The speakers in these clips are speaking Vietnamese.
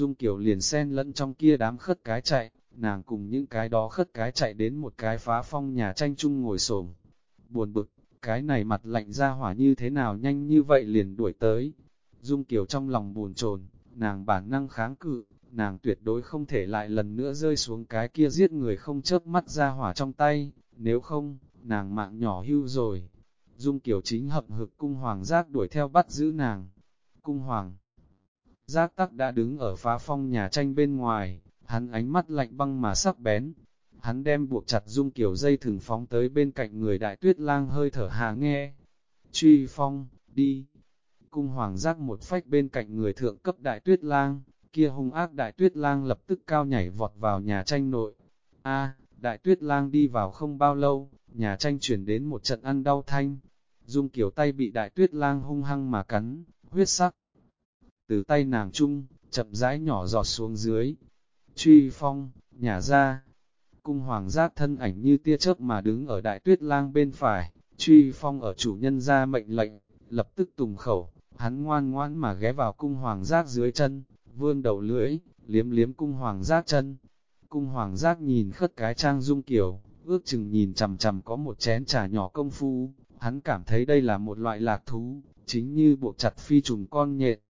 Dung Kiều liền xen lẫn trong kia đám khất cái chạy, nàng cùng những cái đó khất cái chạy đến một cái phá phong nhà tranh chung ngồi xổm Buồn bực, cái này mặt lạnh ra hỏa như thế nào nhanh như vậy liền đuổi tới. Dung Kiều trong lòng buồn chồn, nàng bản năng kháng cự, nàng tuyệt đối không thể lại lần nữa rơi xuống cái kia giết người không chớp mắt ra hỏa trong tay, nếu không, nàng mạng nhỏ hưu rồi. Dung Kiều chính hậm hực cung hoàng giác đuổi theo bắt giữ nàng. Cung hoàng giác tắc đã đứng ở phá phong nhà tranh bên ngoài, hắn ánh mắt lạnh băng mà sắc bén. Hắn đem buộc chặt Dung Kiều dây thừng phóng tới bên cạnh người đại tuyết lang hơi thở hà nghe. Truy phong, đi. Cung hoàng giác một phách bên cạnh người thượng cấp đại tuyết lang, kia hung ác đại tuyết lang lập tức cao nhảy vọt vào nhà tranh nội. A, đại tuyết lang đi vào không bao lâu, nhà tranh chuyển đến một trận ăn đau thanh. Dung kiểu tay bị đại tuyết lang hung hăng mà cắn, huyết sắc. Từ tay nàng chung, chậm rãi nhỏ giọt xuống dưới. Truy phong, nhà ra. Cung hoàng giác thân ảnh như tia chớp mà đứng ở đại tuyết lang bên phải. Truy phong ở chủ nhân ra mệnh lệnh, lập tức tùng khẩu. Hắn ngoan ngoan mà ghé vào cung hoàng giác dưới chân, vươn đầu lưỡi, liếm liếm cung hoàng giác chân. Cung hoàng giác nhìn khất cái trang dung kiểu, ước chừng nhìn chầm chầm có một chén trà nhỏ công phu, hắn cảm thấy đây là một loại lạc thú, chính như buộc chặt phi trùng con nhện.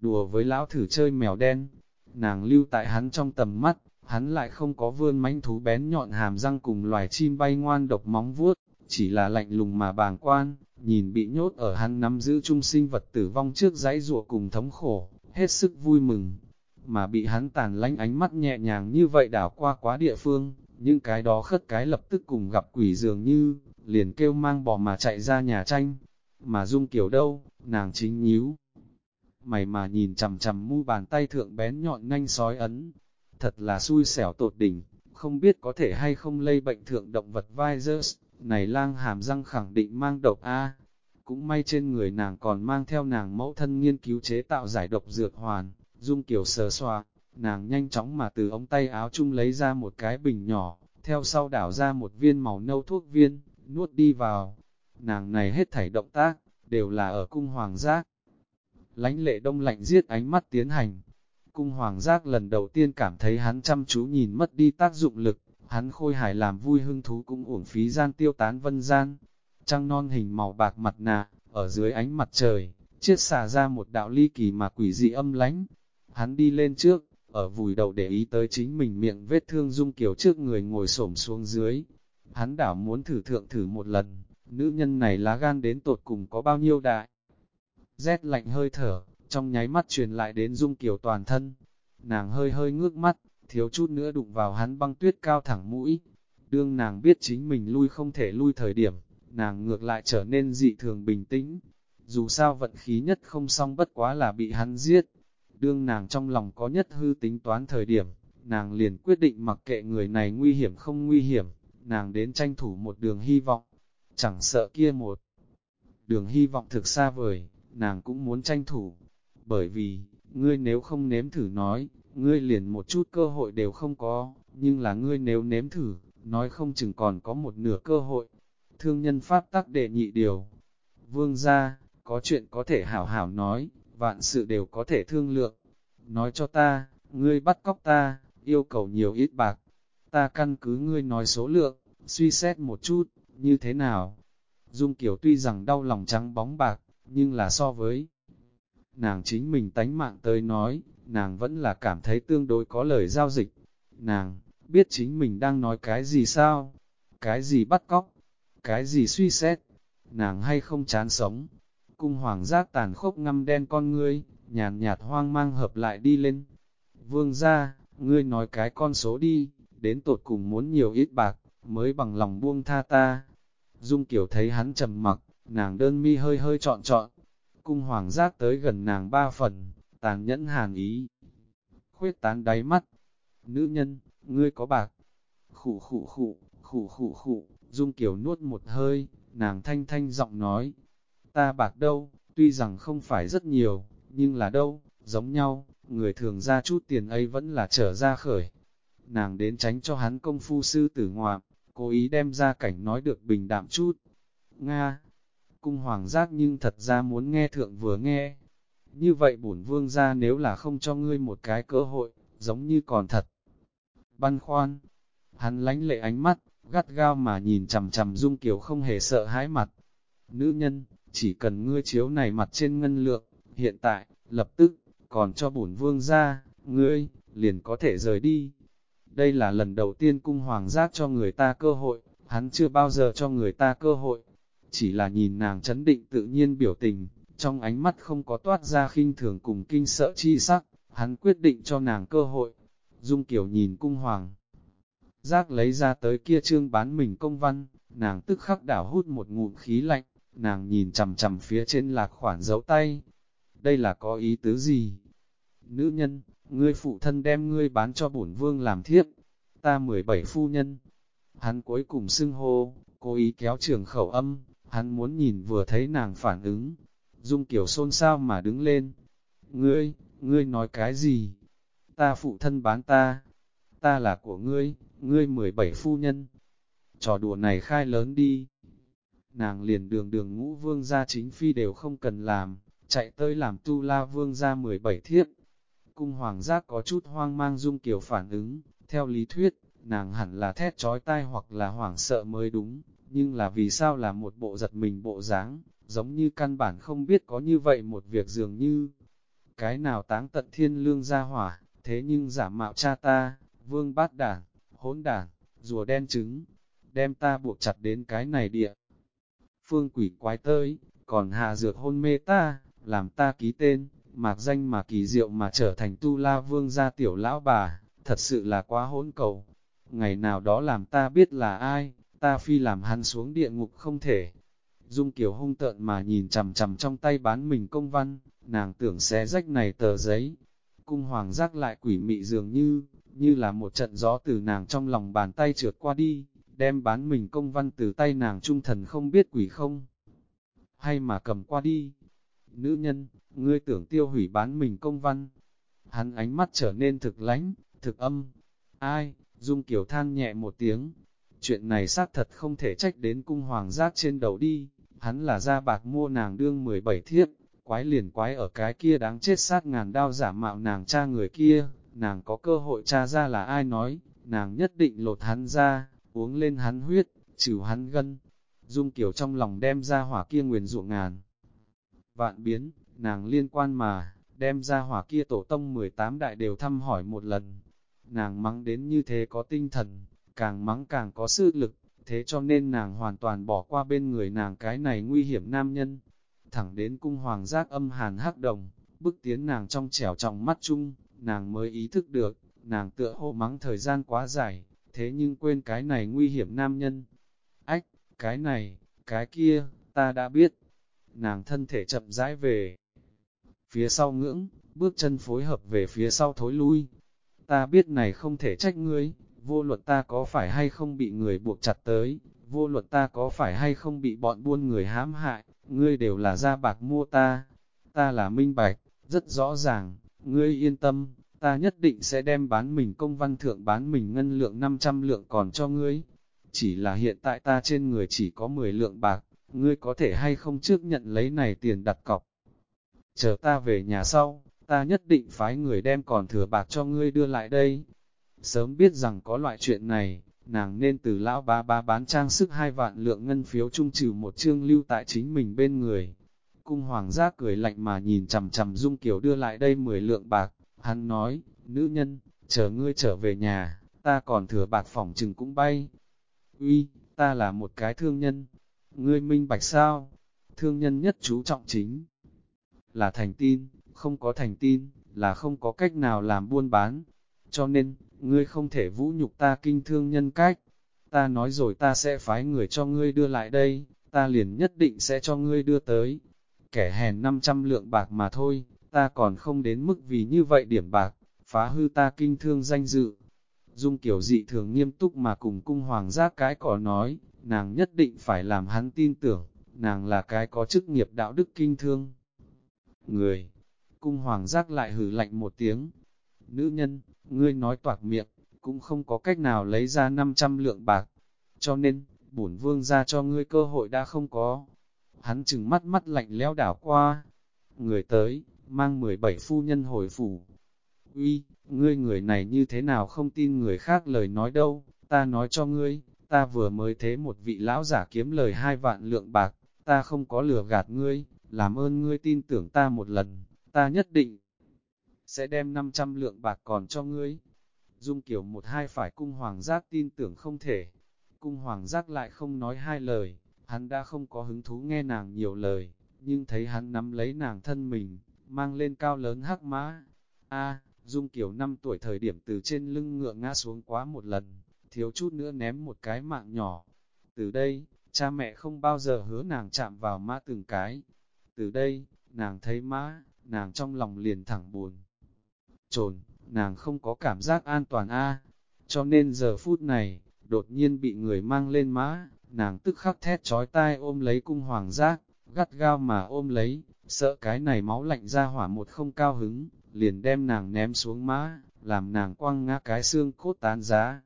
Đùa với lão thử chơi mèo đen, nàng lưu tại hắn trong tầm mắt, hắn lại không có vươn mánh thú bén nhọn hàm răng cùng loài chim bay ngoan độc móng vuốt, chỉ là lạnh lùng mà bàng quan, nhìn bị nhốt ở hắn nắm giữ trung sinh vật tử vong trước dãy rùa cùng thống khổ, hết sức vui mừng, mà bị hắn tàn lánh ánh mắt nhẹ nhàng như vậy đảo qua quá địa phương, những cái đó khất cái lập tức cùng gặp quỷ dường như, liền kêu mang bò mà chạy ra nhà tranh, mà dung kiểu đâu, nàng chính nhíu. Mày mà nhìn chằm chằm, mu bàn tay thượng bén nhọn nhanh sói ấn, thật là xui xẻo tột đỉnh, không biết có thể hay không lây bệnh thượng động vật virus, này lang hàm răng khẳng định mang độc A, cũng may trên người nàng còn mang theo nàng mẫu thân nghiên cứu chế tạo giải độc dược hoàn, dung kiểu sờ xoa, nàng nhanh chóng mà từ ống tay áo chung lấy ra một cái bình nhỏ, theo sau đảo ra một viên màu nâu thuốc viên, nuốt đi vào. Nàng này hết thảy động tác, đều là ở cung hoàng giác. Lánh lệ đông lạnh giết ánh mắt tiến hành. Cung hoàng giác lần đầu tiên cảm thấy hắn chăm chú nhìn mất đi tác dụng lực, hắn khôi hài làm vui hưng thú cũng uổng phí gian tiêu tán vân gian, trăng non hình màu bạc mặt nạ, ở dưới ánh mặt trời, chiết xả ra một đạo ly kỳ mà quỷ dị âm lánh. Hắn đi lên trước, ở vùi đầu để ý tới chính mình miệng vết thương dung kiểu trước người ngồi xổm xuống dưới. Hắn đảo muốn thử thượng thử một lần, nữ nhân này lá gan đến tột cùng có bao nhiêu đại. Rét lạnh hơi thở, trong nháy mắt truyền lại đến dung kiểu toàn thân. Nàng hơi hơi ngước mắt, thiếu chút nữa đụng vào hắn băng tuyết cao thẳng mũi. Đương nàng biết chính mình lui không thể lui thời điểm, nàng ngược lại trở nên dị thường bình tĩnh. Dù sao vận khí nhất không xong bất quá là bị hắn giết. Đương nàng trong lòng có nhất hư tính toán thời điểm, nàng liền quyết định mặc kệ người này nguy hiểm không nguy hiểm, nàng đến tranh thủ một đường hy vọng. Chẳng sợ kia một đường hy vọng thực xa vời, nàng cũng muốn tranh thủ. Bởi vì, ngươi nếu không nếm thử nói, ngươi liền một chút cơ hội đều không có, nhưng là ngươi nếu nếm thử, nói không chừng còn có một nửa cơ hội thương nhân pháp tắc đệ nhị điều. Vương gia, có chuyện có thể hảo hảo nói, vạn sự đều có thể thương lượng. Nói cho ta, ngươi bắt cóc ta, yêu cầu nhiều ít bạc. Ta căn cứ ngươi nói số lượng, suy xét một chút, như thế nào? Dung Kiều tuy rằng đau lòng trắng bóng bạc, nhưng là so với nàng chính mình tánh mạng tới nói, nàng vẫn là cảm thấy tương đối có lời giao dịch. Nàng, biết chính mình đang nói cái gì sao? Cái gì bắt cóc? cái gì suy xét, nàng hay không chán sống. Cung hoàng giác tàn khốc ngăm đen con ngươi, nhàn nhạt hoang mang hợp lại đi lên. Vương ra, ngươi nói cái con số đi, đến tột cùng muốn nhiều ít bạc, mới bằng lòng buông tha ta. Dung kiểu thấy hắn trầm mặc, nàng đơn mi hơi hơi trọn trọn. Cung hoàng giác tới gần nàng ba phần, tàn nhẫn hàn ý. Khuyết tán đáy mắt. Nữ nhân, ngươi có bạc. Khủ khủ khủ, khủ khủ khủ, Dung Kiều nuốt một hơi, nàng thanh thanh giọng nói, ta bạc đâu, tuy rằng không phải rất nhiều, nhưng là đâu, giống nhau, người thường ra chút tiền ấy vẫn là trở ra khởi. Nàng đến tránh cho hắn công phu sư tử ngoạm, cố ý đem ra cảnh nói được bình đạm chút. Nga, cung hoàng giác nhưng thật ra muốn nghe thượng vừa nghe. Như vậy bổn vương ra nếu là không cho ngươi một cái cơ hội, giống như còn thật. Băn khoan, hắn lánh lệ ánh mắt, gắt gao mà nhìn chằm chằm Dung Kiều không hề sợ hãi mặt. Nữ nhân, chỉ cần ngươi chiếu này mặt trên ngân lượng, hiện tại, lập tức, còn cho bổn vương ra, ngươi, liền có thể rời đi. Đây là lần đầu tiên cung hoàng giác cho người ta cơ hội, hắn chưa bao giờ cho người ta cơ hội. Chỉ là nhìn nàng chấn định tự nhiên biểu tình, trong ánh mắt không có toát ra khinh thường cùng kinh sợ chi sắc, hắn quyết định cho nàng cơ hội. Dung Kiều nhìn cung hoàng, giác lấy ra tới kia trương bán mình công văn, nàng tức khắc đảo hút một ngụm khí lạnh, nàng nhìn chầm chầm phía trên lạc khoản dấu tay. Đây là có ý tứ gì? Nữ nhân, ngươi phụ thân đem ngươi bán cho bổn vương làm thiếp, ta 17 phu nhân. Hắn cuối cùng xưng hô, cố ý kéo trường khẩu âm, hắn muốn nhìn vừa thấy nàng phản ứng. Dung kiểu xôn xao mà đứng lên. Ngươi, ngươi nói cái gì? Ta phụ thân bán ta, ta là của ngươi, ngươi 17 phu nhân. Trò đùa này khai lớn đi. Nàng liền đường đường ngũ vương gia chính phi đều không cần làm, chạy tới làm tu la vương gia 17 thiết. Cung hoàng giác có chút hoang mang dung kiểu phản ứng, theo lý thuyết, nàng hẳn là thét trói tai hoặc là hoảng sợ mới đúng, nhưng là vì sao là một bộ giật mình bộ dáng, giống như căn bản không biết có như vậy một việc dường như, cái nào táng tận thiên lương ra hỏa, thế nhưng giả mạo cha ta, vương bát đảng, hỗn đảng, rùa đen trứng, đem ta buộc chặt đến cái này địa. Phương quỷ quái tới, còn hạ dược hôn mê ta, làm ta ký tên, mạc danh mà kỳ diệu mà trở thành tu la vương gia tiểu lão bà, thật sự là quá hỗn cầu. Ngày nào đó làm ta biết là ai, ta phi làm hắn xuống địa ngục không thể. Dung Kiều hung tợn mà nhìn chằm chằm trong tay bán mình công văn, nàng tưởng xé rách này tờ giấy. Cung hoàng giác lại quỷ mị dường như, như là một trận gió từ nàng trong lòng bàn tay trượt qua đi, đem bán mình công văn từ tay nàng trung thần không biết quỷ không. Hay mà cầm qua đi. Nữ nhân, ngươi tưởng tiêu hủy bán mình công văn. Hắn ánh mắt trở nên thực lánh, thực âm. Ai, Dung Kiều than nhẹ một tiếng. Chuyện này xác thật không thể trách đến cung hoàng giác trên đầu đi. Hắn là ra bạc mua nàng đương 17 thiếp, quái liền quái ở cái kia đáng chết sát ngàn đao giả mạo nàng cha người kia, nàng có cơ hội tra ra là ai nói, nàng nhất định lột hắn ra, uống lên hắn huyết, trừ hắn gân. Dung Kiều trong lòng đem ra hỏa kia nguyền ruộng ngàn. Vạn biến, nàng liên quan mà, đem ra hỏa kia tổ tông 18 đại đều thăm hỏi một lần. Nàng mắng đến như thế có tinh thần, càng mắng càng có sức lực, thế cho nên nàng hoàn toàn bỏ qua bên người nàng cái này nguy hiểm nam nhân. Thẳng đến cung hoàng giác âm hàn hắc đồng, bức tiến nàng trong trẻo trọng mắt chung, nàng mới ý thức được, nàng tựa hô mắng thời gian quá dài, thế nhưng quên cái này nguy hiểm nam nhân. Ách, cái này, cái kia, ta đã biết. Nàng thân thể chậm rãi về. Phía sau ngưỡng, bước chân phối hợp về phía sau thối lui. Ta biết này không thể trách ngươi, vô luật ta có phải hay không bị người buộc chặt tới, vô luật ta có phải hay không bị bọn buôn người hãm hại, ngươi đều là ra bạc mua ta. Ta là minh bạch, rất rõ ràng, ngươi yên tâm, ta nhất định sẽ đem bán mình công văn thượng bán mình ngân lượng 500 lượng còn cho ngươi. Chỉ là hiện tại ta trên người chỉ có 10 lượng bạc, ngươi có thể hay không trước nhận lấy này tiền đặt cọc. Chờ ta về nhà sau, ta nhất định phái người đem còn thừa bạc cho ngươi đưa lại đây. Sớm biết rằng có loại chuyện này, nàng nên từ lão ba ba bán trang sức hai vạn lượng ngân phiếu trung trừ một chương lưu tại chính mình bên người. Cung hoàng giác cười lạnh mà nhìn chầm chầm Dung Kiều đưa lại đây 10 lượng bạc, hắn nói, nữ nhân, chờ ngươi trở về nhà, ta còn thừa bạc phòng chừng cũng bay. Uy, ta là một cái thương nhân, ngươi minh bạch sao? Thương nhân nhất chú trọng chính là thành tin, không có thành tin, là không có cách nào làm buôn bán. Cho nên, ngươi không thể vũ nhục ta kinh thương nhân cách. Ta nói rồi ta sẽ phái người cho ngươi đưa lại đây, ta liền nhất định sẽ cho ngươi đưa tới. Kẻ hèn 500 lượng bạc mà thôi, ta còn không đến mức vì như vậy điểm bạc, phá hư ta kinh thương danh dự. Dung kiểu dị thường nghiêm túc mà cùng cung hoàng giác cái cỏ nói, nàng nhất định phải làm hắn tin tưởng, nàng là cái có chức nghiệp đạo đức kinh thương. Người, cung hoàng giác lại hử lạnh một tiếng, nữ nhân, ngươi nói toạc miệng, cũng không có cách nào lấy ra 500 lượng bạc, cho nên, bổn vương ra cho ngươi cơ hội đã không có. Hắn chừng mắt mắt lạnh leo đảo qua, người tới, mang 17 phu nhân hồi phủ. Uy, ngươi người này như thế nào không tin người khác lời nói đâu, ta nói cho ngươi, ta vừa mới thế một vị lão giả kiếm lời hai vạn lượng bạc, ta không có lừa gạt ngươi, làm ơn ngươi tin tưởng ta một lần, ta nhất định sẽ đem 500 lượng bạc còn cho ngươi. Dung Kiều một hai phải cung hoàng giác tin tưởng không thể, cung hoàng giác lại không nói hai lời, hắn đã không có hứng thú nghe nàng nhiều lời, nhưng thấy hắn nắm lấy nàng thân mình, mang lên cao lớn hắc mã. A, Dung Kiều năm tuổi thời điểm từ trên lưng ngựa ngã xuống quá một lần, thiếu chút nữa ném một cái mạng nhỏ. Từ đây, cha mẹ không bao giờ hứa nàng chạm vào mã từng cái. Từ đây, nàng thấy mã, nàng trong lòng liền thẳng buồn. Trồn, nàng không có cảm giác an toàn a Cho nên giờ phút này, đột nhiên bị người mang lên mã, nàng tức khắc thét trói tai ôm lấy cung hoàng giác, gắt gao mà ôm lấy, sợ cái này máu lạnh ra hỏa một không cao hứng, liền đem nàng ném xuống mã, làm nàng quăng ngã cái xương cốt tán giá.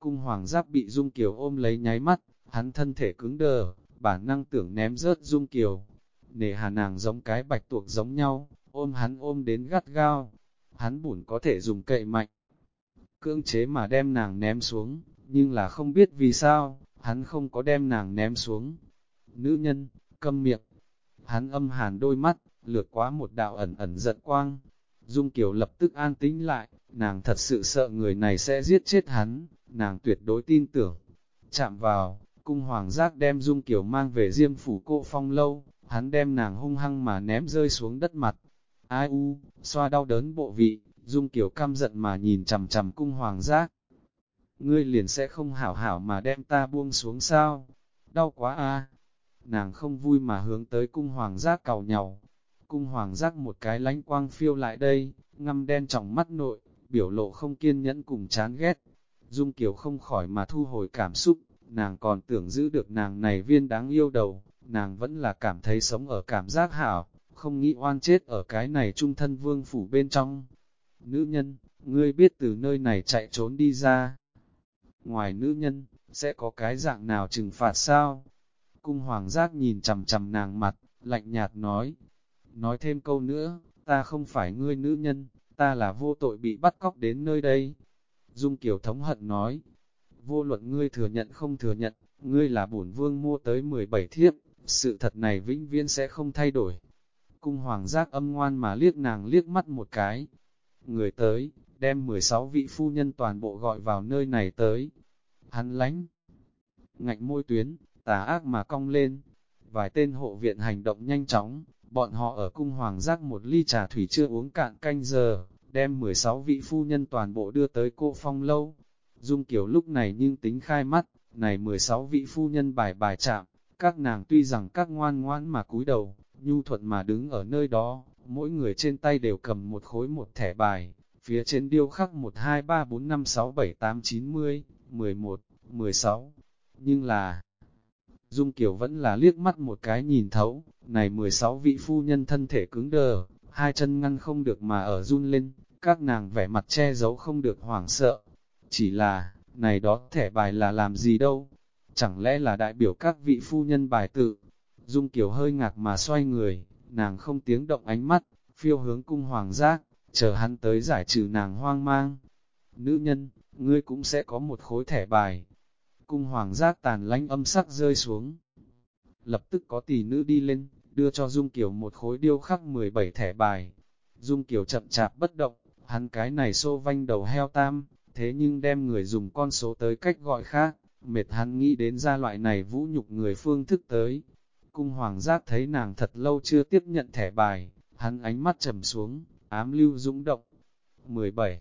Cung hoàng giác bị Dung Kiều ôm lấy nháy mắt, hắn thân thể cứng đờ, bản năng tưởng ném rớt Dung Kiều. Nề hà nàng giống cái bạch tuộc giống nhau, ôm hắn ôm đến gắt gao. Hắn bùn có thể dùng cậy mạnh, cưỡng chế mà đem nàng ném xuống, nhưng là không biết vì sao, hắn không có đem nàng ném xuống. Nữ nhân, câm miệng, hắn âm hàn đôi mắt, lượt quá một đạo ẩn ẩn giận quang. Dung Kiều lập tức an tĩnh lại, nàng thật sự sợ người này sẽ giết chết hắn, nàng tuyệt đối tin tưởng. Chạm vào, cung hoàng giác đem Dung Kiều mang về diêm phủ cô phong lâu, hắn đem nàng hung hăng mà ném rơi xuống đất mặt. Ai u, xoa đau đớn bộ vị, Dung Kiều căm giận mà nhìn chầm chầm cung hoàng giác. Ngươi liền sẽ không hảo hảo mà đem ta buông xuống sao? Đau quá a nàng không vui mà hướng tới cung hoàng giác cầu nhau. Cung hoàng giác một cái lánh quang phiêu lại đây, ngăm đen trong mắt nội, biểu lộ không kiên nhẫn cùng chán ghét. Dung Kiều không khỏi mà thu hồi cảm xúc, nàng còn tưởng giữ được nàng này viên đáng yêu đầu, nàng vẫn là cảm thấy sống ở cảm giác hảo, không nghĩ oan chết ở cái này trung thân vương phủ bên trong. Nữ nhân, ngươi biết từ nơi này chạy trốn đi ra. Ngoài nữ nhân, sẽ có cái dạng nào trừng phạt sao? Cung hoàng giác nhìn chầm chầm nàng mặt, lạnh nhạt nói. Nói thêm câu nữa, ta không phải ngươi nữ nhân, ta là vô tội bị bắt cóc đến nơi đây. Dung Kiều thống hận nói, vô luận ngươi thừa nhận không thừa nhận, ngươi là bổn vương mua tới 17 thiếp, sự thật này vĩnh viễn sẽ không thay đổi. Cung hoàng giác âm ngoan mà liếc nàng liếc mắt một cái. Người tới, đem 16 vị phu nhân toàn bộ gọi vào nơi này tới. Hắn lánh, ngạnh môi tuyến, tà ác mà cong lên. Vài tên hộ viện hành động nhanh chóng, bọn họ ở cung hoàng giác một ly trà thủy chưa uống cạn canh giờ, đem 16 vị phu nhân toàn bộ đưa tới cô phong lâu. Dung kiểu lúc này nhưng tính khai mắt, này 16 vị phu nhân bài bài chạm, các nàng tuy rằng các ngoan ngoãn mà cúi đầu, nhu thuận mà đứng ở nơi đó, mỗi người trên tay đều cầm một khối một thẻ bài, phía trên điêu khắc 1, 2, 3, 4, 5, 6, 7, 8, 9, 10, 11, 16. Nhưng là, Dung Kiều vẫn là liếc mắt một cái nhìn thấu, này 16 vị phu nhân thân thể cứng đờ, hai chân ngăn không được mà ở run lên, các nàng vẻ mặt che giấu không được hoảng sợ. Chỉ là, này đó thẻ bài là làm gì đâu? Chẳng lẽ là đại biểu các vị phu nhân bài tự? Dung Kiều hơi ngạc mà xoay người, nàng không tiếng động ánh mắt, phiêu hướng cung hoàng giác, chờ hắn tới giải trừ nàng hoang mang. Nữ nhân, ngươi cũng sẽ có một khối thẻ bài. Cung hoàng giác tàn lánh âm sắc rơi xuống. Lập tức có tỷ nữ đi lên, đưa cho Dung Kiều một khối điêu khắc 17 thẻ bài. Dung Kiều chậm chạp bất động, hắn cái này xô vanh đầu heo tam, thế nhưng đem người dùng con số tới cách gọi khác, mệt hắn nghĩ đến ra loại này vũ nhục người phương thức tới. Cung hoàng giác thấy nàng thật lâu chưa tiếp nhận thẻ bài, hắn ánh mắt trầm xuống, ám lưu dũng động. 17.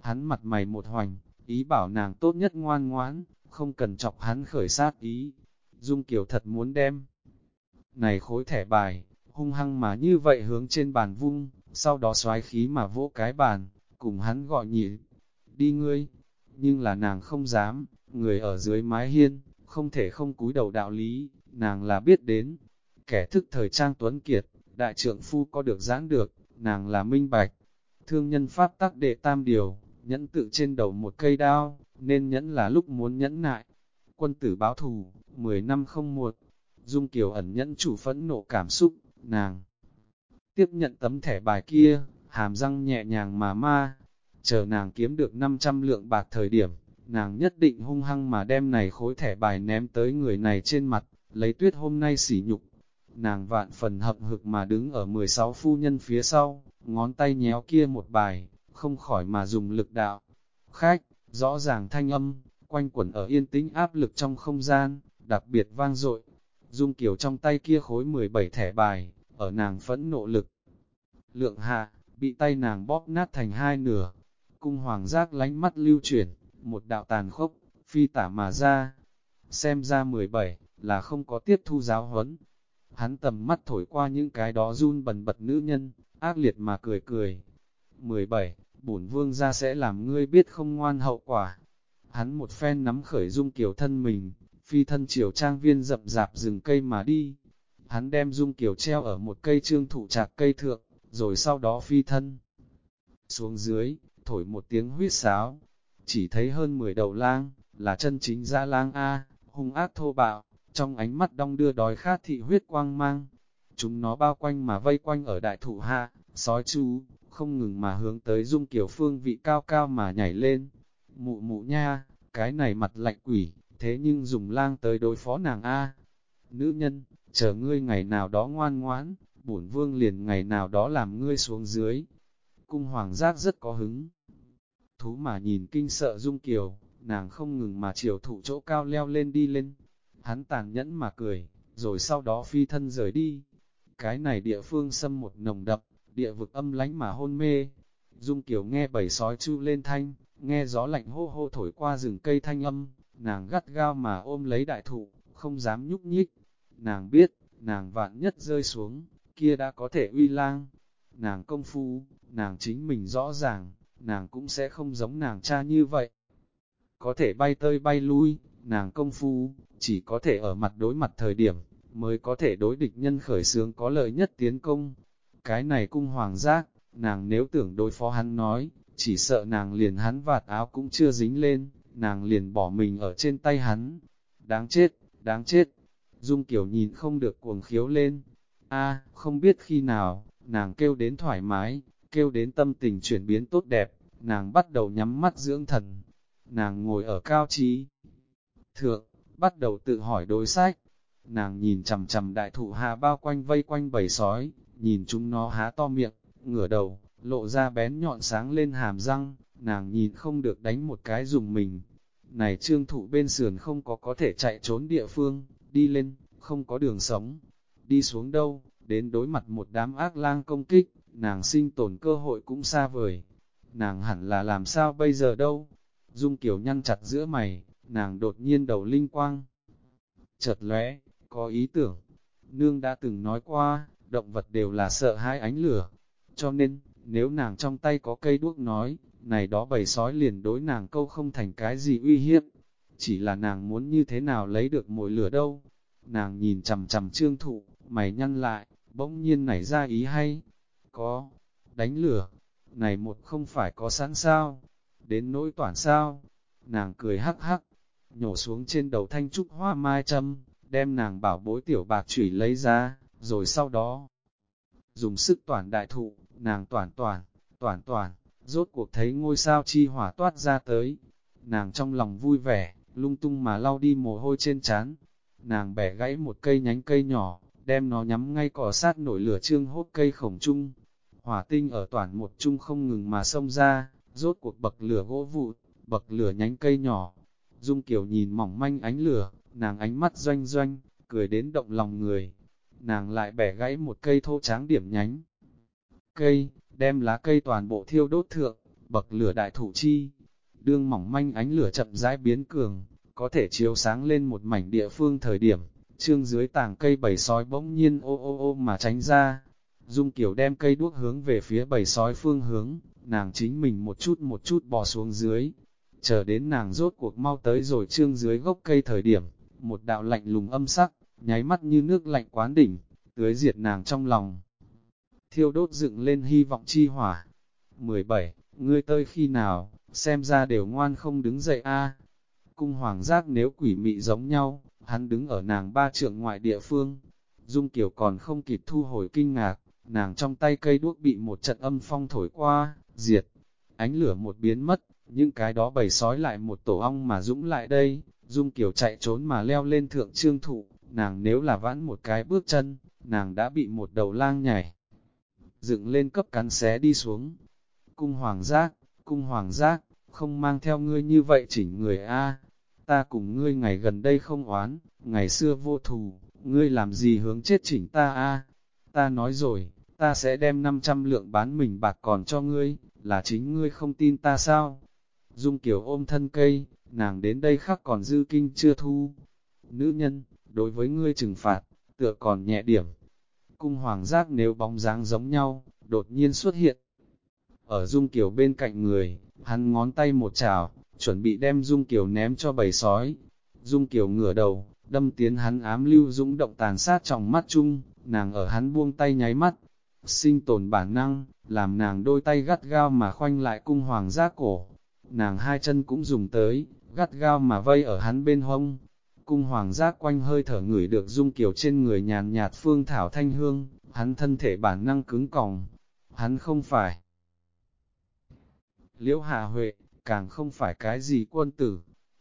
Hắn mặt mày một hoành, ý bảo nàng tốt nhất ngoan ngoãn, không cần chọc hắn khởi sát ý. Dung Kiều thật muốn đem. Này khối thẻ bài, hung hăng mà như vậy hướng trên bàn vung, sau đó xoái khí mà vỗ cái bàn, cùng hắn gọi nhị. Đi ngươi, nhưng là nàng không dám, người ở dưới mái hiên, không thể không cúi đầu đạo lý, nàng là biết đến. Kẻ thức thời trang tuấn kiệt, đại trượng phu có được giãn được, nàng là minh bạch. Thương nhân pháp tắc đệ tam điều, nhẫn tự trên đầu một cây đao, nên nhẫn là lúc muốn nhẫn nại. Quân tử báo thù, 10 năm không một, Dung Kiều ẩn nhẫn chủ phẫn nộ cảm xúc, nàng tiếp nhận tấm thẻ bài kia, hàm răng nhẹ nhàng mà ma. Chờ nàng kiếm được 500 lượng bạc thời điểm, nàng nhất định hung hăng mà đem này khối thẻ bài ném tới người này trên mặt, lấy tuyết hôm nay sỉ nhục. Nàng vạn phần hậm hực mà đứng ở 16 phu nhân phía sau, ngón tay nhéo kia một bài, không khỏi mà dùng lực đạo. Khách, rõ ràng thanh âm, quanh quẩn ở yên tĩnh áp lực trong không gian, đặc biệt vang dội. Dung Kiều trong tay kia khối 17 thẻ bài, ở nàng phẫn nộ lực. Lượng hạ, bị tay nàng bóp nát thành hai nửa. Cung hoàng giác lánh mắt lưu chuyển, một đạo tàn khốc, phi tả mà ra. Xem ra 17, là không có tiếp thu giáo huấn. Hắn tầm mắt thổi qua những cái đó run bần bật nữ nhân, ác liệt mà cười cười. 17. Bổn vương ra sẽ làm ngươi biết không ngoan hậu quả. Hắn một phen nắm khởi dung kiều thân mình, phi thân chiều trang viên rậm rạp rừng cây mà đi. Hắn đem dung kiều treo ở một cây trương thụ trạc cây thượng, rồi sau đó phi thân. Xuống dưới, thổi một tiếng huyết sáo, chỉ thấy hơn 10 đầu lang, là chân chính ra lang A, hung ác thô bạo, trong ánh mắt đong đưa đói khát thị huyết quang mang. Chúng nó bao quanh mà vây quanh ở đại thụ hạ, sói chú, không ngừng mà hướng tới dung kiểu phương vị cao cao mà nhảy lên. Mụ mụ nha, cái này mặt lạnh quỷ, thế nhưng dùng lang tới đối phó nàng A. Nữ nhân, chờ ngươi ngày nào đó ngoan ngoãn, bổn vương liền ngày nào đó làm ngươi xuống dưới. Cung hoàng giác rất có hứng. Thú mà nhìn kinh sợ dung kiều, nàng không ngừng mà chiều thụ chỗ cao leo lên đi lên. Hắn tàn nhẫn mà cười, rồi sau đó phi thân rời đi. Cái này địa phương xâm một nồng đậm, địa vực âm lánh mà hôn mê. Dung Kiều nghe bầy sói chu lên thanh, nghe gió lạnh hô hô thổi qua rừng cây thanh âm, nàng gắt gao mà ôm lấy đại thụ, không dám nhúc nhích. Nàng biết, nàng vạn nhất rơi xuống, kia đã có thể uy lang. Nàng công phu, nàng chính mình rõ ràng, nàng cũng sẽ không giống nàng cha như vậy. Có thể bay tơi bay lui, nàng công phu, chỉ có thể ở mặt đối mặt thời điểm, mới có thể đối địch nhân khởi sướng có lợi nhất tiến công. Cái này cung hoàng giác, nàng nếu tưởng đối phó hắn nói, chỉ sợ nàng liền hắn vạt áo cũng chưa dính lên, nàng liền bỏ mình ở trên tay hắn. Đáng chết, đáng chết. Dung Kiều nhìn không được cuồng khiếu lên. a không biết khi nào, nàng kêu đến thoải mái, kêu đến tâm tình chuyển biến tốt đẹp, nàng bắt đầu nhắm mắt dưỡng thần. Nàng ngồi ở cao trí. Thượng, bắt đầu tự hỏi đối sách. Nàng nhìn chầm chầm đại thụ hạ bao quanh vây quanh bầy sói, nhìn chúng nó há to miệng, ngửa đầu, lộ ra bén nhọn sáng lên hàm răng, nàng nhìn không được đánh một cái dùng mình. Này trương thụ bên sườn không có có thể chạy trốn địa phương, đi lên, không có đường sống. Đi xuống đâu, đến đối mặt một đám ác lang công kích, nàng sinh tồn cơ hội cũng xa vời. Nàng hẳn là làm sao bây giờ đâu? Dung Kiều nhăn chặt giữa mày, nàng đột nhiên đầu linh quang. Chợt lóe, có ý tưởng. Nương đã từng nói qua, động vật đều là sợ hai ánh lửa. Cho nên, nếu nàng trong tay có cây đuốc nói, này đó bầy sói liền đối nàng câu không thành cái gì uy hiếp. Chỉ là nàng muốn như thế nào lấy được mồi lửa đâu. Nàng nhìn chầm chầm trương thụ, mày nhăn lại, bỗng nhiên nảy ra ý hay. Có, đánh lửa, này một không phải có sẵn sao, đến nỗi toàn sao. Nàng cười hắc hắc, nhổ xuống trên đầu thanh trúc hoa mai châm, đem nàng bảo bối tiểu bạc chủy lấy ra, rồi sau đó dùng sức toàn đại thụ, nàng toàn toàn, toàn toàn, rốt cuộc thấy ngôi sao chi hỏa toát ra tới. Nàng trong lòng vui vẻ, lung tung mà lau đi mồ hôi trên trán. Nàng bẻ gãy một cây nhánh cây nhỏ, đem nó nhắm ngay cỏ sát nổi lửa trương hốt cây khổng trung. Hỏa tinh ở toàn một trung không ngừng mà xông ra, rốt cuộc bậc lửa gỗ vụ, bậc lửa nhánh cây nhỏ. Dung Kiều nhìn mỏng manh ánh lửa, nàng ánh mắt doanh doanh, cười đến động lòng người. Nàng lại bẻ gãy một cây thô tráng điểm nhánh. Cây, đem lá cây toàn bộ thiêu đốt thượng, bậc lửa đại thủ chi. Đương mỏng manh ánh lửa chậm rãi biến cường, có thể chiếu sáng lên một mảnh địa phương thời điểm, trương dưới tàng cây bầy sói bỗng nhiên ô ô ô mà tránh ra. Dung Kiều đem cây đuốc hướng về phía bầy sói phương hướng, nàng chính mình một chút một chút bò xuống dưới. Chờ đến nàng rốt cuộc mau tới rồi trương dưới gốc cây thời điểm, một đạo lạnh lùng âm sắc, nháy mắt như nước lạnh quán đỉnh, tưới diệt nàng trong lòng. Thiêu đốt dựng lên hy vọng chi hỏa. 17. Ngươi tơi khi nào, xem ra đều ngoan không đứng dậy a Cung hoàng giác nếu quỷ mị giống nhau, hắn đứng ở nàng ba trượng ngoại địa phương. Dung Kiều còn không kịp thu hồi kinh ngạc, nàng trong tay cây đuốc bị một trận âm phong thổi qua, diệt, ánh lửa một biến mất, những cái đó bầy sói lại một tổ ong mà dũng lại đây, Dung Kiều chạy trốn mà leo lên thượng trương thụ, nàng nếu là vãn một cái bước chân, nàng đã bị một đầu lang nhảy. Dựng lên cấp cắn xé đi xuống. Cung hoàng giác, cung hoàng giác, không mang theo ngươi như vậy chỉnh người A. Ta cùng ngươi ngày gần đây không oán, ngày xưa vô thù, ngươi làm gì hướng chết chỉnh ta A. Ta nói rồi, ta sẽ đem 500 lượng bán mình bạc còn cho ngươi, là chính ngươi không tin ta sao? Dung Kiều ôm thân cây, nàng đến đây khắc còn dư kinh chưa thu. Nữ nhân, đối với ngươi trừng phạt, tựa còn nhẹ điểm. Cung hoàng giác nếu bóng dáng giống nhau, đột nhiên xuất hiện. Ở Dung Kiều bên cạnh người, hắn ngón tay một chảo, chuẩn bị đem Dung Kiều ném cho bầy sói. Dung Kiều ngửa đầu, đâm tiến hắn ám lưu dũng động tàn sát trong mắt chung, nàng ở hắn buông tay nháy mắt. Sinh tồn bản năng, làm nàng đôi tay gắt gao mà khoanh lại cung hoàng giác cổ. Nàng hai chân cũng dùng tới, gắt gao mà vây ở hắn bên hông. Cung hoàng giác quanh hơi thở ngửi được dung kiều trên người nhàn nhạt phương thảo thanh hương, hắn thân thể bản năng cứng còng. Hắn không phải. Liễu Hà Huệ, càng không phải cái gì quân tử.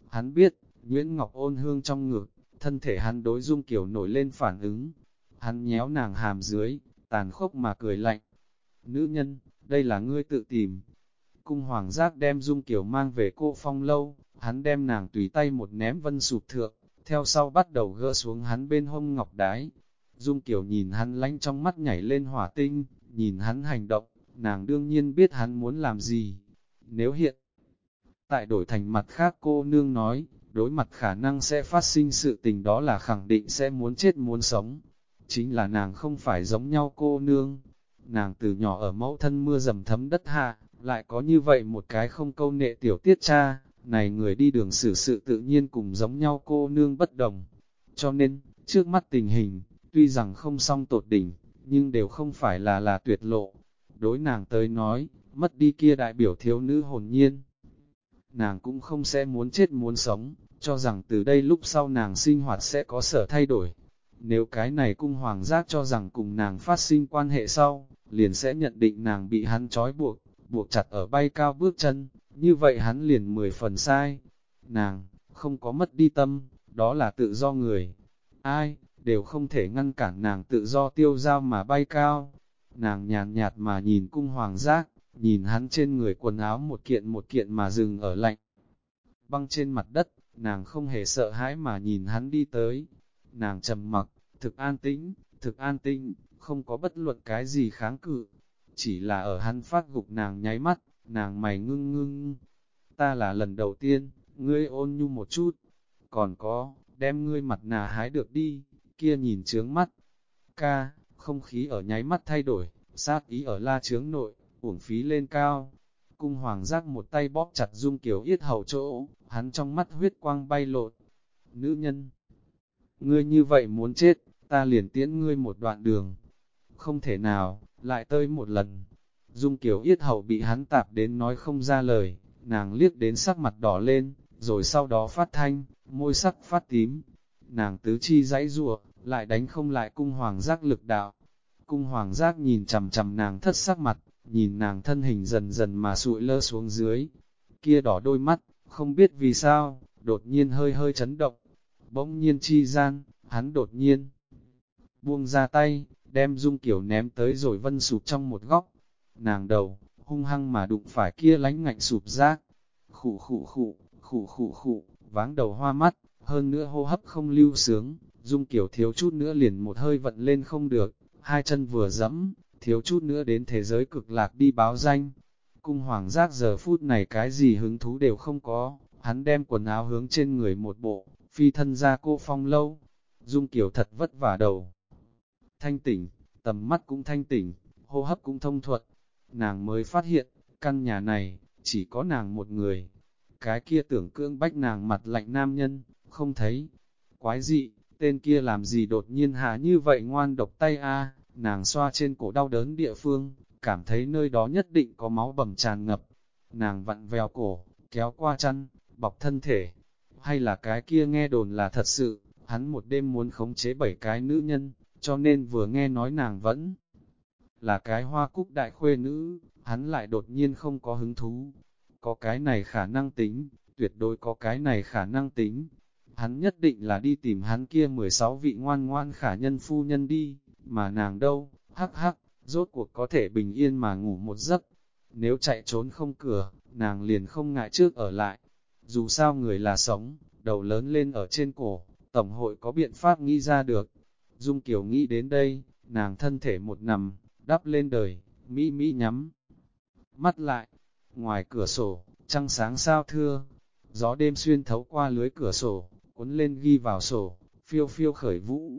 Hắn biết, Nguyễn Ngọc ôn hương trong ngực, thân thể hắn đối dung kiều nổi lên phản ứng. Hắn nhéo nàng hàm dưới, tàn khốc mà cười lạnh. Nữ nhân, đây là ngươi tự tìm. Cung hoàng giác đem dung kiều mang về cô phong lâu, hắn đem nàng tùy tay một ném vân sụp thượng, theo sau bắt đầu gỡ xuống hắn bên hông ngọc đái. Dung Kiều nhìn hắn lánh trong mắt nhảy lên hỏa tinh, nhìn hắn hành động, nàng đương nhiên biết hắn muốn làm gì. Nếu hiện tại đổi thành mặt khác cô nương nói, đối mặt khả năng sẽ phát sinh sự tình đó là khẳng định sẽ muốn chết muốn sống. Chính là nàng không phải giống nhau cô nương. Nàng từ nhỏ ở mẫu thân mưa dầm thấm đất hạ, lại có như vậy một cái không câu nệ tiểu tiết cha, này người đi đường xử sự tự nhiên cùng giống nhau cô nương bất đồng. Cho nên, trước mắt tình hình, tuy rằng không song tột đỉnh, nhưng đều không phải là là tuyệt lộ. Đối nàng tới nói, mất đi kia đại biểu thiếu nữ hồn nhiên. Nàng cũng không sẽ muốn chết muốn sống, cho rằng từ đây lúc sau nàng sinh hoạt sẽ có sở thay đổi. Nếu cái này cung hoàng giác cho rằng cùng nàng phát sinh quan hệ sau, liền sẽ nhận định nàng bị hắn trói buộc, buộc chặt ở bay cao bước chân, như vậy hắn liền mười phần sai. Nàng, không có mất đi tâm, đó là tự do người. Ai, đều không thể ngăn cản nàng tự do tiêu giao mà bay cao. Nàng nhàn nhạt mà nhìn cung hoàng giác, nhìn hắn trên người quần áo một kiện một kiện mà dừng ở lạnh. Băng trên mặt đất, nàng không hề sợ hãi mà nhìn hắn đi tới. Nàng trầm mặc, thực an tĩnh, thực an tĩnh, không có bất luận cái gì kháng cự. Chỉ là ở hắn phát gục nàng nháy mắt, nàng mày ngưng ngưng. Ta là lần đầu tiên, ngươi ôn nhu một chút. Còn có, đem ngươi mặt nà hái được đi, kia nhìn trướng mắt. Ca, không khí ở nháy mắt thay đổi, sát ý ở la trướng nội, uổng phí lên cao. Cung hoàng giác một tay bóp chặt dung kiểu yết hầu chỗ, hắn trong mắt huyết quang bay lột. Nữ nhân, ngươi như vậy muốn chết, ta liền tiễn ngươi một đoạn đường. Không thể nào, lại tơi một lần. Dung kiểu yết hậu bị hắn tạp đến nói không ra lời, nàng liếc đến sắc mặt đỏ lên, rồi sau đó phát thanh, môi sắc phát tím. Nàng tứ chi dãy rùa, lại đánh không lại cung hoàng giác lực đạo. Cung hoàng giác nhìn chầm chầm nàng thất sắc mặt, nhìn nàng thân hình dần dần mà sụi lơ xuống dưới. Kia đỏ đôi mắt, không biết vì sao, đột nhiên hơi hơi chấn động. Bỗng nhiên chi gian, hắn đột nhiên buông ra tay, đem dung kiểu ném tới rồi vân sụp trong một góc. Nàng đầu, hung hăng mà đụng phải kia lánh ngạnh sụp rác. Khụ khụ khụ, khụ khụ khụ, váng đầu hoa mắt, hơn nữa hô hấp không lưu sướng, dung kiểu thiếu chút nữa liền một hơi vận lên không được, hai chân vừa dẫm, thiếu chút nữa đến thế giới cực lạc đi báo danh. Cung hoàng giác giờ phút này cái gì hứng thú đều không có, hắn đem quần áo hướng trên người một bộ, phi thân ra cô phong lâu. Dung kiểu thật vất vả đầu. Thanh tỉnh, tầm mắt cũng thanh tỉnh, hô hấp cũng thông thuận. Nàng mới phát hiện, căn nhà này, chỉ có nàng một người. Cái kia tưởng cưỡng bách nàng mặt lạnh nam nhân, không thấy. Quái dị, tên kia làm gì đột nhiên hạ như vậy ngoan độc tay a nàng xoa trên cổ đau đớn địa phương, cảm thấy nơi đó nhất định có máu bầm tràn ngập. Nàng vặn vèo cổ, kéo qua chăn, bọc thân thể. Hay là cái kia nghe đồn là thật sự, hắn một đêm muốn khống chế bảy cái nữ nhân, cho nên vừa nghe nói nàng vẫn là cái hoa cúc đại khuê nữ, hắn lại đột nhiên không có hứng thú. Có cái này khả năng tính, tuyệt đối có cái này khả năng tính. Hắn nhất định là đi tìm hắn kia 16 vị ngoan ngoan khả nhân phu nhân đi, mà nàng đâu, hắc hắc, rốt cuộc có thể bình yên mà ngủ một giấc. Nếu chạy trốn không cửa, nàng liền không ngại trước ở lại. Dù sao người là sống, đầu lớn lên ở trên cổ, Tổng hội có biện pháp nghĩ ra được. Dung Kiều nghĩ đến đây, nàng thân thể một nằm, đắp lên đời, Mỹ Mỹ nhắm. Mắt lại, ngoài cửa sổ, trăng sáng sao thưa, gió đêm xuyên thấu qua lưới cửa sổ, cuốn lên ghi vào sổ, phiêu phiêu khởi vũ.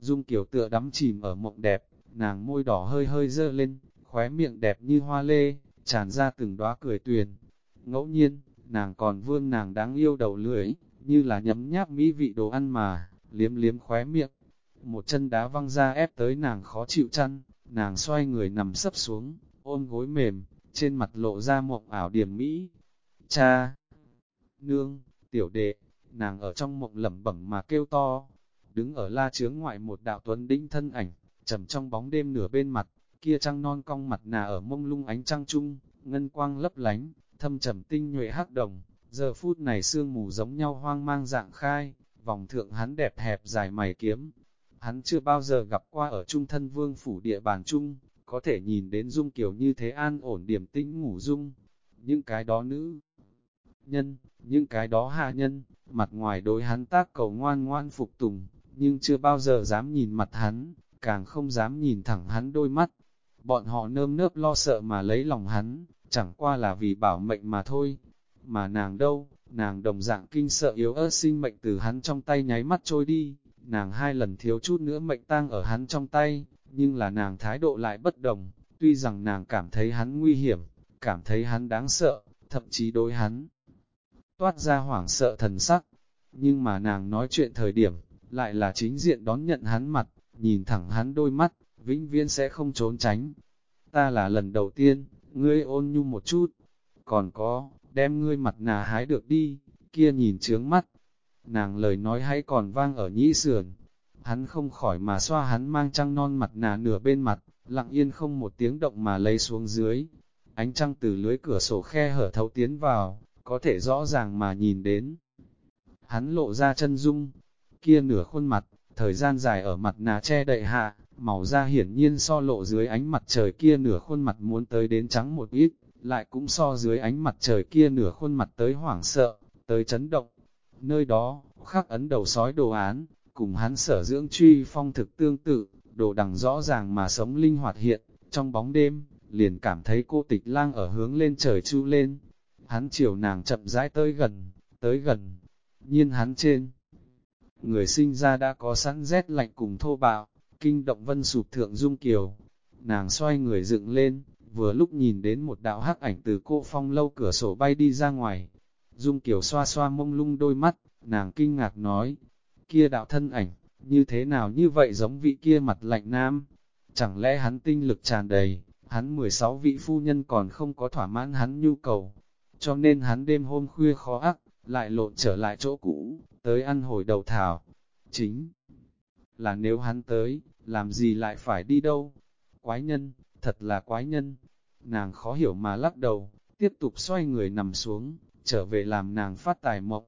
Dung Kiều tựa đắm chìm ở mộng đẹp, nàng môi đỏ hơi hơi dơ lên, khóe miệng đẹp như hoa lê, tràn ra từng đóa cười tuyền. Ngẫu nhiên, nàng còn vương nàng đáng yêu đầu lưỡi, như là nhấm nháp mỹ vị đồ ăn mà, liếm liếm khóe miệng. Một chân đá văng ra ép tới nàng khó chịu chăn, nàng xoay người nằm sấp xuống, ôm gối mềm, trên mặt lộ ra mộng ảo điểm mỹ. Cha! Nương! Tiểu đệ! Nàng ở trong mộng lẩm bẩm mà kêu to. Đứng ở la chướng ngoại một đạo tuấn đĩnh thân ảnh, trầm trong bóng đêm nửa bên mặt, kia trăng non cong mặt nà ở mông lung ánh trăng trung, ngân quang lấp lánh, thâm trầm tinh nhuệ hắc đồng, giờ phút này sương mù giống nhau hoang mang dạng khai, vòng thượng hắn đẹp hẹp dài mày kiếm. Hắn chưa bao giờ gặp qua ở trung thân vương phủ địa bàn trung, có thể nhìn đến dung kiểu như thế an ổn điểm tĩnh ngủ dung. Những cái đó nữ nhân, những cái đó hạ nhân, mặt ngoài đối hắn tác cầu ngoan ngoan phục tùng, nhưng chưa bao giờ dám nhìn mặt hắn, càng không dám nhìn thẳng hắn đôi mắt. Bọn họ nơm nớp lo sợ mà lấy lòng hắn, chẳng qua là vì bảo mệnh mà thôi. Mà nàng đâu, nàng đồng dạng kinh sợ yếu ớt sinh mệnh từ hắn trong tay nháy mắt trôi đi, nàng hai lần thiếu chút nữa mệnh tang ở hắn trong tay, nhưng là nàng thái độ lại bất đồng, tuy rằng nàng cảm thấy hắn nguy hiểm, cảm thấy hắn đáng sợ, thậm chí đối hắn toát ra hoảng sợ thần sắc, nhưng mà nàng nói chuyện thời điểm, lại là chính diện đón nhận hắn mặt, nhìn thẳng hắn đôi mắt, vĩnh viễn sẽ không trốn tránh. Ta là lần đầu tiên, ngươi ôn nhu một chút, còn có, đem ngươi mặt nà hái được đi, kia nhìn trướng mắt. Nàng lời nói hay còn vang ở nhĩ sườn, hắn không khỏi mà xoa hắn mang trăng non mặt nà nửa bên mặt, lặng yên không một tiếng động mà lấy xuống dưới. Ánh trăng từ lưới cửa sổ khe hở thấu tiến vào, có thể rõ ràng mà nhìn đến. Hắn lộ ra chân dung, kia nửa khuôn mặt, thời gian dài ở mặt nà che đậy hạ, màu da hiển nhiên so lộ dưới ánh mặt trời kia nửa khuôn mặt muốn tới đến trắng một ít, lại cũng so dưới ánh mặt trời kia nửa khuôn mặt tới hoảng sợ, tới chấn động. Nơi đó, khắc ấn đầu sói đồ án, cùng hắn sở dưỡng truy phong thực tương tự, đồ đằng rõ ràng mà sống linh hoạt hiện, trong bóng đêm, liền cảm thấy cô tịch lang ở hướng lên trời chu lên. Hắn chiều nàng chậm rãi tới gần, tới gần, nhiên hắn trên. Người sinh ra đã có sẵn rét lạnh cùng thô bạo, kinh động vân sụp thượng dung kiều. Nàng xoay người dựng lên, vừa lúc nhìn đến một đạo hắc ảnh từ cô phong lâu cửa sổ bay đi ra ngoài. Dung kiều xoa xoa mông lung đôi mắt, nàng kinh ngạc nói, kia đạo thân ảnh, như thế nào như vậy giống vị kia mặt lạnh nam? Chẳng lẽ hắn tinh lực tràn đầy, hắn 16 vị phu nhân còn không có thỏa mãn hắn nhu cầu, cho nên hắn đêm hôm khuya khó ác, lại lộn trở lại chỗ cũ, tới ăn hồi đầu thảo. Chính là nếu hắn tới, làm gì lại phải đi đâu? Quái nhân, thật là quái nhân. Nàng khó hiểu mà lắc đầu, tiếp tục xoay người nằm xuống, trở về làm nàng phát tài mộng.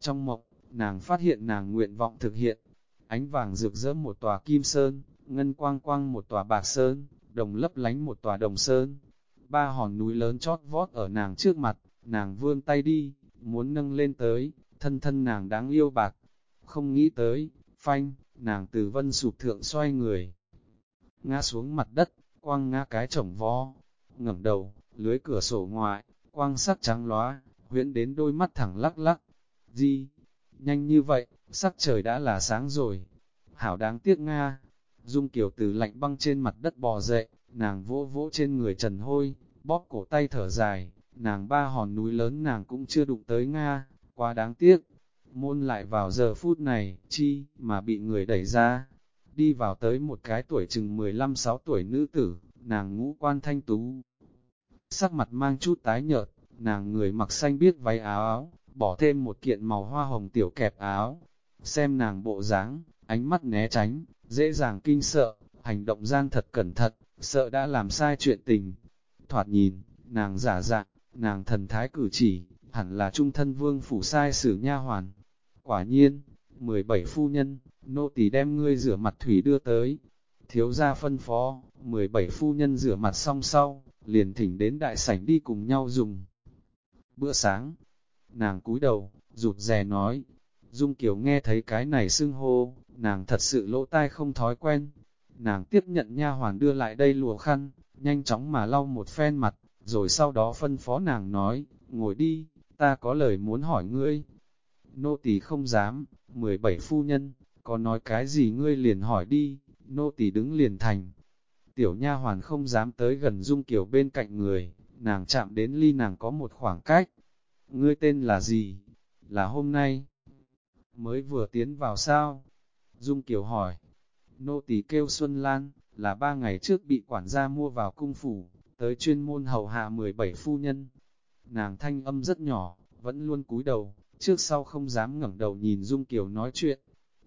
Trong mộng, nàng phát hiện nàng nguyện vọng thực hiện. Ánh vàng rực rỡ một tòa kim sơn, ngân quang quang một tòa bạc sơn, đồng lấp lánh một tòa đồng sơn. Ba hòn núi lớn chót vót ở nàng trước mặt, nàng vươn tay đi, muốn nâng lên tới, thân thân nàng đáng yêu bạc. Không nghĩ tới, phanh, nàng từ vân sụp thượng xoay người. Ngã xuống mặt đất, quang ngã cái chổng vó, ngẩng đầu, lưới cửa sổ ngoài, quang sắc trắng lóa, huyễn đến đôi mắt thẳng lắc lắc. Di, nhanh như vậy, sắc trời đã là sáng rồi. Hảo đáng tiếc Nga. Dung Kiều từ lạnh băng trên mặt đất bò dậy, nàng vỗ vỗ trên người trần hôi, bóp cổ tay thở dài, nàng ba hòn núi lớn nàng cũng chưa đụng tới Nga, quá đáng tiếc. Môn lại vào giờ phút này, chi, mà bị người đẩy ra, đi vào tới một cái tuổi chừng 15-6 tuổi nữ tử, nàng ngũ quan thanh tú. Sắc mặt mang chút tái nhợt, nàng người mặc xanh biết váy áo áo, bỏ thêm một kiện màu hoa hồng tiểu kẹp áo. Xem nàng bộ dáng, ánh mắt né tránh, dễ dàng kinh sợ, hành động gian thật cẩn thận, sợ đã làm sai chuyện tình. Thoạt nhìn, nàng giả dạng, nàng thần thái cử chỉ, hẳn là trung thân vương phủ sai sử nha hoàn. Quả nhiên, 17 phu nhân, nô tỳ đem ngươi rửa mặt thủy đưa tới. Thiếu gia phân phó, 17 phu nhân rửa mặt xong sau, liền thỉnh đến đại sảnh đi cùng nhau dùng. Bữa sáng, nàng cúi đầu, rụt rè nói, Dung Kiều nghe thấy cái này xưng hô, nàng thật sự lỗ tai không thói quen. Nàng tiếp nhận nha hoàn đưa lại đây lùa khăn, nhanh chóng mà lau một phen mặt, rồi sau đó phân phó nàng nói, ngồi đi, ta có lời muốn hỏi ngươi. Nô tỳ không dám, 17 phu nhân, có nói cái gì ngươi liền hỏi đi, nô tỳ đứng liền thành. Tiểu nha hoàn không dám tới gần Dung Kiều bên cạnh người, nàng chạm đến ly nàng có một khoảng cách. Ngươi tên là gì? Là hôm nay. Mới vừa tiến vào sao? Dung Kiều hỏi. Nô tỳ kêu Xuân Lan, là ba ngày trước bị quản gia mua vào cung phủ, tới chuyên môn hầu hạ 17 phu nhân. Nàng thanh âm rất nhỏ, vẫn luôn cúi đầu, trước sau không dám ngẩng đầu nhìn Dung Kiều nói chuyện.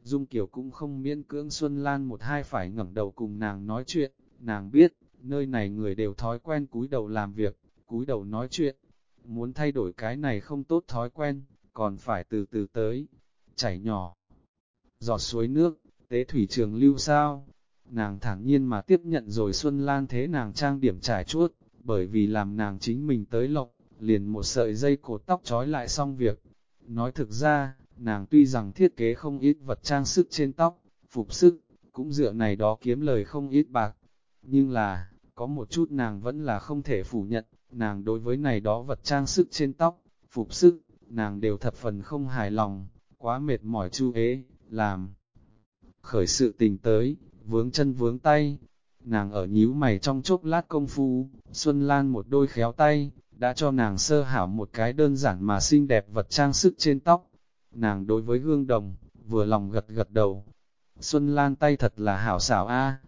Dung Kiều cũng không miễn cưỡng Xuân Lan một hai phải ngẩng đầu cùng nàng nói chuyện, nàng biết, nơi này người đều thói quen cúi đầu làm việc, cúi đầu nói chuyện. Muốn thay đổi cái này không tốt thói quen, còn phải từ từ tới, chảy nhỏ. Giọt suối nước, tế thủy trường lưu sao? Nàng thẳng nhiên mà tiếp nhận rồi Xuân Lan thế nàng trang điểm trải chuốt, bởi vì làm nàng chính mình tới lộc, liền một sợi dây cột tóc trói lại xong việc. Nói thực ra, nàng tuy rằng thiết kế không ít vật trang sức trên tóc, phục sức, cũng dựa này đó kiếm lời không ít bạc. Nhưng là, có một chút nàng vẫn là không thể phủ nhận, nàng đối với này đó vật trang sức trên tóc, phục sức, nàng đều thập phần không hài lòng, quá mệt mỏi chu ế, làm. Khởi sự tình tới, vướng chân vướng tay, nàng ở nhíu mày trong chốc lát công phu, Xuân Lan một đôi khéo tay, đã cho nàng sơ hảo một cái đơn giản mà xinh đẹp vật trang sức trên tóc. Nàng đối với gương đồng, vừa lòng gật gật đầu. Xuân Lan tay thật là hảo xảo a.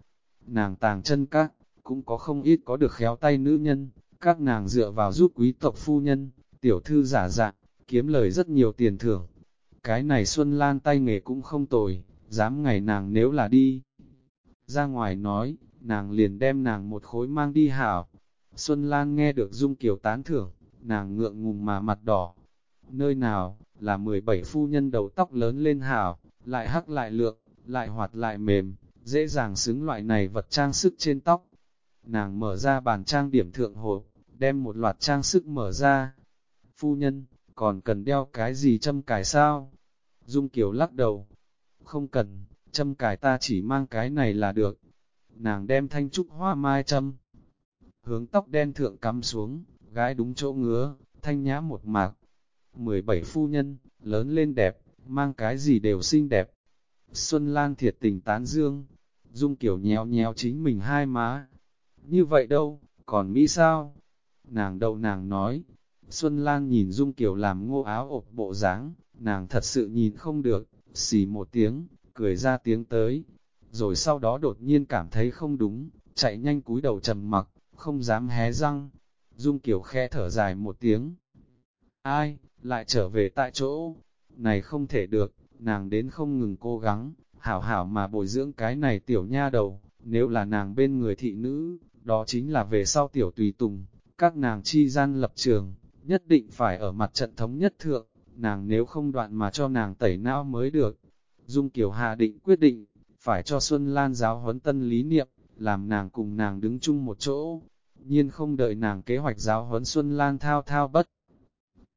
Nàng tàng chân các, cũng có không ít có được khéo tay nữ nhân, các nàng dựa vào giúp quý tộc phu nhân, tiểu thư giả dạng, kiếm lời rất nhiều tiền thưởng. Cái này Xuân Lan tay nghề cũng không tồi, dám ngày nàng nếu là đi. Ra ngoài nói, nàng liền đem nàng một khối mang đi hảo. Xuân Lan nghe được Dung Kiều tán thưởng, nàng ngượng ngùng mà mặt đỏ. Nơi nào, là 17 phu nhân đầu tóc lớn lên hảo, lại hắc lại lượng, lại hoạt lại mềm, dễ dàng xứng loại này vật trang sức trên tóc. Nàng mở ra bàn trang điểm thượng hộp, đem một loạt trang sức mở ra. Phu nhân, còn cần đeo cái gì châm cài sao? Dung Kiều lắc đầu. Không cần, châm cài ta chỉ mang cái này là được. Nàng đem thanh trúc hoa mai châm. Hướng tóc đen thượng cắm xuống, gái đúng chỗ ngứa, thanh nhã một mạc. 17 phu nhân, lớn lên đẹp, mang cái gì đều xinh đẹp. Xuân Lan thiệt tình tán dương, Dung Kiều nhéo nhéo chính mình hai má. Như vậy đâu, còn Mỹ sao? Nàng đâu nàng nói. Xuân Lan nhìn Dung Kiều làm ngô áo ộp bộ dáng, nàng thật sự nhìn không được, xì một tiếng, cười ra tiếng tới. Rồi sau đó đột nhiên cảm thấy không đúng, chạy nhanh cúi đầu trầm mặc, không dám hé răng. Dung Kiều khe thở dài một tiếng. Ai, lại trở về tại chỗ? Này không thể được, nàng đến không ngừng cố gắng, hảo hảo mà bồi dưỡng cái này tiểu nha đầu, nếu là nàng bên người thị nữ, đó chính là về sau tiểu tùy tùng, các nàng chi gian lập trường, nhất định phải ở mặt trận thống nhất thượng, nàng nếu không đoạn mà cho nàng tẩy não mới được. Dung Kiều Hà định quyết định, phải cho Xuân Lan giáo huấn tân lý niệm, làm nàng cùng nàng đứng chung một chỗ, nhiên không đợi nàng kế hoạch giáo huấn Xuân Lan thao thao bất.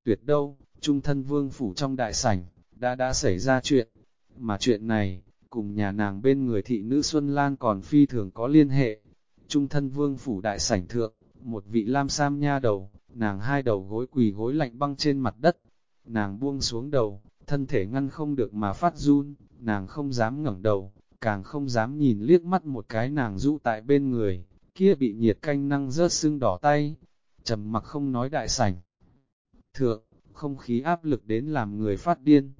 Tuyệt đâu, trung thân vương phủ trong đại sảnh, đã đã xảy ra chuyện, mà chuyện này, cùng nhà nàng bên người thị nữ Xuân Lan còn phi thường có liên hệ. Trung thân vương phủ đại sảnh thượng, một vị lam sam nha đầu, nàng hai đầu gối quỳ gối lạnh băng trên mặt đất. Nàng buông xuống đầu, thân thể ngăn không được mà phát run, nàng không dám ngẩng đầu, càng không dám nhìn liếc mắt một cái nàng rũ tại bên người, kia bị nhiệt canh năng rớt sưng đỏ tay, trầm mặc không nói đại sảnh. Thượng, không khí áp lực đến làm người phát điên,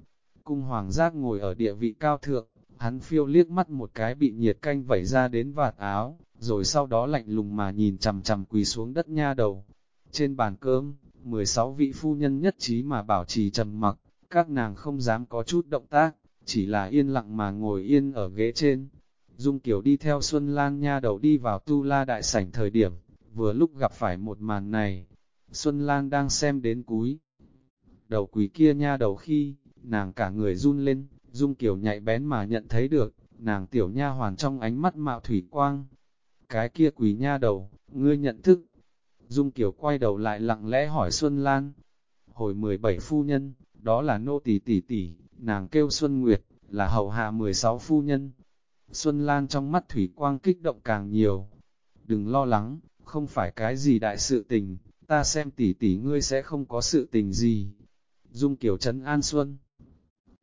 cung hoàng giác ngồi ở địa vị cao thượng, hắn phiêu liếc mắt một cái bị nhiệt canh vẩy ra đến vạt áo, rồi sau đó lạnh lùng mà nhìn chằm chằm quỳ xuống đất nha đầu. Trên bàn cơm, 16 vị phu nhân nhất trí mà bảo trì trầm mặc, các nàng không dám có chút động tác, chỉ là yên lặng mà ngồi yên ở ghế trên. Dung Kiều đi theo Xuân Lan nha đầu đi vào tu la đại sảnh thời điểm, vừa lúc gặp phải một màn này. Xuân Lan đang xem đến cúi. Đầu quỳ kia nha đầu khi, nàng cả người run lên, Dung Kiều nhạy bén mà nhận thấy được, nàng tiểu nha hoàn trong ánh mắt mạo thủy quang. Cái kia quỷ nha đầu, ngươi nhận thức. Dung Kiều quay đầu lại lặng lẽ hỏi Xuân Lan. Hồi 17 phu nhân, đó là nô tỳ tỷ tỷ, nàng kêu Xuân Nguyệt, là hậu hạ 16 phu nhân. Xuân Lan trong mắt thủy quang kích động càng nhiều. Đừng lo lắng, không phải cái gì đại sự tình, ta xem tỷ tỷ ngươi sẽ không có sự tình gì. Dung Kiều Trấn An Xuân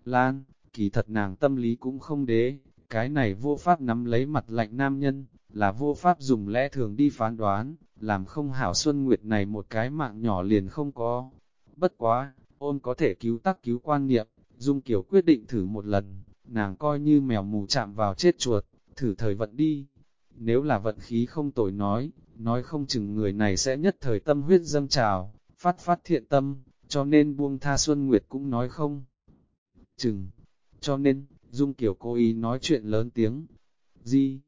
Lan, kỳ thật nàng tâm lý cũng không đế, cái này vô pháp nắm lấy mặt lạnh nam nhân, là vô pháp dùng lẽ thường đi phán đoán, làm không hảo Xuân Nguyệt này một cái mạng nhỏ liền không có. Bất quá, ôn có thể cứu tắc cứu quan niệm, Dung Kiều quyết định thử một lần, nàng coi như mèo mù chạm vào chết chuột, thử thời vận đi. Nếu là vận khí không tồi nói, nói không chừng người này sẽ nhất thời tâm huyết dâng trào, phát phát thiện tâm, cho nên buông tha Xuân Nguyệt cũng nói không. Chừng, cho nên, Dung Kiều cố ý nói chuyện lớn tiếng. Gì?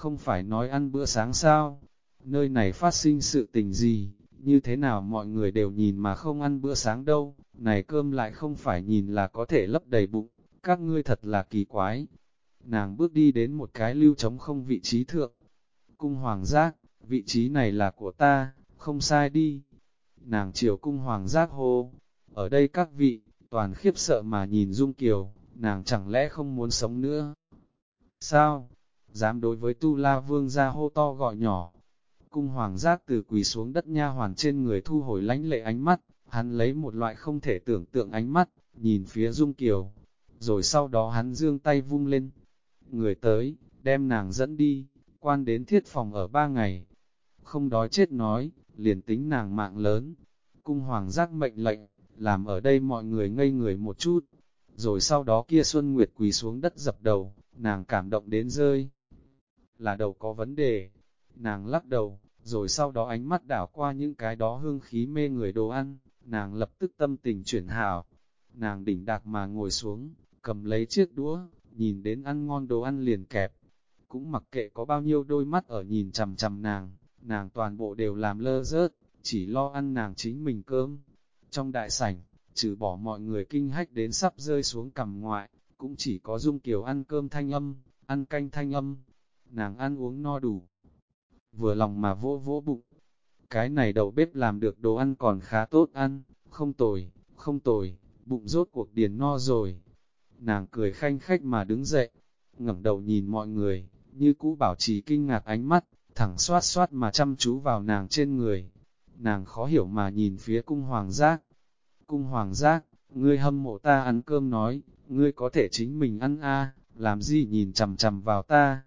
Không phải nói ăn bữa sáng sao? Nơi này phát sinh sự tình gì? Như thế nào mọi người đều nhìn mà không ăn bữa sáng đâu? Này cơm lại không phải nhìn là có thể lấp đầy bụng. Các ngươi thật là kỳ quái. Nàng bước đi đến một cái lưu trống không vị trí thượng. Cung hoàng giác, vị trí này là của ta, không sai đi. Nàng chiều cung hoàng giác hô. Ở đây các vị, toàn khiếp sợ mà nhìn Dung Kiều, nàng chẳng lẽ không muốn sống nữa? Sao? Dám đối với Tu La Vương ra hô to gọi nhỏ. Cung hoàng giác từ quỳ xuống đất nha hoàn trên người thu hồi lánh lệ ánh mắt, hắn lấy một loại không thể tưởng tượng ánh mắt, nhìn phía Dung Kiều. Rồi sau đó hắn dương tay vung lên. Người tới, đem nàng dẫn đi, quan đến thiết phòng ở ba ngày. Không đói chết nói, liền tính nàng mạng lớn. Cung hoàng giác mệnh lệnh, làm ở đây mọi người ngây người một chút. Rồi sau đó kia Xuân Nguyệt quỳ xuống đất dập đầu, nàng cảm động đến rơi. Là đầu có vấn đề. Nàng lắc đầu, rồi sau đó ánh mắt đảo qua những cái đó hương khí mê người đồ ăn, nàng lập tức tâm tình chuyển hảo. Nàng đỉnh đạc mà ngồi xuống, cầm lấy chiếc đũa, nhìn đến ăn ngon đồ ăn liền kẹp. Cũng mặc kệ có bao nhiêu đôi mắt ở nhìn chằm chằm nàng, nàng toàn bộ đều làm lơ rớt, chỉ lo ăn nàng chính mình cơm. Trong đại sảnh, trừ bỏ mọi người kinh hách đến sắp rơi xuống cằm ngoại, cũng chỉ có Dung Kiều ăn cơm thanh âm, ăn canh thanh âm, nàng ăn uống no đủ. Vừa lòng mà vỗ vỗ bụng, cái này đầu bếp làm được đồ ăn còn khá tốt ăn, không tồi, không tồi, bụng rốt cuộc điền no rồi. Nàng cười khanh khách mà đứng dậy, ngẩng đầu nhìn mọi người, như cũ bảo trì kinh ngạc ánh mắt, thẳng xoát xoát mà chăm chú vào nàng trên người. Nàng khó hiểu mà nhìn phía cung hoàng giác, cung hoàng giác, ngươi hâm mộ ta ăn cơm nói, ngươi có thể chính mình ăn a làm gì nhìn chằm chằm vào ta,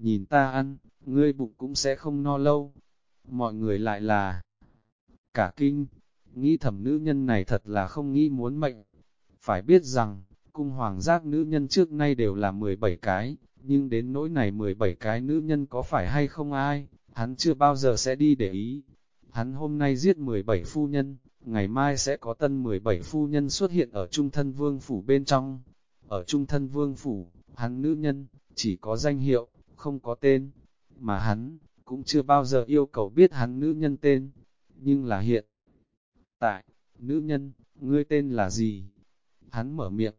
nhìn ta ăn, ngươi bụng cũng sẽ không no lâu. Mọi người lại là cả kinh, nghĩ thầm nữ nhân này thật là không nghĩ muốn mệnh. Phải biết rằng, cung hoàng giác nữ nhân trước nay đều là 17 cái, nhưng đến nỗi này 17 cái nữ nhân có phải hay không ai, hắn chưa bao giờ sẽ đi để ý. Hắn hôm nay giết 17 phu nhân, ngày mai sẽ có tân 17 phu nhân xuất hiện ở trung thân vương phủ bên trong. Ở trung thân vương phủ, hắn nữ nhân, chỉ có danh hiệu, không có tên, mà hắn, cũng chưa bao giờ yêu cầu biết hắn nữ nhân tên, nhưng là hiện. Tại, nữ nhân, ngươi tên là gì? Hắn mở miệng,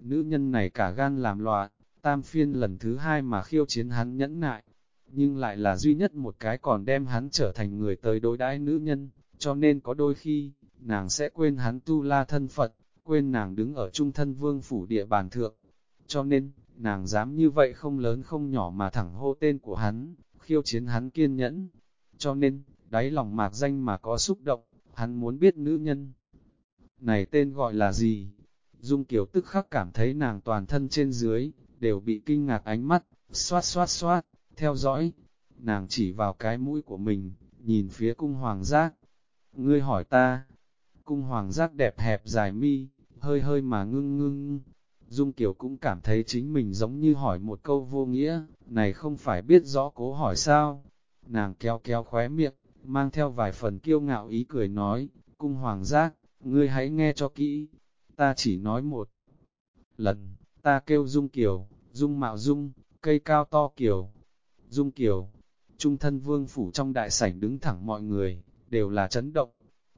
nữ nhân này cả gan làm loạn, tam phiên lần thứ hai mà khiêu chiến hắn nhẫn nại, nhưng lại là duy nhất một cái còn đem hắn trở thành người tới đối đãi nữ nhân, cho nên có đôi khi, nàng sẽ quên hắn tu la thân Phật, quên nàng đứng ở trung thân vương phủ địa bàn thượng. Cho nên, nàng dám như vậy không lớn không nhỏ mà thẳng hô tên của hắn, khiêu chiến hắn kiên nhẫn. Cho nên, đáy lòng mạc danh mà có xúc động, hắn muốn biết nữ nhân. Này tên gọi là gì? Dung Kiều tức khắc cảm thấy nàng toàn thân trên dưới, đều bị kinh ngạc ánh mắt, xoát xoát xoát, theo dõi. Nàng chỉ vào cái mũi của mình, nhìn phía cung hoàng giác. Ngươi hỏi ta, cung hoàng giác đẹp hẹp dài mi, hơi hơi mà ngưng ngưng. Dung Kiều cũng cảm thấy chính mình giống như hỏi một câu vô nghĩa, này không phải biết rõ cố hỏi sao. Nàng kéo kéo khóe miệng, mang theo vài phần kiêu ngạo ý cười nói, cung hoàng giác, ngươi hãy nghe cho kỹ, ta chỉ nói một lần, ta kêu Dung Kiều, Dung Mạo Dung, cây cao to kiều. Dung kiều, trung thân vương phủ trong đại sảnh đứng thẳng mọi người, đều là chấn động.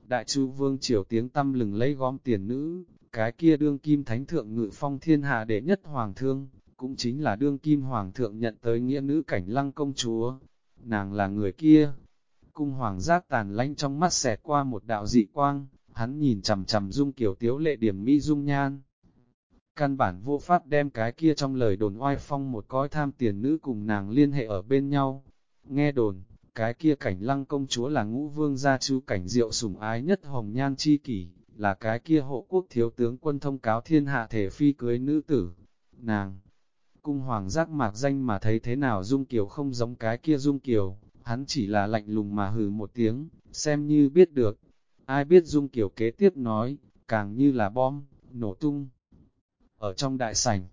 Đại chu vương triều tiếng tâm lừng lấy gom tiền nữ, cái kia đương kim thánh thượng ngự phong thiên hạ đệ nhất hoàng thương, cũng chính là đương kim hoàng thượng nhận tới nghĩa nữ cảnh lăng công chúa. Nàng là người kia. Cung hoàng giác tàn lanh trong mắt xẹt qua một đạo dị quang, hắn nhìn chầm chầm dung kiểu tiếu lệ điểm mỹ dung nhan. Căn bản vô pháp đem cái kia trong lời đồn oai phong một cõi tham tiền nữ cùng nàng liên hệ ở bên nhau. Nghe đồn, cái kia cảnh lăng công chúa là ngũ vương gia chú cảnh diệu sủng ái nhất hồng nhan chi kỷ, là cái kia hộ quốc thiếu tướng quân thông cáo thiên hạ thể phi cưới nữ tử. Nàng, cung hoàng giác mạc danh mà thấy thế nào Dung Kiều không giống cái kia Dung Kiều, hắn chỉ là lạnh lùng mà hừ một tiếng, xem như biết được. Ai biết Dung Kiều kế tiếp nói, càng như là bom, nổ tung. Ở trong đại sảnh,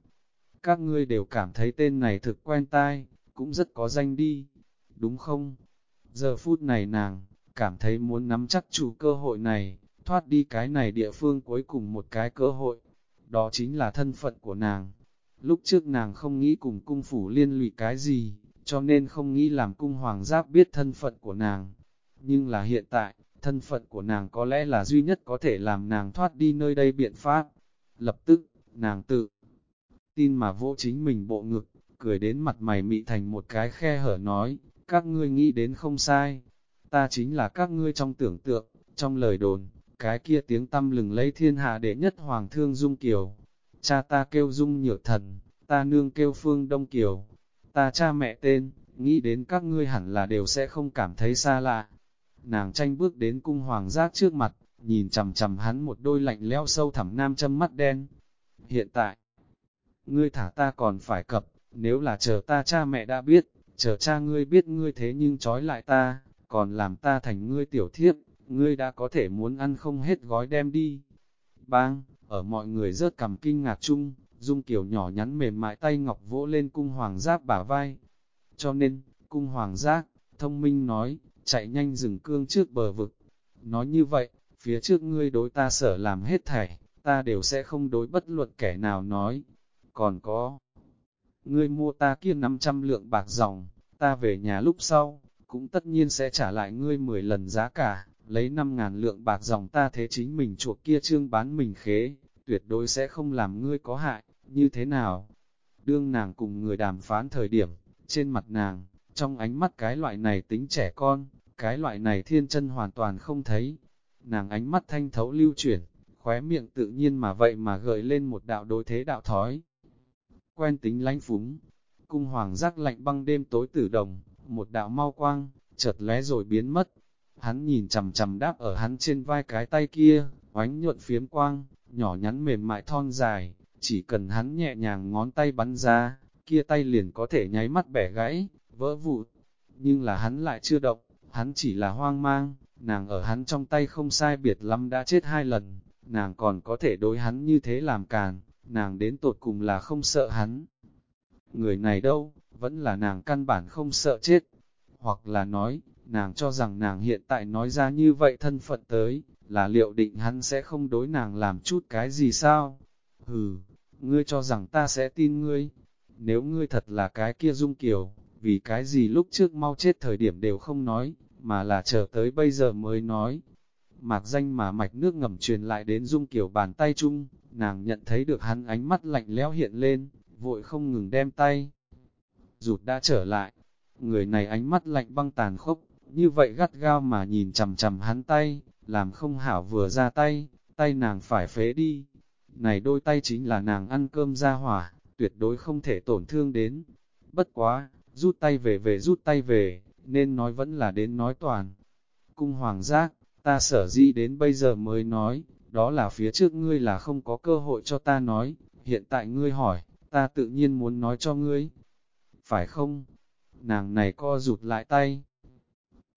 các ngươi đều cảm thấy tên này thực quen tai, cũng rất có danh đi, đúng không? Giờ phút này nàng, cảm thấy muốn nắm chắc chủ cơ hội này, thoát đi cái này địa phương cuối cùng một cái cơ hội. Đó chính là thân phận của nàng. Lúc trước nàng không nghĩ cùng cung phủ liên lụy cái gì, cho nên không nghĩ làm cung hoàng giáp biết thân phận của nàng. Nhưng là hiện tại, thân phận của nàng có lẽ là duy nhất có thể làm nàng thoát đi nơi đây biện pháp. Lập tức, nàng tự tin mà vô chính mình bộ ngực, cười đến mặt mày mị thành một cái khe hở nói, các ngươi nghĩ đến không sai, ta chính là các ngươi trong tưởng tượng, trong lời đồn, cái kia tiếng tâm lừng lấy thiên hạ đệ nhất hoàng thương dung kiều. Cha ta kêu dung nhược thần, ta nương kêu phương đông kiều, ta cha mẹ tên, nghĩ đến các ngươi hẳn là đều sẽ không cảm thấy xa lạ. Nàng tranh bước đến cung hoàng giác trước mặt, nhìn chầm chầm hắn một đôi lạnh leo sâu thẳm nam châm mắt đen. Hiện tại, ngươi thả ta còn phải cập, nếu là chờ ta cha mẹ đã biết, chờ cha ngươi biết ngươi thế nhưng trói lại ta, còn làm ta thành ngươi tiểu thiếp, ngươi đã có thể muốn ăn không hết gói đem đi. Bang, ở mọi người rớt cầm kinh ngạc chung, dung kiểu nhỏ nhắn mềm mại tay ngọc vỗ lên cung hoàng giác bả vai. Cho nên, cung hoàng giác, thông minh nói, chạy nhanh rừng cương trước bờ vực. Nói như vậy, phía trước ngươi đối ta sở làm hết thảy, ta đều sẽ không đối bất luận kẻ nào nói. Còn có, ngươi mua ta kia 500 lượng bạc dòng, ta về nhà lúc sau, cũng tất nhiên sẽ trả lại ngươi 10 lần giá cả, lấy 5.000 lượng bạc dòng ta thế chính mình chuộc kia trương bán mình khế, tuyệt đối sẽ không làm ngươi có hại, như thế nào? Đương nàng cùng người đàm phán thời điểm, trên mặt nàng, trong ánh mắt cái loại này tính trẻ con, cái loại này thiên chân hoàn toàn không thấy. Nàng ánh mắt thanh thấu lưu chuyển, khóe miệng tự nhiên mà vậy mà gợi lên một đạo đối thế đạo thói. Quen tính lánh phúng, cung hoàng giác lạnh băng đêm tối tử đồng, một đạo mau quang, chợt lé rồi biến mất. Hắn nhìn chầm chầm đáp ở hắn trên vai cái tay kia, oánh nhuận phiếm quang, nhỏ nhắn mềm mại thon dài, chỉ cần hắn nhẹ nhàng ngón tay bắn ra, kia tay liền có thể nháy mắt bẻ gãy, vỡ vụt. Nhưng là hắn lại chưa động, hắn chỉ là hoang mang, nàng ở hắn trong tay không sai biệt lắm đã chết hai lần, nàng còn có thể đối hắn như thế làm càn, nàng đến tột cùng là không sợ hắn. Người này đâu, vẫn là nàng căn bản không sợ chết, hoặc là nói, nàng cho rằng nàng hiện tại nói ra như vậy thân phận tới, là liệu định hắn sẽ không đối nàng làm chút cái gì sao? Hừ, ngươi cho rằng ta sẽ tin ngươi, nếu ngươi thật là cái kia dung kiều, vì cái gì lúc trước mau chết thời điểm đều không nói, mà là chờ tới bây giờ mới nói. Mạc danh mà mạch nước ngầm truyền lại đến dung kiều bàn tay chung, nàng nhận thấy được hắn ánh mắt lạnh lẽo hiện lên, vội không ngừng đem tay. Rụt đã trở lại, người này ánh mắt lạnh băng tàn khốc, như vậy gắt gao mà nhìn chầm chầm hắn tay, làm không hảo vừa ra tay, tay nàng phải phế đi. Này đôi tay chính là nàng ăn cơm ra hỏa, tuyệt đối không thể tổn thương đến. Bất quá, rút tay về về rút tay về, nên nói vẫn là đến nói toàn. Cung hoàng giác, ta sở di đến bây giờ mới nói, đó là phía trước ngươi là không có cơ hội cho ta nói, hiện tại ngươi hỏi, ta tự nhiên muốn nói cho ngươi. Phải không? Nàng này co rụt lại tay.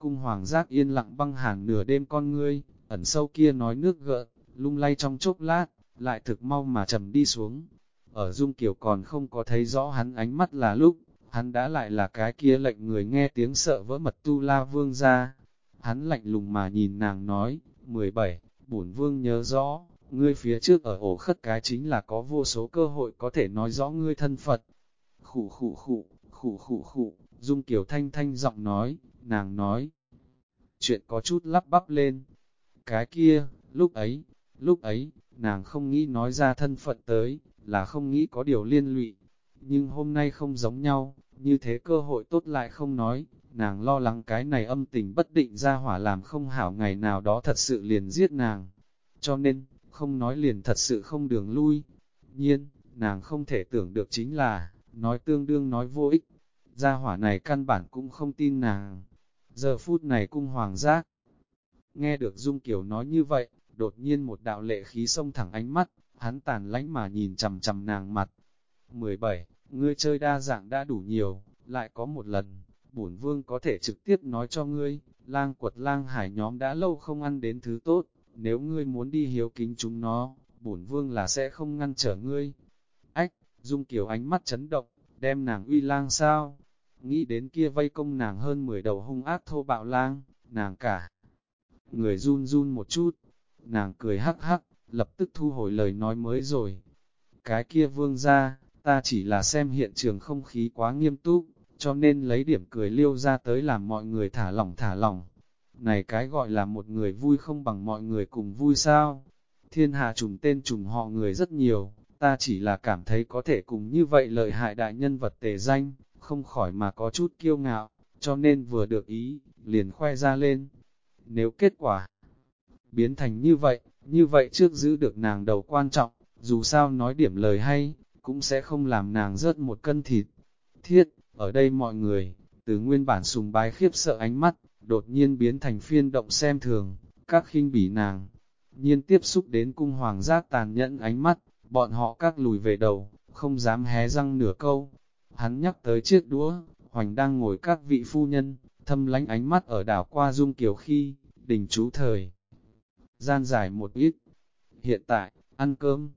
Cung hoàng giác yên lặng băng hàn nửa đêm con ngươi, ẩn sâu kia nói nước gợn, lung lay trong chốc lát, lại thực mau mà trầm đi xuống. Ở Dung Kiều còn không có thấy rõ hắn ánh mắt là lúc, hắn đã lại là cái kia lệnh người nghe tiếng sợ vỡ mật tu la vương ra. Hắn lạnh lùng mà nhìn nàng nói, 17, bổn vương nhớ rõ, ngươi phía trước ở ổ khất cái chính là có vô số cơ hội có thể nói rõ ngươi thân Phật. khụ khụ khụ, khụ khụ khụ, Dung Kiều thanh thanh giọng nói, nàng nói. Chuyện có chút lắp bắp lên. Cái kia, lúc ấy, lúc ấy, nàng không nghĩ nói ra thân phận tới, là không nghĩ có điều liên lụy. Nhưng hôm nay không giống nhau, như thế cơ hội tốt lại không nói, nàng lo lắng cái này âm tình bất định ra hỏa làm không hảo ngày nào đó thật sự liền giết nàng. Cho nên, không nói liền thật sự không đường lui. Nhiên, nàng không thể tưởng được chính là, nói tương đương nói vô ích. Gia hỏa này căn bản cũng không tin nàng. Giờ phút này cung hoàng giác. Nghe được Dung Kiều nói như vậy, đột nhiên một đạo lệ khí xông thẳng ánh mắt, hắn tàn lánh mà nhìn chầm chầm nàng mặt. 17. Ngươi chơi đa dạng đã đủ nhiều, lại có một lần, bổn vương có thể trực tiếp nói cho ngươi, lang quật lang hải nhóm đã lâu không ăn đến thứ tốt, nếu ngươi muốn đi hiếu kính chúng nó, bổn vương là sẽ không ngăn trở ngươi. Ách, Dung Kiều ánh mắt chấn động, đem nàng uy lang sao? Nghĩ đến kia vây công nàng hơn 10 đầu hung ác thô bạo lang, nàng cả. Người run run một chút, nàng cười hắc hắc, lập tức thu hồi lời nói mới rồi. Cái kia vương ra, ta chỉ là xem hiện trường không khí quá nghiêm túc, cho nên lấy điểm cười liêu ra tới làm mọi người thả lỏng thả lỏng. Này cái gọi là một người vui không bằng mọi người cùng vui sao? Thiên hạ trùng tên trùng họ người rất nhiều, ta chỉ là cảm thấy có thể cùng như vậy lợi hại đại nhân vật tề danh, không khỏi mà có chút kiêu ngạo, cho nên vừa được ý, liền khoe ra lên. Nếu kết quả biến thành như vậy, như vậy trước giữ được nàng đầu quan trọng, dù sao nói điểm lời hay, cũng sẽ không làm nàng rớt một cân thịt. Thiết, ở đây mọi người, từ nguyên bản sùng bái khiếp sợ ánh mắt, đột nhiên biến thành phiên động xem thường, các khinh bỉ nàng. Nhiên tiếp xúc đến cung hoàng giác tàn nhẫn ánh mắt, bọn họ các lùi về đầu, không dám hé răng nửa câu. Hắn nhắc tới chiếc đũa, hoành đang ngồi các vị phu nhân, thâm lánh ánh mắt ở đảo qua dung kiều khi, đình chú thời. Gian dài một ít. Hiện tại, ăn cơm.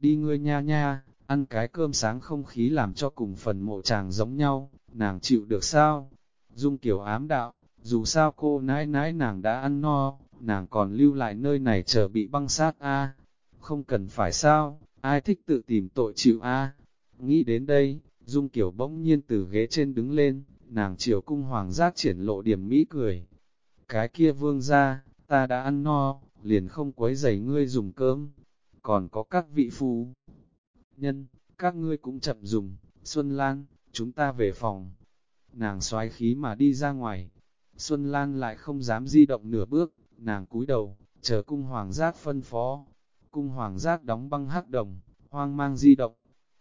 Đi ngươi nha nha, ăn cái cơm sáng không khí làm cho cùng phần mộ chàng giống nhau, nàng chịu được sao? Dung kiểu ám đạo, dù sao cô nãi nãi nàng đã ăn no, nàng còn lưu lại nơi này chờ bị băng sát a Không cần phải sao, ai thích tự tìm tội chịu a Nghĩ đến đây, Dung Kiều bỗng nhiên từ ghế trên đứng lên, nàng chiều cung hoàng giác triển lộ điểm mỹ cười. Cái kia vương ra, ta đã ăn no, liền không quấy giày ngươi dùng cơm. Còn có các vị phu nhân, các ngươi cũng chậm dùng, Xuân Lan, chúng ta về phòng. Nàng xoái khí mà đi ra ngoài, Xuân Lan lại không dám di động nửa bước, nàng cúi đầu, chờ cung hoàng giác phân phó. Cung hoàng giác đóng băng hắc đồng, hoang mang di động.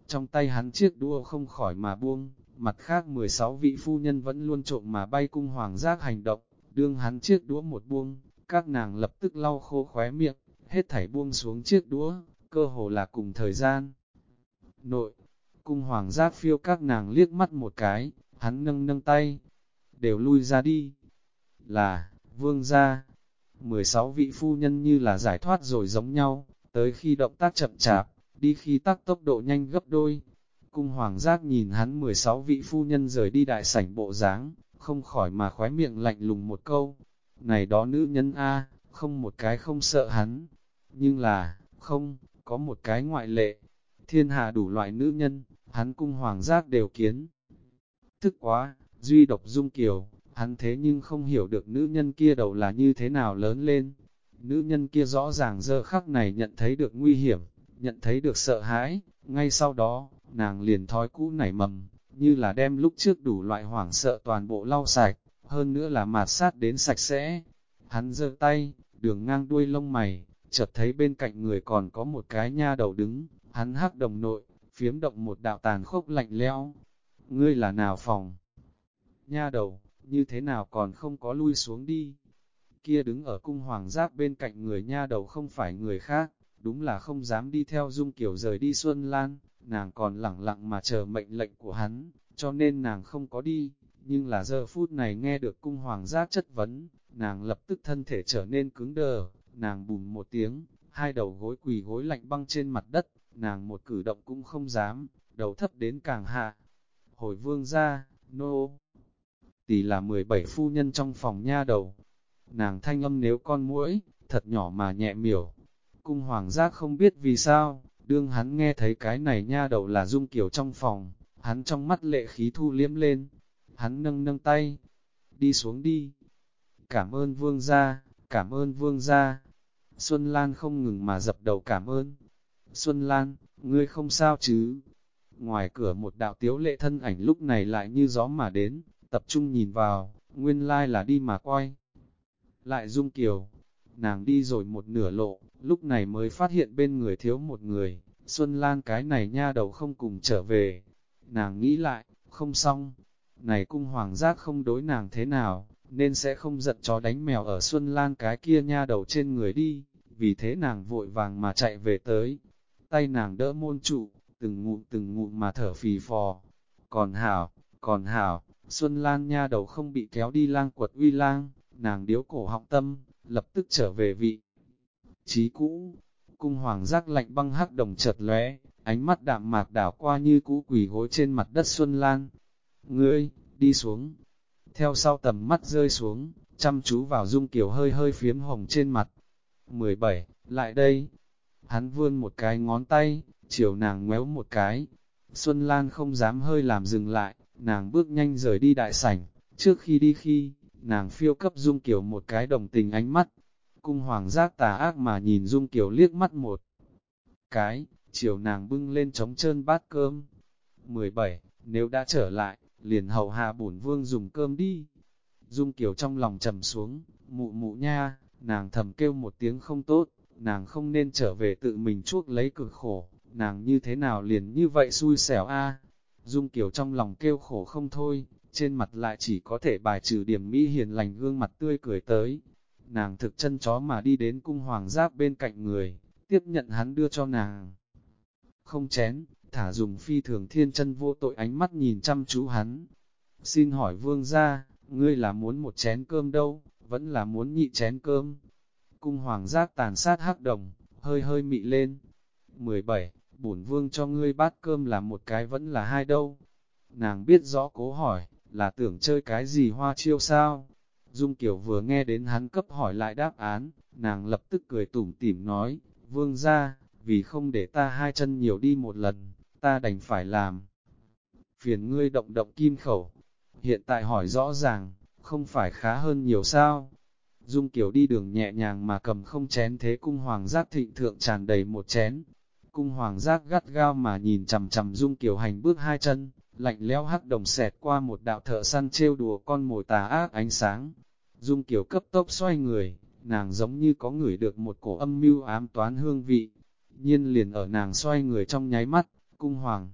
Trong tay hắn chiếc đua không khỏi mà buông, mặt khác 16 vị phu nhân vẫn luôn trộm mà bay cung hoàng giác hành động, đương hắn chiếc đũa một buông, các nàng lập tức lau khô khóe miệng, hết thảy buông xuống chiếc đũa, cơ hồ là cùng thời gian. Nội, cung hoàng giác phiêu các nàng liếc mắt một cái, hắn nâng nâng tay, đều lui ra đi. Là, vương gia, 16 vị phu nhân như là giải thoát rồi giống nhau, tới khi động tác chậm chạp, đi khi tắc tốc độ nhanh gấp đôi. Cung hoàng giác nhìn hắn 16 vị phu nhân rời đi đại sảnh bộ dáng không khỏi mà khóe miệng lạnh lùng một câu. Này đó nữ nhân A, không một cái không sợ hắn, nhưng là, không, có một cái ngoại lệ. Thiên hạ đủ loại nữ nhân, hắn cung hoàng giác đều kiến. Thức quá, duy độc dung kiều, hắn thế nhưng không hiểu được nữ nhân kia đầu là như thế nào lớn lên. Nữ nhân kia rõ ràng giờ khắc này nhận thấy được nguy hiểm, nhận thấy được sợ hãi, ngay sau đó, nàng liền thói cũ nảy mầm, như là đem lúc trước đủ loại hoảng sợ toàn bộ lau sạch, hơn nữa là mạt sát đến sạch sẽ. Hắn giơ tay, đường ngang đuôi lông mày, chợt thấy bên cạnh người còn có một cái nha đầu đứng, hắn hắc đồng nội, phiếm động một đạo tàn khốc lạnh lẽo. Ngươi là nào phòng? Nha đầu, như thế nào còn không có lui xuống đi? Kia đứng ở cung hoàng giáp bên cạnh người nha đầu không phải người khác, đúng là không dám đi theo Dung Kiều rời đi Xuân Lan, nàng còn lẳng lặng mà chờ mệnh lệnh của hắn, cho nên nàng không có đi, nhưng là giờ phút này nghe được cung hoàng giác chất vấn, nàng lập tức thân thể trở nên cứng đờ, nàng bùm một tiếng, hai đầu gối quỳ gối lạnh băng trên mặt đất, nàng một cử động cũng không dám, đầu thấp đến càng hạ. Hồi vương ra, nô, no. tỷ là 17 phu nhân trong phòng nha đầu, nàng thanh âm nếu con muỗi, thật nhỏ mà nhẹ miểu. Cung hoàng giác không biết vì sao, đương hắn nghe thấy cái này nha đầu là dung kiểu trong phòng, hắn trong mắt lệ khí thu liếm lên, hắn nâng nâng tay, đi xuống đi. Cảm ơn vương gia, cảm ơn vương gia. Xuân Lan không ngừng mà dập đầu cảm ơn. Xuân Lan, ngươi không sao chứ? Ngoài cửa một đạo tiếu lệ thân ảnh lúc này lại như gió mà đến, tập trung nhìn vào, nguyên lai là đi mà quay. Lại Dung Kiều, nàng đi rồi một nửa lộ, lúc này mới phát hiện bên người thiếu một người, Xuân Lan cái này nha đầu không cùng trở về. Nàng nghĩ lại, không xong, này cung hoàng giác không đối nàng thế nào, nên sẽ không giận chó đánh mèo ở Xuân Lan cái kia nha đầu trên người đi, vì thế nàng vội vàng mà chạy về tới. Tay nàng đỡ môn trụ, từng ngụm từng ngụm mà thở phì phò. Còn hảo, còn hảo, Xuân Lan nha đầu không bị kéo đi lang quật uy lang, nàng điếu cổ họng tâm, lập tức trở về vị. Chí cũ, cung hoàng giác lạnh băng hắc đồng chợt lóe, ánh mắt đạm mạc đảo qua như cũ quỳ gối trên mặt đất Xuân Lan. Ngươi, đi xuống. Theo sau tầm mắt rơi xuống, chăm chú vào dung kiểu hơi hơi phiếm hồng trên mặt. 17. Lại đây. Hắn vươn một cái ngón tay, chiều nàng ngoéo một cái. Xuân Lan không dám hơi làm dừng lại, nàng bước nhanh rời đi đại sảnh. Trước khi đi khi, nàng phiêu cấp Dung Kiều một cái đồng tình ánh mắt. Cung hoàng giác tà ác mà nhìn Dung Kiều liếc mắt một cái, chiều nàng bưng lên trống trơn bát cơm. 17. Nếu đã trở lại, liền hầu hạ bổn vương dùng cơm đi. Dung Kiều trong lòng trầm xuống, mụ mụ nha, nàng thầm kêu một tiếng không tốt, nàng không nên trở về tự mình chuốc lấy cực khổ, nàng như thế nào liền như vậy xui xẻo a Dung Kiều trong lòng kêu khổ không thôi, trên mặt lại chỉ có thể bài trừ điểm mỹ hiền lành gương mặt tươi cười tới. Nàng thực chân chó mà đi đến cung hoàng giáp bên cạnh người, tiếp nhận hắn đưa cho nàng. Không chén, thả dùng phi thường thiên chân vô tội ánh mắt nhìn chăm chú hắn. Xin hỏi vương gia, ngươi là muốn một chén cơm đâu, vẫn là muốn nhị chén cơm. Cung hoàng giác tàn sát hắc đồng, hơi hơi mị lên. 17. Bổn vương cho ngươi bát cơm là một cái vẫn là hai đâu. Nàng biết rõ cố hỏi, là tưởng chơi cái gì hoa chiêu sao? Dung Kiều vừa nghe đến hắn cấp hỏi lại đáp án, nàng lập tức cười tủm tỉm nói, vương ra, vì không để ta hai chân nhiều đi một lần, ta đành phải làm. Phiền ngươi động động kim khẩu, hiện tại hỏi rõ ràng, không phải khá hơn nhiều sao? Dung Kiều đi đường nhẹ nhàng mà cầm không chén thế cung hoàng giác thịnh thượng tràn đầy một chén. Cung hoàng giác gắt gao mà nhìn chầm chầm Dung Kiều hành bước hai chân, lạnh lẽo hắc đồng xẹt qua một đạo thợ săn trêu đùa con mồi tà ác ánh sáng. Dung Kiều cấp tốc xoay người, nàng giống như có ngửi được một cổ âm mưu ám toán hương vị. Nhiên liền ở nàng xoay người trong nháy mắt, cung hoàng.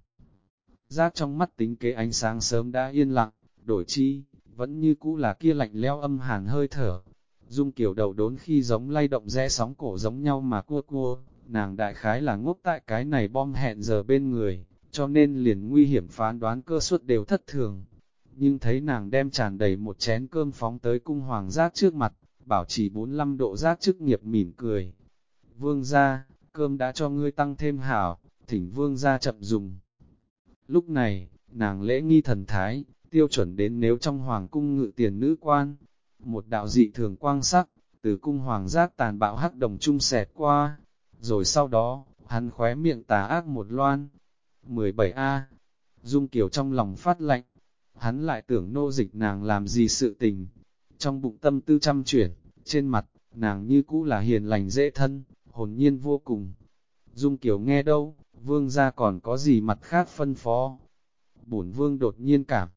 Giác trong mắt tính kế ánh sáng sớm đã yên lặng, đổi chi, vẫn như cũ là kia lạnh leo âm hàn hơi thở. Dung Kiều đầu đốn khi giống lay động rẽ sóng cổ giống nhau mà cua cua, nàng đại khái là ngốc tại cái này bom hẹn giờ bên người, cho nên liền nguy hiểm phán đoán cơ suất đều thất thường. Nhưng thấy nàng đem tràn đầy một chén cơm phóng tới cung hoàng giác trước mặt, bảo trì 45 độ giác chức nghiệp mỉm cười. Vương ra, cơm đã cho ngươi tăng thêm hảo, thỉnh vương ra chậm dùng. Lúc này, nàng lễ nghi thần thái, tiêu chuẩn đến nếu trong hoàng cung ngự tiền nữ quan. Một đạo dị thường quang sắc, từ cung hoàng giác tàn bạo hắc đồng trung xẹt qua. Rồi sau đó, hắn khóe miệng tà ác một loan, 17A. Dung Kiều trong lòng phát lạnh, hắn lại tưởng nô dịch nàng làm gì sự tình. Trong bụng tâm tư trăm chuyển, trên mặt, nàng như cũ là hiền lành dễ thân, hồn nhiên vô cùng. Dung Kiều nghe đâu, vương gia còn có gì mặt khác phân phó. Bổn vương đột nhiên cảm.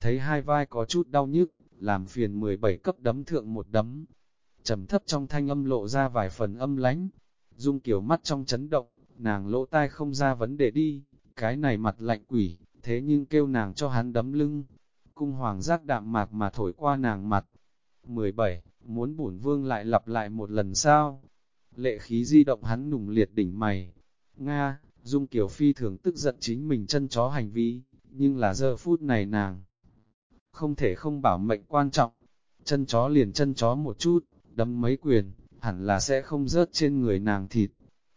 Thấy hai vai có chút đau nhức, làm phiền 17 cấp đấm thượng một đấm. trầm thấp trong thanh âm lộ ra vài phần âm lánh. Dung Kiều mắt trong chấn động, nàng lỗ tai không ra vấn đề đi, cái này mặt lạnh quỷ, thế nhưng kêu nàng cho hắn đấm lưng. Cung hoàng giác đạm mạc mà thổi qua nàng mặt. 17. Muốn bổn vương lại lặp lại một lần sao? Lệ khí di động hắn nùng liệt đỉnh mày. Nga, Dung Kiều Phi thường tức giận chính mình chân chó hành vi, nhưng là giờ phút này nàng. Không thể không bảo mệnh quan trọng. Chân chó liền chân chó một chút, đấm mấy quyền, hẳn là sẽ không rớt trên người nàng thịt.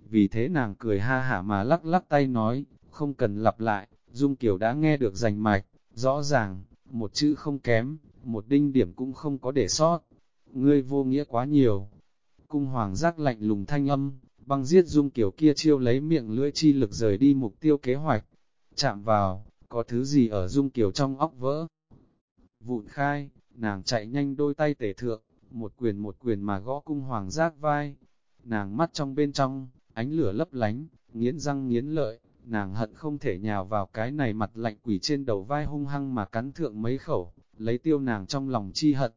Vì thế nàng cười ha hả mà lắc lắc tay nói, không cần lặp lại, Dung Kiều đã nghe được rành mạch, rõ ràng, một chữ không kém, một đinh điểm cũng không có để sót. Ngươi vô nghĩa quá nhiều. Cung hoàng giác lạnh lùng thanh âm, băng giết Dung Kiều kia chiêu lấy miệng lưỡi chi lực rời đi mục tiêu kế hoạch. Chạm vào, có thứ gì ở Dung Kiều trong óc vỡ. Vụn khai, nàng chạy nhanh đôi tay tể thượng, một quyền một quyền mà gõ cung hoàng giác vai. Nàng mắt trong bên trong, ánh lửa lấp lánh, nghiến răng nghiến lợi, nàng hận không thể nhào vào cái này mặt lạnh quỷ trên đầu vai hung hăng mà cắn thượng mấy khẩu, lấy tiêu nàng trong lòng chi hận.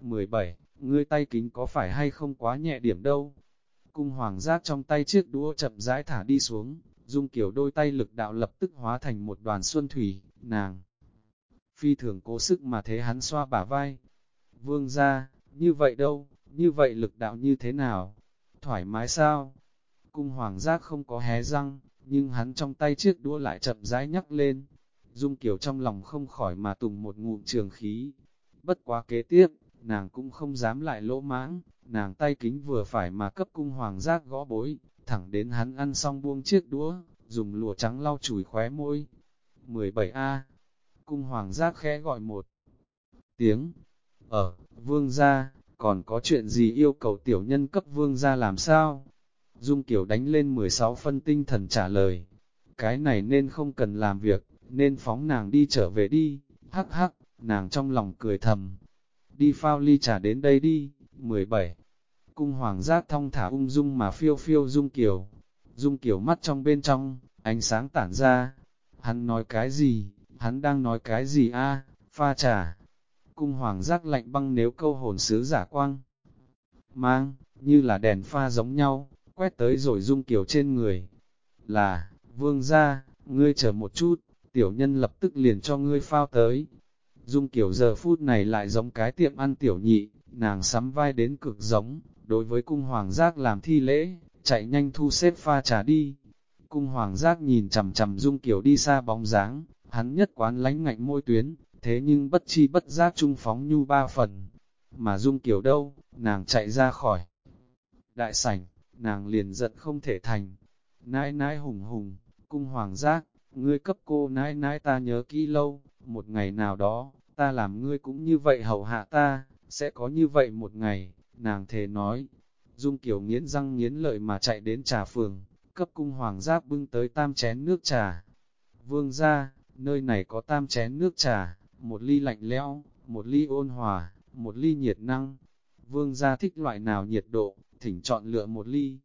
17. Ngươi tay kính có phải hay không quá nhẹ điểm đâu? Cung hoàng giác trong tay chiếc đũa chậm rãi thả đi xuống, dung kiểu đôi tay lực đạo lập tức hóa thành một đoàn xuân thủy, nàng. Phi thường cố sức mà thế hắn xoa bả vai. Vương ra, như vậy đâu, như vậy lực đạo như thế nào? Thoải mái sao? Cung hoàng giác không có hé răng, nhưng hắn trong tay chiếc đũa lại chậm rãi nhắc lên. Dung Kiều trong lòng không khỏi mà tùng một ngụm trường khí. Bất quá kế tiếp, nàng cũng không dám lại lỗ mãng, nàng tay kính vừa phải mà cấp cung hoàng giác gõ bối, thẳng đến hắn ăn xong buông chiếc đũa, dùng lụa trắng lau chùi khóe môi. 17A Cung hoàng giác khẽ gọi một tiếng. Ở, vương gia, còn có chuyện gì yêu cầu tiểu nhân cấp vương gia làm sao? Dung Kiều đánh lên 16 phân tinh thần trả lời. Cái này nên không cần làm việc, nên phóng nàng đi trở về đi. Hắc hắc, nàng trong lòng cười thầm. Đi phao ly trà đến đây đi. 17. Cung hoàng giác thong thả ung dung mà phiêu phiêu Dung Kiều. Dung Kiều mắt trong bên trong, ánh sáng tản ra. Hắn nói cái gì? Hắn đang nói cái gì a? Pha trà. Cung hoàng giác lạnh băng nếu câu hồn sứ giả quang. Mang, như là đèn pha giống nhau, quét tới rồi dung kiều trên người. Là, vương gia, ngươi chờ một chút, tiểu nhân lập tức liền cho ngươi phao tới. Dung kiều giờ phút này lại giống cái tiệm ăn tiểu nhị, nàng sắm vai đến cực giống, đối với cung hoàng giác làm thi lễ, chạy nhanh thu xếp pha trà đi. Cung hoàng giác nhìn chầm chầm dung kiều đi xa bóng dáng, hắn nhất quán lánh ngạnh môi tuyến, thế nhưng bất chi bất giác trung phóng nhu ba phần. Mà dung kiều đâu, nàng chạy ra khỏi. Đại sảnh, nàng liền giận không thể thành. Nãi nãi hùng hùng, cung hoàng giác, ngươi cấp cô nãi nãi ta nhớ kỹ lâu, một ngày nào đó, ta làm ngươi cũng như vậy hầu hạ ta, sẽ có như vậy một ngày, nàng thề nói. Dung kiểu nghiến răng nghiến lợi mà chạy đến trà phường, cấp cung hoàng giác bưng tới tam chén nước trà. Vương ra, nơi này có tam chén nước trà, một ly lạnh lẽo, một ly ôn hòa, một ly nhiệt năng. Vương gia thích loại nào nhiệt độ, thỉnh chọn lựa một ly.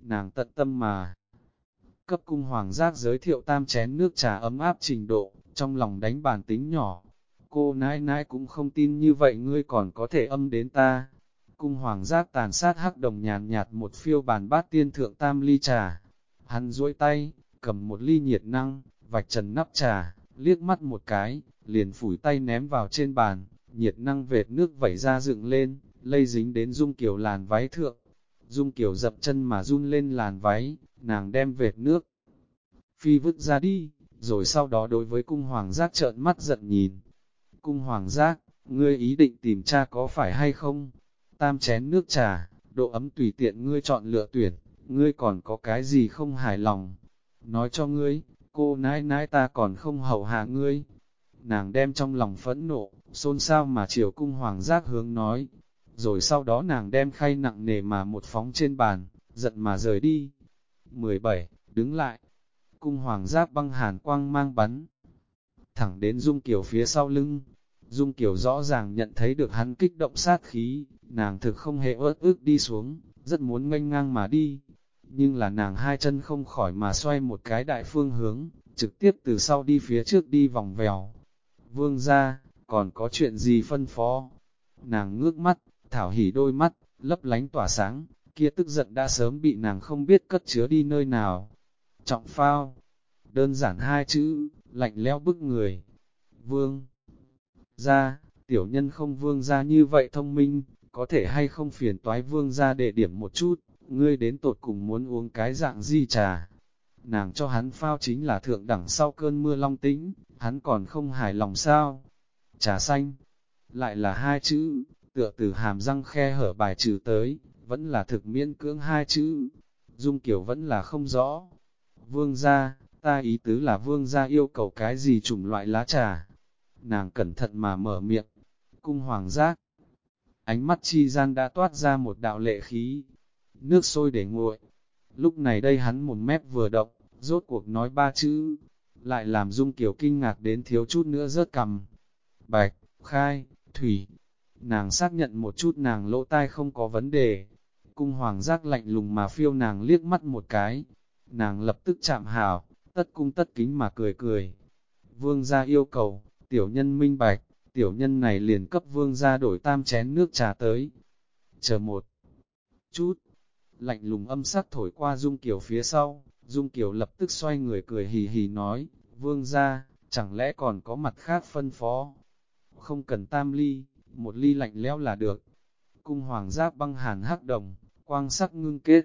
Nàng tận tâm mà. Cấp cung hoàng giác giới thiệu tam chén nước trà ấm áp trình độ, trong lòng đánh bàn tính nhỏ. Cô nãi nãi cũng không tin như vậy ngươi còn có thể âm đến ta. Cung hoàng giác tàn sát hắc đồng nhàn nhạt một phiêu bàn bát tiên thượng tam ly trà. Hắn duỗi tay, cầm một ly nhiệt năng, vạch trần nắp trà, liếc mắt một cái, liền phủi tay ném vào trên bàn, nhiệt năng vệt nước vẩy ra dựng lên, lây dính đến Dung Kiều làn váy thượng. Dung Kiều dập chân mà run lên làn váy, nàng đem vệt nước. Phi vứt ra đi, rồi sau đó đối với cung hoàng giác trợn mắt giận nhìn. Cung hoàng giác, ngươi ý định tìm cha có phải hay không? Tam chén nước trà, độ ấm tùy tiện ngươi chọn lựa tuyển, ngươi còn có cái gì không hài lòng? Nói cho ngươi, cô nãi nãi ta còn không hậu hạ ngươi. Nàng đem trong lòng phẫn nộ, xôn xao mà chiều cung hoàng giác hướng nói, rồi sau đó nàng đem khay nặng nề mà một phóng trên bàn, giận mà rời đi. 17. Đứng lại, cung hoàng giáp băng hàn quang mang bắn, thẳng đến Dung Kiều phía sau lưng. Dung Kiều rõ ràng nhận thấy được hắn kích động sát khí, nàng thực không hề ớt ước đi xuống, rất muốn nganh ngang mà đi. Nhưng là nàng hai chân không khỏi mà xoay một cái đại phương hướng, trực tiếp từ sau đi phía trước đi vòng vèo. Vương ra, còn có chuyện gì phân phó? Nàng ngước mắt, thảo hỉ đôi mắt, lấp lánh tỏa sáng, kia tức giận đã sớm bị nàng không biết cất chứa đi nơi nào. Trọng phao, đơn giản hai chữ, lạnh leo bức người. Vương, ra, tiểu nhân không vương ra như vậy thông minh, có thể hay không phiền toái vương ra để điểm một chút, ngươi đến tột cùng muốn uống cái dạng gì trà. Nàng cho hắn phao chính là thượng đẳng sau cơn mưa long tĩnh, hắn còn không hài lòng sao. Trà xanh, lại là hai chữ, tựa từ hàm răng khe hở bài trừ tới, vẫn là thực miễn cưỡng hai chữ. Dung kiểu vẫn là không rõ. Vương gia, ta ý tứ là vương gia yêu cầu cái gì chủng loại lá trà. Nàng cẩn thận mà mở miệng. Cung hoàng giác. Ánh mắt chi gian đã toát ra một đạo lệ khí. Nước sôi để nguội. Lúc này đây hắn một mép vừa động, rốt cuộc nói ba chữ. lại làm Dung Kiều kinh ngạc đến thiếu chút nữa rớt cầm. Bạch, khai, thủy, nàng xác nhận một chút nàng lỗ tai không có vấn đề. Cung hoàng giác lạnh lùng mà phiêu nàng liếc mắt một cái. Nàng lập tức chạm hảo, tất cung tất kính mà cười cười. Vương gia yêu cầu, tiểu nhân minh bạch, tiểu nhân này liền cấp vương gia đổi tam chén nước trà tới. Chờ một chút, lạnh lùng âm sắc thổi qua Dung Kiều phía sau, Dung Kiều lập tức xoay người cười hì hì nói, vương gia, chẳng lẽ còn có mặt khác phân phó? Không cần tam ly, một ly lạnh lẽo là được. Cung hoàng giáp băng hàn hắc đồng, quang sắc ngưng kết.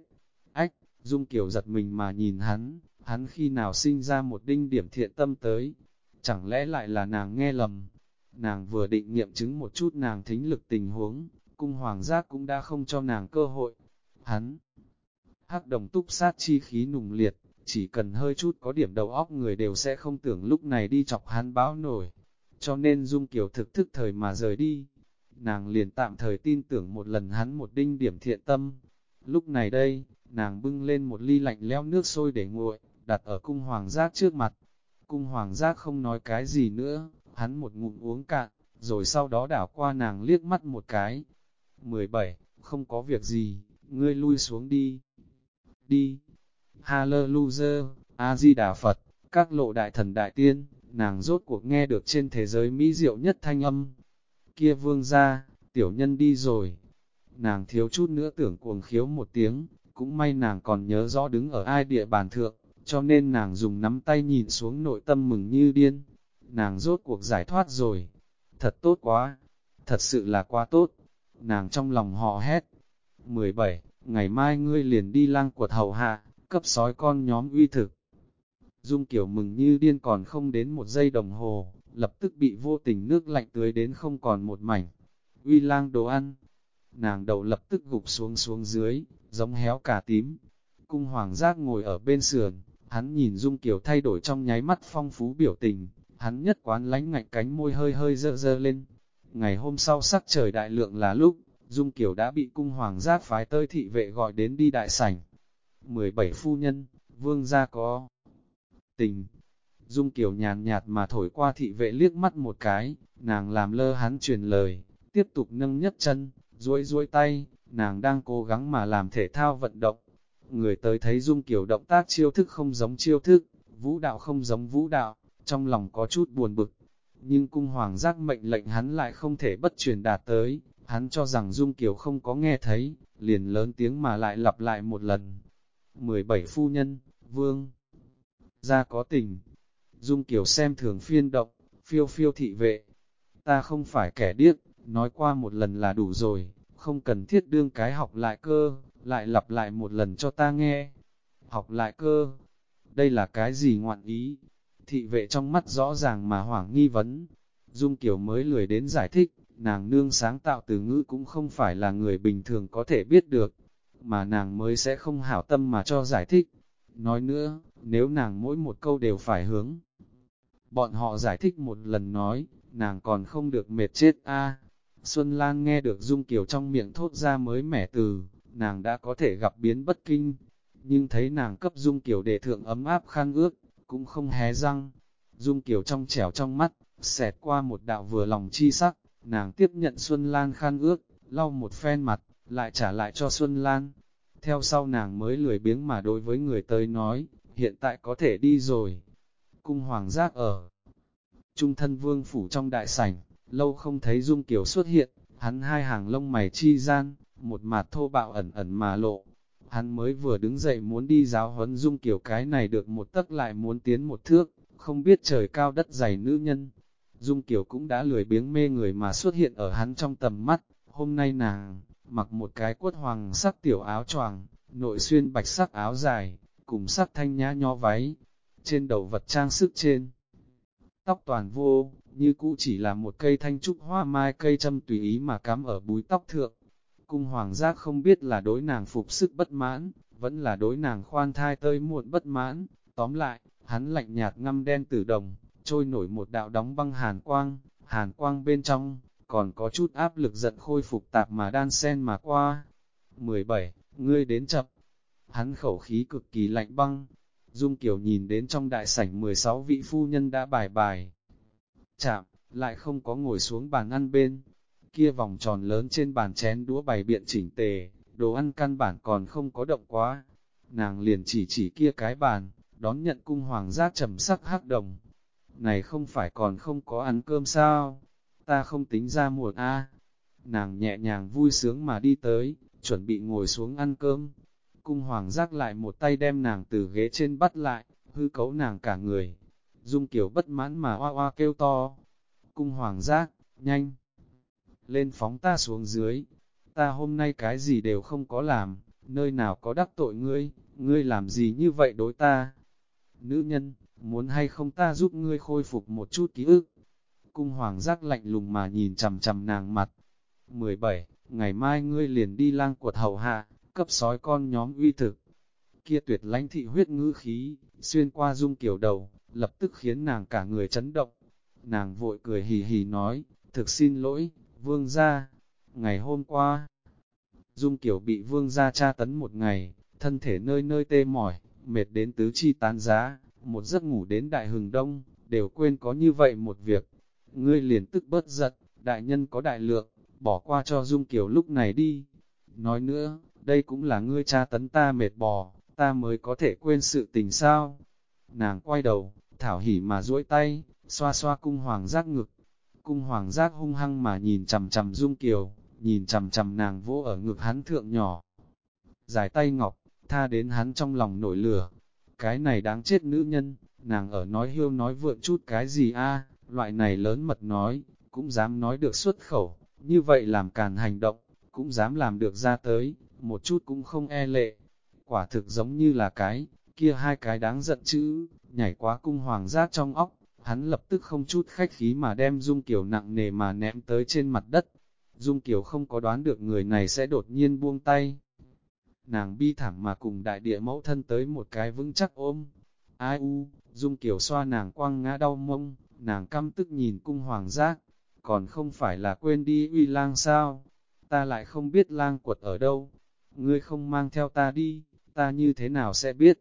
Ách, Dung Kiều giật mình mà nhìn hắn, hắn khi nào sinh ra một đinh điểm thiện tâm tới. Chẳng lẽ lại là nàng nghe lầm? Nàng vừa định nghiệm chứng một chút nàng thính lực tình huống, cung hoàng giác cũng đã không cho nàng cơ hội. Hắn, hắc đồng túc sát chi khí nùng liệt, chỉ cần hơi chút có điểm đầu óc người đều sẽ không tưởng lúc này đi chọc hắn báo nổi. Cho nên Dung Kiều thực thức thời mà rời đi. Nàng liền tạm thời tin tưởng một lần hắn một đinh điểm thiện tâm. Lúc này đây, nàng bưng lên một ly lạnh leo nước sôi để nguội, đặt ở cung hoàng giác trước mặt. Cung hoàng giác không nói cái gì nữa, hắn một ngụm uống cạn, rồi sau đó đảo qua nàng liếc mắt một cái. 17. Không có việc gì, ngươi lui xuống đi. Đi. Hallelujah, A-di-đà Phật, các lộ đại thần đại tiên, nàng rốt cuộc nghe được trên thế giới mỹ diệu nhất thanh âm. Kia vương ra, tiểu nhân đi rồi. Nàng thiếu chút nữa tưởng cuồng khiếu một tiếng, cũng may nàng còn nhớ rõ đứng ở ai địa bàn thượng, cho nên nàng dùng nắm tay nhìn xuống nội tâm mừng như điên. Nàng rốt cuộc giải thoát rồi. Thật tốt quá, thật sự là quá tốt. Nàng trong lòng họ hét. 17. Ngày mai ngươi liền đi lang quật hầu hạ, cấp sói con nhóm uy thực. Dung kiểu mừng như điên còn không đến một giây đồng hồ, lập tức bị vô tình nước lạnh tưới đến không còn một mảnh. Uy lang đồ ăn, nàng đầu lập tức gục xuống xuống dưới, giống héo cả tím. Cung hoàng giác ngồi ở bên sườn, hắn nhìn Dung Kiều thay đổi trong nháy mắt phong phú biểu tình, hắn nhất quán lánh ngạnh cánh môi hơi hơi dơ dơ lên. Ngày hôm sau sắc trời đại lượng là lúc, Dung Kiều đã bị cung hoàng giác phái tơi thị vệ gọi đến đi đại sảnh. 17 phu nhân, vương gia có tình. Dung Kiều nhàn nhạt mà thổi qua thị vệ liếc mắt một cái, nàng làm lơ hắn truyền lời, tiếp tục nâng nhất chân, duỗi duỗi tay, nàng đang cố gắng mà làm thể thao vận động. Người tới thấy Dung Kiều động tác chiêu thức không giống chiêu thức, vũ đạo không giống vũ đạo, trong lòng có chút buồn bực. Nhưng cung hoàng giác mệnh lệnh hắn lại không thể bất truyền đạt tới, hắn cho rằng Dung Kiều không có nghe thấy, liền lớn tiếng mà lại lặp lại một lần. 17 phu nhân, vương, ra có tình. Dung Kiều xem thường phiên động, phiêu phiêu thị vệ. Ta không phải kẻ điếc, nói qua một lần là đủ rồi, không cần thiết đương cái học lại cơ, lại lặp lại một lần cho ta nghe. Học lại cơ, đây là cái gì ngoạn ý? Thị vệ trong mắt rõ ràng mà hoảng nghi vấn. Dung Kiều mới lười đến giải thích, nàng nương sáng tạo từ ngữ cũng không phải là người bình thường có thể biết được, mà nàng mới sẽ không hảo tâm mà cho giải thích. Nói nữa, nếu nàng mỗi một câu đều phải hướng, bọn họ giải thích một lần nói, nàng còn không được mệt chết a. Xuân Lan nghe được Dung Kiều trong miệng thốt ra mới mẻ từ, nàng đã có thể gặp biến bất kinh, nhưng thấy nàng cấp Dung Kiều để thượng ấm áp khăn ước, cũng không hé răng. Dung Kiều trong trẻo trong mắt, xẹt qua một đạo vừa lòng chi sắc, nàng tiếp nhận Xuân Lan khăn ước, lau một phen mặt, lại trả lại cho Xuân Lan. Theo sau nàng mới lười biếng mà đối với người tới nói, hiện tại có thể đi rồi. Cung hoàng giác ở trung thân vương phủ trong đại sảnh, lâu không thấy Dung Kiều xuất hiện, hắn hai hàng lông mày chi gian, một mặt thô bạo ẩn ẩn mà lộ. Hắn mới vừa đứng dậy muốn đi giáo huấn Dung Kiều cái này được một tấc lại muốn tiến một thước, không biết trời cao đất dày nữ nhân. Dung Kiều cũng đã lười biếng mê người mà xuất hiện ở hắn trong tầm mắt, hôm nay nàng, mặc một cái quất hoàng sắc tiểu áo choàng, nội xuyên bạch sắc áo dài, cùng sắc thanh nhã nho váy, trên đầu vật trang sức trên. Tóc toàn vô, như cũ chỉ là một cây thanh trúc hoa mai cây châm tùy ý mà cắm ở búi tóc thượng. Cung hoàng giác không biết là đối nàng phục sức bất mãn, vẫn là đối nàng khoan thai tơi muộn bất mãn. Tóm lại, hắn lạnh nhạt ngâm đen tử đồng, trôi nổi một đạo đóng băng hàn quang, hàn quang bên trong, còn có chút áp lực giận khôi phục tạp mà đan sen mà qua. 17. Ngươi đến chậm. Hắn khẩu khí cực kỳ lạnh băng. Dung Kiều nhìn đến trong đại sảnh 16 vị phu nhân đã bài bài. Chạm, lại không có ngồi xuống bàn ăn bên. Kia vòng tròn lớn trên bàn chén đũa bày biện chỉnh tề, đồ ăn căn bản còn không có động quá. Nàng liền chỉ chỉ kia cái bàn, đón nhận cung hoàng giác trầm sắc hắc đồng. Này không phải còn không có ăn cơm sao? Ta không tính ra muộn a. Nàng nhẹ nhàng vui sướng mà đi tới, chuẩn bị ngồi xuống ăn cơm. Cung hoàng giác lại một tay đem nàng từ ghế trên bắt lại, hư cấu nàng cả người. Dung kiểu bất mãn mà hoa hoa kêu to. Cung hoàng giác, nhanh! Lên phóng ta xuống dưới. Ta hôm nay cái gì đều không có làm, nơi nào có đắc tội ngươi, ngươi làm gì như vậy đối ta? Nữ nhân, muốn hay không ta giúp ngươi khôi phục một chút ký ức? Cung hoàng giác lạnh lùng mà nhìn chầm chầm nàng mặt. 17. Ngày mai ngươi liền đi lang quật hầu hạ, cấp sói con nhóm uy thực. Kia tuyệt lãnh thị huyết ngữ khí, xuyên qua dung kiểu đầu, lập tức khiến nàng cả người chấn động. Nàng vội cười hì hì nói, thực xin lỗi, vương gia. Ngày hôm qua, dung kiểu bị vương gia tra tấn một ngày, thân thể nơi nơi tê mỏi, mệt đến tứ chi tán giá, một giấc ngủ đến đại hừng đông, đều quên có như vậy một việc. Ngươi liền tức bớt giật, đại nhân có đại lượng, bỏ qua cho Dung Kiều lúc này đi. Nói nữa, đây cũng là ngươi cha tấn ta mệt bò, ta mới có thể quên sự tình sao. Nàng quay đầu, thảo hỉ mà duỗi tay, xoa xoa cung hoàng giác ngực. Cung hoàng giác hung hăng mà nhìn chầm chầm Dung Kiều, nhìn chầm chầm nàng vỗ ở ngực hắn thượng nhỏ. Giải tay ngọc, tha đến hắn trong lòng nổi lửa. Cái này đáng chết nữ nhân, nàng ở nói hiêu nói vượn chút cái gì a loại này lớn mật nói, cũng dám nói được xuất khẩu, như vậy làm càn hành động, cũng dám làm được ra tới, một chút cũng không e lệ. Quả thực giống như là cái, kia hai cái đáng giận chữ, nhảy quá cung hoàng giác trong óc, hắn lập tức không chút khách khí mà đem Dung Kiều nặng nề mà ném tới trên mặt đất. Dung Kiều không có đoán được người này sẽ đột nhiên buông tay. Nàng bi thẳng mà cùng đại địa mẫu thân tới một cái vững chắc ôm. Ai u, Dung Kiều xoa nàng quăng ngã đau mông, nàng căm tức nhìn cung hoàng giác, còn không phải là quên đi uy lang sao, ta lại không biết lang quật ở đâu, ngươi không mang theo ta đi, ta như thế nào sẽ biết,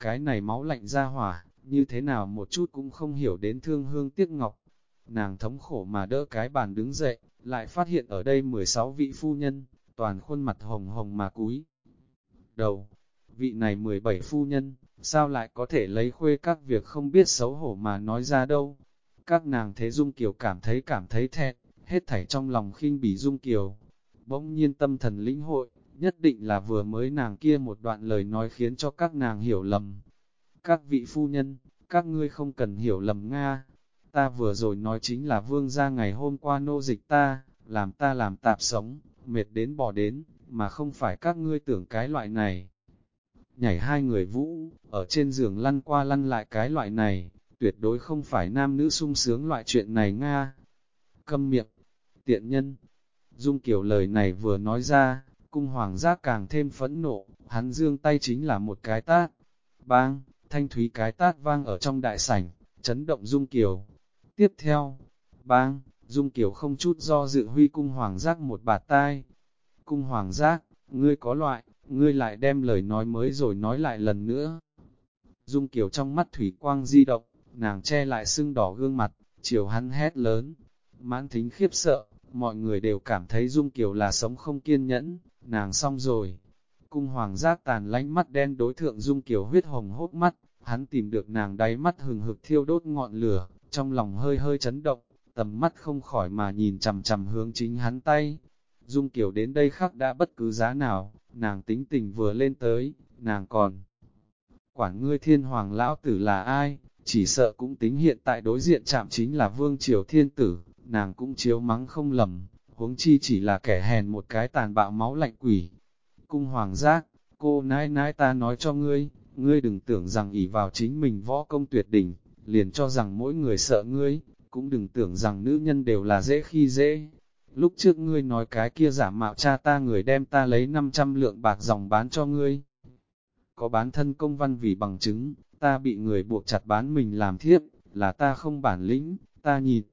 cái này máu lạnh ra hỏa, như thế nào một chút cũng không hiểu đến thương hương tiếc ngọc, nàng thống khổ mà đỡ cái bàn đứng dậy, lại phát hiện ở đây 16 vị phu nhân, toàn khuôn mặt hồng hồng mà cúi. Đầu, vị này 17 phu nhân, sao lại có thể lấy khuê các việc không biết xấu hổ mà nói ra đâu, các nàng thế Dung Kiều cảm thấy cảm thấy thẹn, hết thảy trong lòng khinh bỉ Dung Kiều. Bỗng nhiên tâm thần lĩnh hội, nhất định là vừa mới nàng kia một đoạn lời nói khiến cho các nàng hiểu lầm. Các vị phu nhân, các ngươi không cần hiểu lầm Nga. Ta vừa rồi nói chính là vương gia ngày hôm qua nô dịch ta, làm ta làm tạp sống, mệt đến bỏ đến, mà không phải các ngươi tưởng cái loại này. Nhảy hai người vũ, ở trên giường lăn qua lăn lại cái loại này, tuyệt đối không phải nam nữ sung sướng loại chuyện này Nga. Câm miệng, tiện nhân. Dung kiểu lời này vừa nói ra, cung hoàng giác càng thêm phẫn nộ, hắn dương tay chính là một cái tát. Bang, thanh thúy cái tát vang ở trong đại sảnh, chấn động Dung Kiều. Tiếp theo, bang, Dung Kiều không chút do dự huy cung hoàng giác một bạt tai. Cung hoàng giác, ngươi có loại, ngươi lại đem lời nói mới rồi nói lại lần nữa. Dung Kiều trong mắt thủy quang di động, nàng che lại sưng đỏ gương mặt, chiều hắn hét lớn. Mãn thính khiếp sợ, mọi người đều cảm thấy Dung Kiều là sống không kiên nhẫn, nàng xong rồi. Cung hoàng giác tàn lánh mắt đen đối thượng Dung Kiều huyết hồng hốt mắt, hắn tìm được nàng đáy mắt hừng hực thiêu đốt ngọn lửa, trong lòng hơi hơi chấn động, tầm mắt không khỏi mà nhìn chầm chầm hướng chính hắn tay. Dung Kiều đến đây khắc đã bất cứ giá nào, nàng tính tình vừa lên tới, nàng còn. Quản ngươi thiên hoàng lão tử là ai, chỉ sợ cũng tính hiện tại đối diện chạm chính là vương triều thiên tử, nàng cũng chiếu mắng không lầm, huống chi chỉ là kẻ hèn một cái tàn bạo máu lạnh quỷ. Cung hoàng giác, cô nãi nãi ta nói cho ngươi, ngươi đừng tưởng rằng ỷ vào chính mình võ công tuyệt đỉnh, liền cho rằng mỗi người sợ ngươi, cũng đừng tưởng rằng nữ nhân đều là dễ khi dễ. Lúc trước ngươi nói cái kia giả mạo cha ta người đem ta lấy 500 lượng bạc dòng bán cho ngươi. Có bán thân công văn vì bằng chứng, ta bị người buộc chặt bán mình làm thiếp, là ta không bản lĩnh, ta nhịn,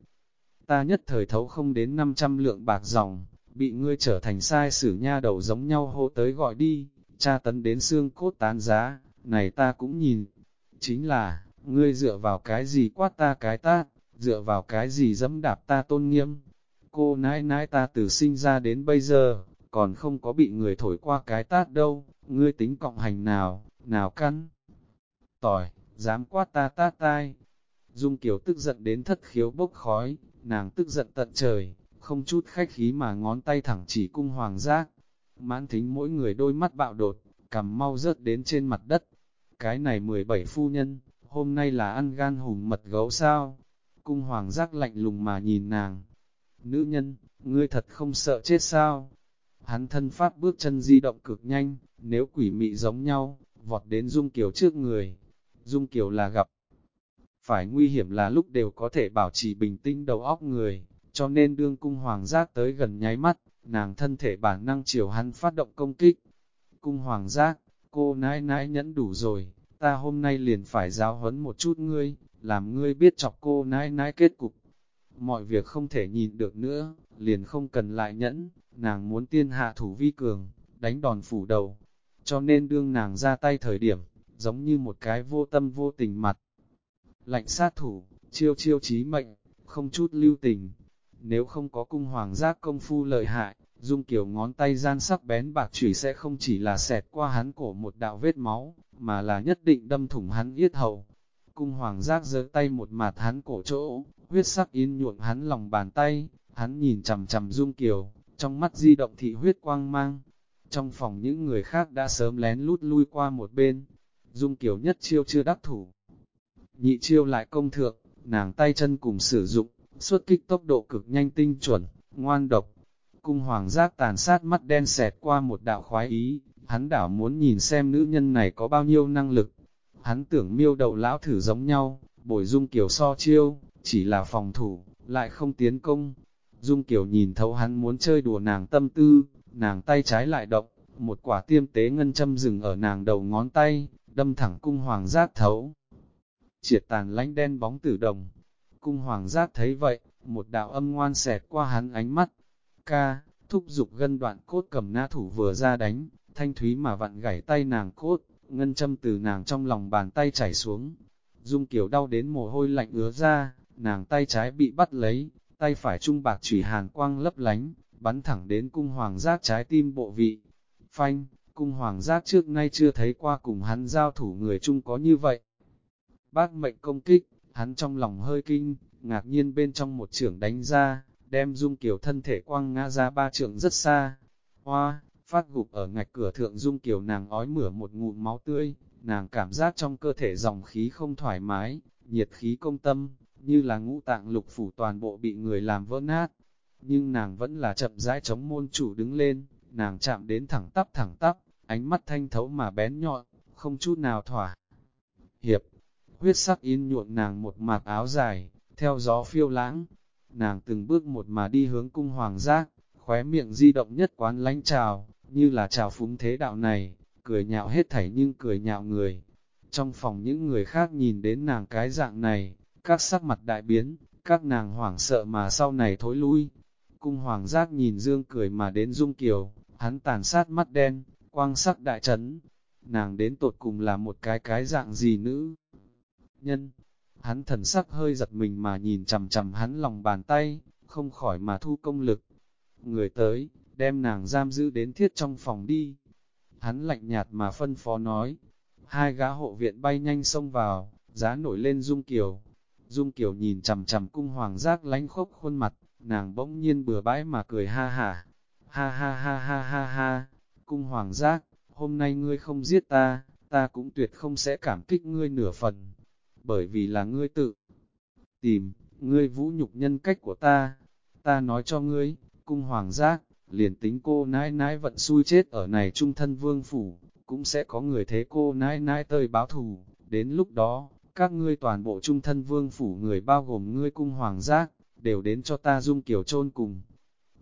Ta nhất thời thấu không đến 500 lượng bạc dòng, bị ngươi trở thành sai sử nha đầu giống nhau hô tới gọi đi, cha tấn đến xương cốt tán giá, này ta cũng nhìn. chính là, ngươi dựa vào cái gì quát ta cái tát, dựa vào cái gì dẫm đạp ta tôn nghiêm. Cô nãi nãi ta từ sinh ra đến bây giờ, còn không có bị người thổi qua cái tát đâu, ngươi tính cộng hành nào, nào căn. Tỏi, dám quát ta tát tai. Dung Kiều tức giận đến thất khiếu bốc khói, nàng tức giận tận trời, không chút khách khí mà ngón tay thẳng chỉ cung hoàng giác. Mãn thính mỗi người đôi mắt bạo đột, cầm mau rớt đến trên mặt đất. Cái này 17 phu nhân, hôm nay là ăn gan hùm mật gấu sao? Cung hoàng giác lạnh lùng mà nhìn nàng. Nữ nhân, ngươi thật không sợ chết sao? Hắn thân pháp bước chân di động cực nhanh, nếu quỷ mị giống nhau, vọt đến Dung Kiều trước người. Dung Kiều là gặp. Phải nguy hiểm là lúc đều có thể bảo trì bình tĩnh đầu óc người, cho nên đương cung hoàng giác tới gần nháy mắt, nàng thân thể bản năng chiều hắn phát động công kích. Cung hoàng giác, cô nãi nãi nhẫn đủ rồi, ta hôm nay liền phải giáo huấn một chút ngươi, làm ngươi biết chọc cô nãi nãi kết cục. Mọi việc không thể nhìn được nữa, liền không cần lại nhẫn, nàng muốn tiên hạ thủ vi cường, đánh đòn phủ đầu. Cho nên đương nàng ra tay thời điểm, giống như một cái vô tâm vô tình mặt. Lạnh sát thủ, chiêu chiêu chí mệnh, không chút lưu tình. Nếu không có cung hoàng giác công phu lợi hại, Dung Kiều ngón tay gian sắc bén bạc chủy sẽ không chỉ là xẹt qua hắn cổ một đạo vết máu, mà là nhất định đâm thủng hắn yết hầu. Cung hoàng giác giơ tay một mạt hắn cổ chỗ, huyết sắc in nhuộm hắn lòng bàn tay, hắn nhìn chầm chầm Dung Kiều, trong mắt di động thị huyết quang mang. Trong phòng những người khác đã sớm lén lút lui qua một bên, Dung Kiều nhất chiêu chưa đắc thủ. Nhị chiêu lại công thượng, nàng tay chân cùng sử dụng, xuất kích tốc độ cực nhanh tinh chuẩn, ngoan độc. Cung hoàng giác tàn sát mắt đen xẹt qua một đạo khoái ý, hắn đảo muốn nhìn xem nữ nhân này có bao nhiêu năng lực. Hắn tưởng miêu đầu lão thử giống nhau, bồi dung kiểu so chiêu, chỉ là phòng thủ, lại không tiến công. Dung kiểu nhìn thấu hắn muốn chơi đùa nàng tâm tư, nàng tay trái lại động, một quả tiêm tế ngân châm dừng ở nàng đầu ngón tay, đâm thẳng cung hoàng giác thấu. Triệt tàn lánh đen bóng tử đồng. Cung hoàng giác thấy vậy, một đạo âm ngoan xẹt qua hắn ánh mắt. Ca, thúc dục gân đoạn cốt cầm na thủ vừa ra đánh, thanh thúy mà vặn gãy tay nàng cốt, ngân châm từ nàng trong lòng bàn tay chảy xuống. Dung kiểu đau đến mồ hôi lạnh ứa ra, nàng tay trái bị bắt lấy, tay phải trung bạc chủy hàn quang lấp lánh, bắn thẳng đến cung hoàng giác trái tim bộ vị. Phanh, cung hoàng giác trước nay chưa thấy qua cùng hắn giao thủ người chung có như vậy. Bác mệnh công kích, hắn trong lòng hơi kinh, ngạc nhiên bên trong một trưởng đánh ra, đem dung kiều thân thể quăng ngã ra ba trưởng rất xa. Hoa, phát gục ở ngạch cửa thượng dung kiều nàng ói mửa một ngụm máu tươi, nàng cảm giác trong cơ thể dòng khí không thoải mái, nhiệt khí công tâm, như là ngũ tạng lục phủ toàn bộ bị người làm vỡ nát. Nhưng nàng vẫn là chậm rãi chống môn chủ đứng lên, nàng chạm đến thẳng tắp thẳng tắp, ánh mắt thanh thấu mà bén nhọn, không chút nào thỏa. Hiệp, huyết sắc in nhuộn nàng một mạc áo dài, theo gió phiêu lãng, nàng từng bước một mà đi hướng cung hoàng giác, khóe miệng di động nhất quán lánh trào, như là trào phúng thế đạo này, cười nhạo hết thảy nhưng cười nhạo người. Trong phòng những người khác nhìn đến nàng cái dạng này, các sắc mặt đại biến, các nàng hoảng sợ mà sau này thối lui. Cung hoàng giác nhìn dương cười mà đến dung kiều, hắn tàn sát mắt đen, quang sắc đại trấn. Nàng đến tột cùng là một cái cái dạng gì nữ? Nhân, hắn thần sắc hơi giật mình mà nhìn chầm chầm hắn lòng bàn tay, không khỏi mà thu công lực. Người tới, đem nàng giam giữ đến thiết trong phòng đi. Hắn lạnh nhạt mà phân phó nói, hai gã hộ viện bay nhanh xông vào, giá nổi lên dung kiều. Dung kiều nhìn chầm chầm cung hoàng giác lánh khốc khuôn mặt, nàng bỗng nhiên bừa bãi mà cười ha ha, ha ha ha ha ha ha, cung hoàng giác, hôm nay ngươi không giết ta, ta cũng tuyệt không sẽ cảm kích ngươi nửa phần, bởi vì là ngươi tự tìm, ngươi vũ nhục nhân cách của ta, ta nói cho ngươi, cung hoàng giác, liền tính cô nãi nãi vận xui chết ở này trung thân vương phủ, cũng sẽ có người thế cô nãi nãi tơi báo thù, đến lúc đó, các ngươi toàn bộ trung thân vương phủ người bao gồm ngươi cung hoàng giác, đều đến cho ta dung kiểu chôn cùng.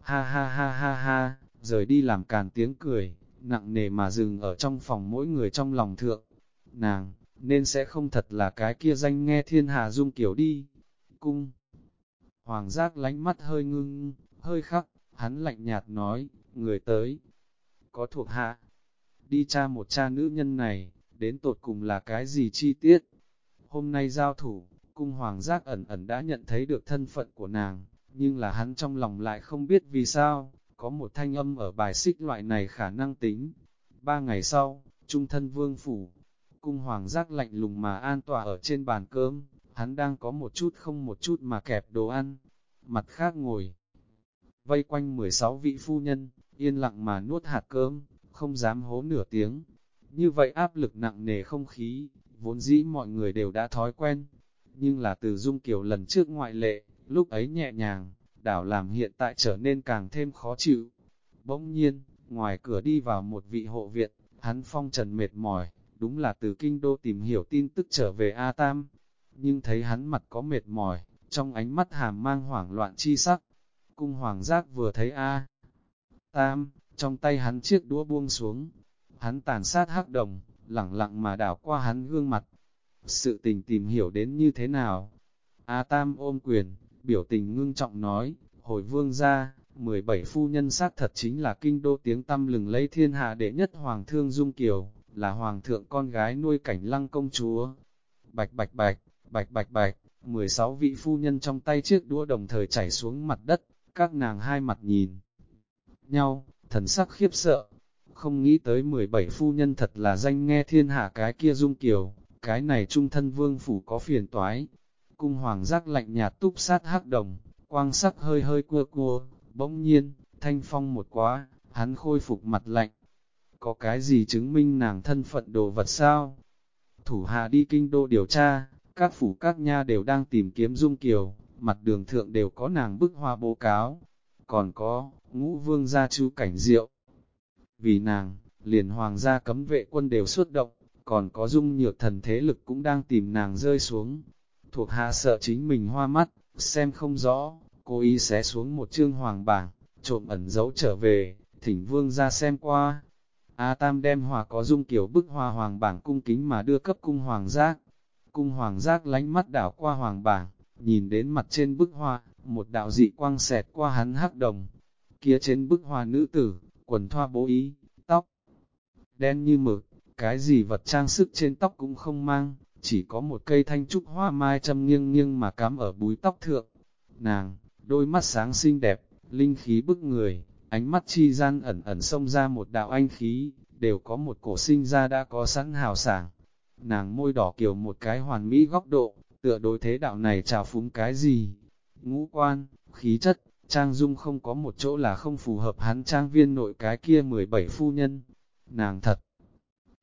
Ha ha ha ha ha, rời đi làm càn tiếng cười, nặng nề mà dừng ở trong phòng mỗi người trong lòng thượng. Nàng, nên sẽ không thật là cái kia danh nghe thiên hà dung kiểu đi. Cung. Hoàng giác lánh mắt hơi ngưng, hơi khắc, hắn lạnh nhạt nói, người tới. Có thuộc hạ. Đi cha một cha nữ nhân này, đến tột cùng là cái gì chi tiết. Hôm nay giao thủ, cung hoàng giác ẩn ẩn đã nhận thấy được thân phận của nàng, nhưng là hắn trong lòng lại không biết vì sao, có một thanh âm ở bài xích loại này khả năng tính. Ba ngày sau, trung thân vương phủ, cung hoàng giác lạnh lùng mà an tỏa ở trên bàn cơm, hắn đang có một chút không một chút mà kẹp đồ ăn, mặt khác ngồi. Vây quanh 16 vị phu nhân, yên lặng mà nuốt hạt cơm, không dám hố nửa tiếng. Như vậy áp lực nặng nề không khí, vốn dĩ mọi người đều đã thói quen. Nhưng là từ dung kiểu lần trước ngoại lệ, lúc ấy nhẹ nhàng, đảo làm hiện tại trở nên càng thêm khó chịu. Bỗng nhiên, ngoài cửa đi vào một vị hộ viện, hắn phong trần mệt mỏi, đúng là từ kinh đô tìm hiểu tin tức trở về A Tam. Nhưng thấy hắn mặt có mệt mỏi, trong ánh mắt hàm mang hoảng loạn chi sắc. Cung hoàng giác vừa thấy A Tam, trong tay hắn chiếc đũa buông xuống, hắn tàn sát hắc đồng, lẳng lặng mà đảo qua hắn gương mặt. Sự tình tìm hiểu đến như thế nào? A Tam ôm quyền, biểu tình ngưng trọng nói, hồi vương ra, 17 phu nhân xác thật chính là kinh đô tiếng tâm lừng lấy thiên hạ đệ nhất hoàng thương dung kiều, là hoàng thượng con gái nuôi cảnh lăng công chúa. Bạch bạch bạch, bạch bạch bạch, 16 vị phu nhân trong tay chiếc đũa đồng thời chảy xuống mặt đất, các nàng hai mặt nhìn nhau, thần sắc khiếp sợ. Không nghĩ tới 17 phu nhân thật là danh nghe thiên hạ cái kia dung kiều, cái này trung thân vương phủ có phiền toái. Cung hoàng giác lạnh nhạt túc sát hắc đồng, quang sắc hơi hơi cua cua, bỗng nhiên, thanh phong một quá, hắn khôi phục mặt lạnh. Có cái gì chứng minh nàng thân phận đồ vật sao? Thủ hạ đi kinh đô điều tra, các phủ các nha đều đang tìm kiếm dung kiều, mặt đường thượng đều có nàng bức hoa bố cáo. Còn có, ngũ vương gia chú cảnh diệu. Vì nàng, liền hoàng gia cấm vệ quân đều xuất động, còn có dung nhược thần thế lực cũng đang tìm nàng rơi xuống. Thuộc hạ sợ chính mình hoa mắt, xem không rõ, cô y xé xuống một chương hoàng bảng, trộm ẩn giấu trở về, thỉnh vương ra xem qua. A Tam đem hòa có dung kiểu bức hoa hoàng bảng cung kính mà đưa cấp cung hoàng giác. Cung hoàng giác lánh mắt đảo qua hoàng bảng, nhìn đến mặt trên bức hoa, một đạo dị quang xẹt qua hắn hắc đồng. Kia trên bức hoa nữ tử, quần thoa bố ý, tóc đen như mực, cái gì vật trang sức trên tóc cũng không mang, chỉ có một cây thanh trúc hoa mai châm nghiêng nghiêng mà cắm ở búi tóc thượng. Nàng, đôi mắt sáng xinh đẹp, linh khí bức người, ánh mắt chi gian ẩn ẩn xông ra một đạo anh khí, đều có một cổ sinh ra đã có sẵn hào sảng. Nàng môi đỏ kiểu một cái hoàn mỹ góc độ, tựa đối thế đạo này trào phúng cái gì. Ngũ quan, khí chất, trang dung không có một chỗ là không phù hợp hắn trang viên nội cái kia 17 phu nhân. Nàng thật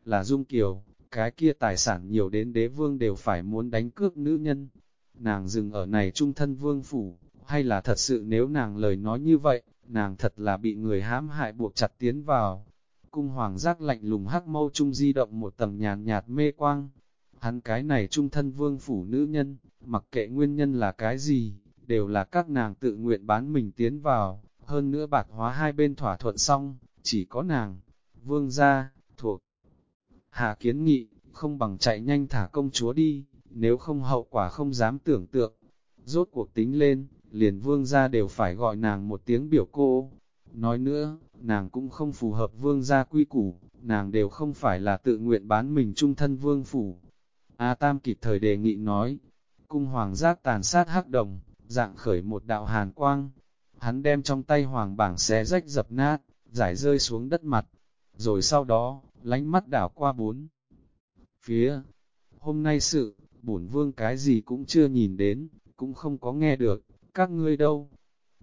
là dung kiều, cái kia tài sản nhiều đến đế vương đều phải muốn đánh cướp nữ nhân. Nàng dừng ở này trung thân vương phủ, hay là thật sự nếu nàng lời nói như vậy, nàng thật là bị người hãm hại buộc chặt tiến vào. Cung hoàng giác lạnh lùng hắc mâu trung di động một tầng nhàn nhạt mê quang. Hắn cái này trung thân vương phủ nữ nhân, mặc kệ nguyên nhân là cái gì, đều là các nàng tự nguyện bán mình tiến vào, hơn nữa bạc hóa hai bên thỏa thuận xong, chỉ có nàng, vương gia, thuộc. hà kiến nghị, không bằng chạy nhanh thả công chúa đi, nếu không hậu quả không dám tưởng tượng. Rốt cuộc tính lên, liền vương gia đều phải gọi nàng một tiếng biểu cô. Nói nữa, nàng cũng không phù hợp vương gia quy củ, nàng đều không phải là tự nguyện bán mình trung thân vương phủ. A Tam kịp thời đề nghị nói, cung hoàng giác tàn sát hắc đồng, dạng khởi một đạo hàn quang. Hắn đem trong tay hoàng bảng xé rách dập nát, giải rơi xuống đất mặt. Rồi sau đó, lánh mắt đảo qua bốn. Phía, hôm nay sự, bổn vương cái gì cũng chưa nhìn đến, cũng không có nghe được, các ngươi đâu.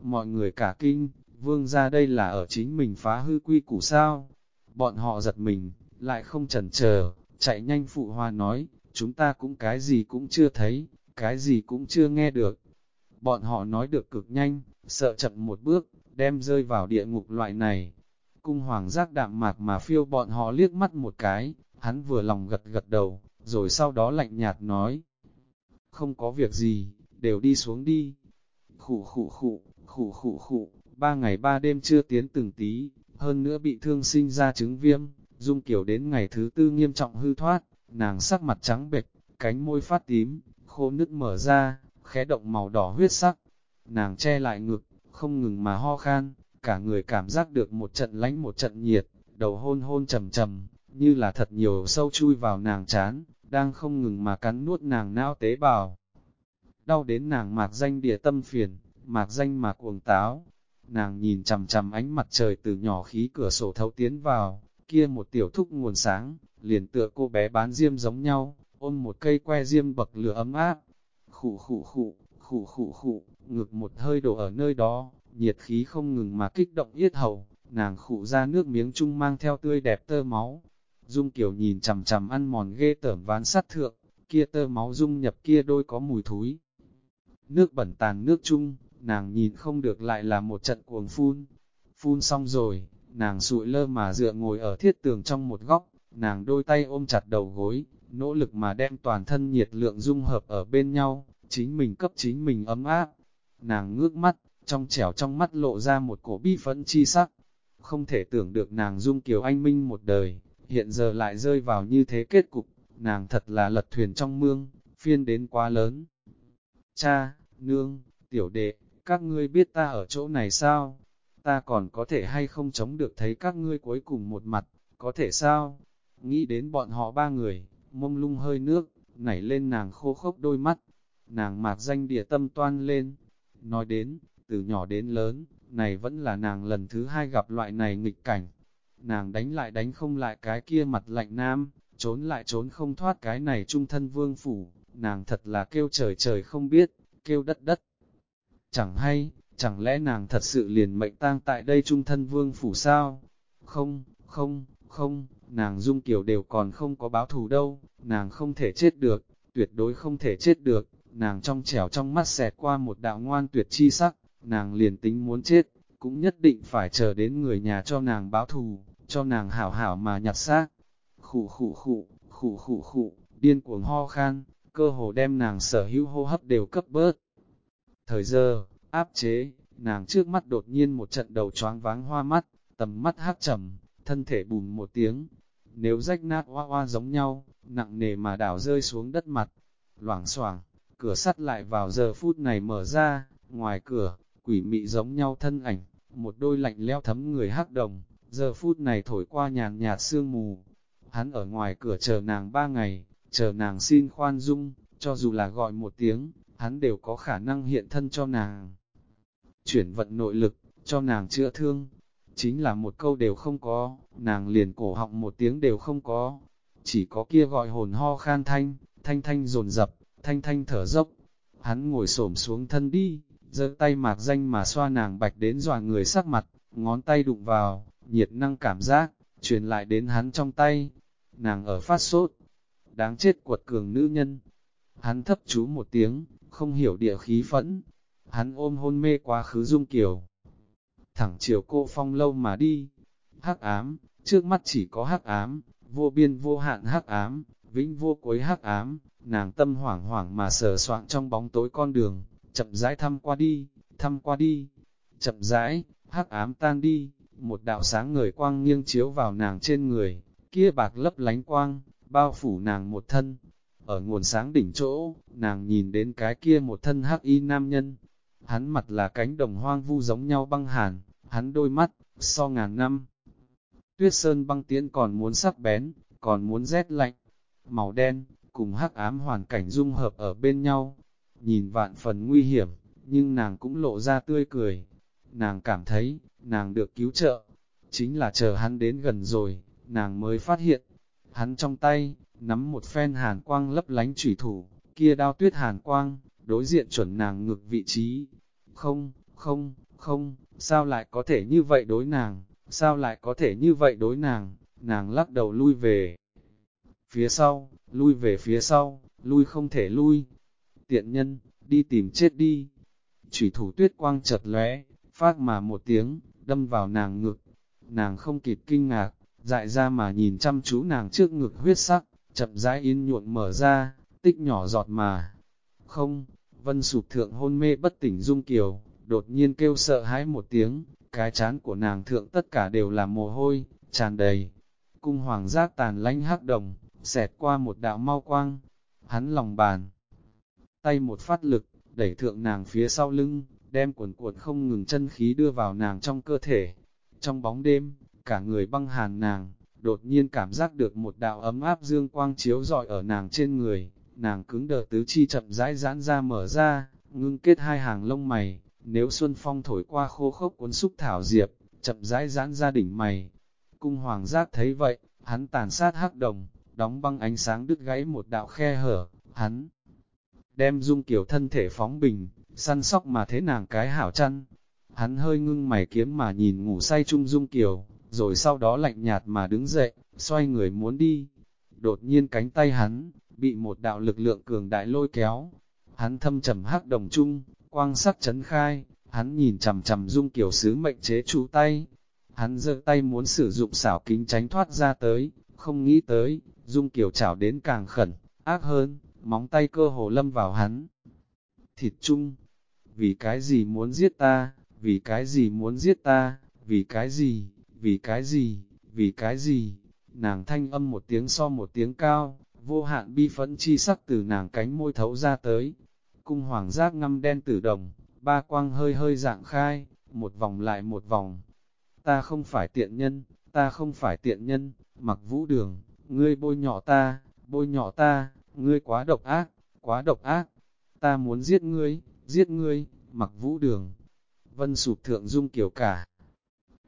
Mọi người cả kinh, vương ra đây là ở chính mình phá hư quy củ sao. Bọn họ giật mình, lại không chần chờ, chạy nhanh phụ hoa nói, chúng ta cũng cái gì cũng chưa thấy, cái gì cũng chưa nghe được. Bọn họ nói được cực nhanh, sợ chậm một bước, đem rơi vào địa ngục loại này. Cung hoàng giác đạm mạc mà phiêu bọn họ liếc mắt một cái, hắn vừa lòng gật gật đầu, rồi sau đó lạnh nhạt nói. Không có việc gì, đều đi xuống đi. Khủ khủ khủ, khủ khủ khủ, ba ngày ba đêm chưa tiến từng tí, hơn nữa bị thương sinh ra chứng viêm, dung kiểu đến ngày thứ tư nghiêm trọng hư thoát, nàng sắc mặt trắng bệch, cánh môi phát tím, khô nứt mở ra, khẽ động màu đỏ huyết sắc. Nàng che lại ngực, không ngừng mà ho khan, cả người cảm giác được một trận lánh một trận nhiệt, đầu hôn hôn trầm trầm, như là thật nhiều sâu chui vào nàng chán, đang không ngừng mà cắn nuốt nàng não tế bào. Đau đến nàng mạc danh địa tâm phiền, mạc danh mà cuồng táo. Nàng nhìn chằm chằm ánh mặt trời từ nhỏ khí cửa sổ thấu tiến vào, kia một tiểu thúc nguồn sáng, liền tựa cô bé bán diêm giống nhau, ôm một cây que diêm bậc lửa ấm áp. Khụ khụ khụ, khụ khụ khụ, ngực một hơi đổ ở nơi đó, nhiệt khí không ngừng mà kích động yết hầu, nàng khụ ra nước miếng chung mang theo tươi đẹp tơ máu. Dung Kiều nhìn chằm chằm ăn mòn ghê tởm ván sắt thượng, kia tơ máu dung nhập kia đôi có mùi thúi. Nước bẩn tàn nước chung, nàng nhìn không được lại là một trận cuồng phun. Phun xong rồi, nàng sụi lơ mà dựa ngồi ở thiết tường trong một góc, nàng đôi tay ôm chặt đầu gối, nỗ lực mà đem toàn thân nhiệt lượng dung hợp ở bên nhau, chính mình cấp chính mình ấm áp. Nàng ngước mắt, trong trẻo trong mắt lộ ra một cổ bi phẫn chi sắc. Không thể tưởng được nàng dung kiều anh minh một đời, hiện giờ lại rơi vào như thế kết cục, nàng thật là lật thuyền trong mương, phiên đến quá lớn. Cha, nương, tiểu đệ, các ngươi biết ta ở chỗ này sao? Ta còn có thể hay không chống được thấy các ngươi cuối cùng một mặt, có thể sao? Nghĩ đến bọn họ ba người, mông lung hơi nước, nảy lên nàng khô khốc đôi mắt, nàng mạc danh địa tâm toan lên. Nói đến, từ nhỏ đến lớn, này vẫn là nàng lần thứ hai gặp loại này nghịch cảnh. Nàng đánh lại đánh không lại cái kia mặt lạnh nam, trốn lại trốn không thoát cái này trung thân vương phủ, nàng thật là kêu trời trời không biết, kêu đất đất. Chẳng hay, chẳng lẽ nàng thật sự liền mệnh tang tại đây trung thân vương phủ sao? Không, không, không, nàng dung kiểu đều còn không có báo thù đâu, nàng không thể chết được, tuyệt đối không thể chết được, nàng trong trẻo trong mắt xẹt qua một đạo ngoan tuyệt chi sắc, nàng liền tính muốn chết, cũng nhất định phải chờ đến người nhà cho nàng báo thù, cho nàng hảo hảo mà nhặt xác. Khụ khụ khụ, khụ khụ khụ, điên cuồng ho khan, cơ hồ đem nàng sở hữu hô hấp đều cấp bớt. Thời giờ, áp chế, nàng trước mắt đột nhiên một trận đầu choáng váng hoa mắt, tầm mắt hát trầm, thân thể bùm một tiếng, nếu rách nát hoa hoa giống nhau, nặng nề mà đảo rơi xuống đất mặt, loảng xoảng cửa sắt lại vào giờ phút này mở ra, ngoài cửa, quỷ mị giống nhau thân ảnh, một đôi lạnh leo thấm người hắc đồng, giờ phút này thổi qua nhàn nhạt sương mù. Hắn ở ngoài cửa chờ nàng ba ngày, chờ nàng xin khoan dung, cho dù là gọi một tiếng, hắn đều có khả năng hiện thân cho nàng. Chuyển vận nội lực, cho nàng chữa thương, chính là một câu đều không có, nàng liền cổ họng một tiếng đều không có, chỉ có kia gọi hồn ho khan thanh, thanh thanh dồn dập, thanh thanh thở dốc, hắn ngồi xổm xuống thân đi, giơ tay mạc danh mà xoa nàng bạch đến dọa người sắc mặt, ngón tay đụng vào, nhiệt năng cảm giác, truyền lại đến hắn trong tay, nàng ở phát sốt, đáng chết quật cường nữ nhân. Hắn thấp chú một tiếng, không hiểu địa khí phẫn, hắn ôm hôn mê quá khứ dung kiều. Thẳng chiều cô phong lâu mà đi, hắc ám, trước mắt chỉ có hắc ám, vô biên vô hạn hắc ám, vĩnh vô cuối hắc ám, nàng tâm hoảng hoảng mà sờ soạn trong bóng tối con đường, chậm rãi thăm qua đi, thăm qua đi, chậm rãi, hắc ám tan đi, một đạo sáng ngời quang nghiêng chiếu vào nàng trên người, kia bạc lấp lánh quang, bao phủ nàng một thân. Ở nguồn sáng đỉnh chỗ, nàng nhìn đến cái kia một thân hắc y nam nhân, hắn mặt là cánh đồng hoang vu giống nhau băng hàn, hắn đôi mắt, so ngàn năm. Tuyết sơn băng tiễn còn muốn sắc bén, còn muốn rét lạnh, màu đen, cùng hắc ám hoàn cảnh dung hợp ở bên nhau, nhìn vạn phần nguy hiểm, nhưng nàng cũng lộ ra tươi cười. Nàng cảm thấy, nàng được cứu trợ, chính là chờ hắn đến gần rồi, nàng mới phát hiện, hắn trong tay, nắm một phen hàn quang lấp lánh chủy thủ, kia đao tuyết hàn quang, đối diện chuẩn nàng ngược vị trí. Không, không, không, sao lại có thể như vậy đối nàng, sao lại có thể như vậy đối nàng, nàng lắc đầu lui về. Phía sau, lui về phía sau, lui không thể lui. Tiện nhân, đi tìm chết đi. Chủy thủ tuyết quang chật lóe, phát mà một tiếng, đâm vào nàng ngực. Nàng không kịp kinh ngạc, dại ra mà nhìn chăm chú nàng trước ngực huyết sắc, chậm rãi yên nhuộn mở ra, tích nhỏ giọt mà. Không, vân sụp thượng hôn mê bất tỉnh dung kiều, đột nhiên kêu sợ hãi một tiếng, cái chán của nàng thượng tất cả đều là mồ hôi, tràn đầy. Cung hoàng giác tàn lánh hắc đồng, xẹt qua một đạo mau quang, hắn lòng bàn. Tay một phát lực, đẩy thượng nàng phía sau lưng, đem cuộn cuộn không ngừng chân khí đưa vào nàng trong cơ thể. Trong bóng đêm, cả người băng hàn nàng, đột nhiên cảm giác được một đạo ấm áp dương quang chiếu rọi ở nàng trên người, nàng cứng đờ tứ chi chậm rãi giãn ra mở ra, ngưng kết hai hàng lông mày, nếu xuân phong thổi qua khô khốc cuốn xúc thảo diệp, chậm rãi giãn ra đỉnh mày. Cung hoàng giác thấy vậy, hắn tàn sát hắc đồng, đóng băng ánh sáng đứt gãy một đạo khe hở, hắn đem dung kiểu thân thể phóng bình, săn sóc mà thế nàng cái hảo chăn. Hắn hơi ngưng mày kiếm mà nhìn ngủ say trung dung kiều, rồi sau đó lạnh nhạt mà đứng dậy, xoay người muốn đi. Đột nhiên cánh tay hắn, bị một đạo lực lượng cường đại lôi kéo. Hắn thâm trầm hắc đồng trung, quang sắc chấn khai, hắn nhìn chầm chầm dung kiểu sứ mệnh chế chú tay. Hắn giơ tay muốn sử dụng xảo kính tránh thoát ra tới, không nghĩ tới, dung kiểu chảo đến càng khẩn, ác hơn, móng tay cơ hồ lâm vào hắn. Thịt chung, vì cái gì muốn giết ta, vì cái gì muốn giết ta, vì cái gì, vì cái gì, vì cái gì, nàng thanh âm một tiếng so một tiếng cao, vô hạn bi phẫn chi sắc từ nàng cánh môi thấu ra tới. Cung hoàng giác ngâm đen tử đồng, ba quang hơi hơi dạng khai, một vòng lại một vòng. Ta không phải tiện nhân, ta không phải tiện nhân, mặc vũ đường, ngươi bôi nhọ ta, bôi nhọ ta, ngươi quá độc ác, quá độc ác, ta muốn giết ngươi, giết ngươi, mặc vũ đường. Vân sụp thượng dung kiểu cả.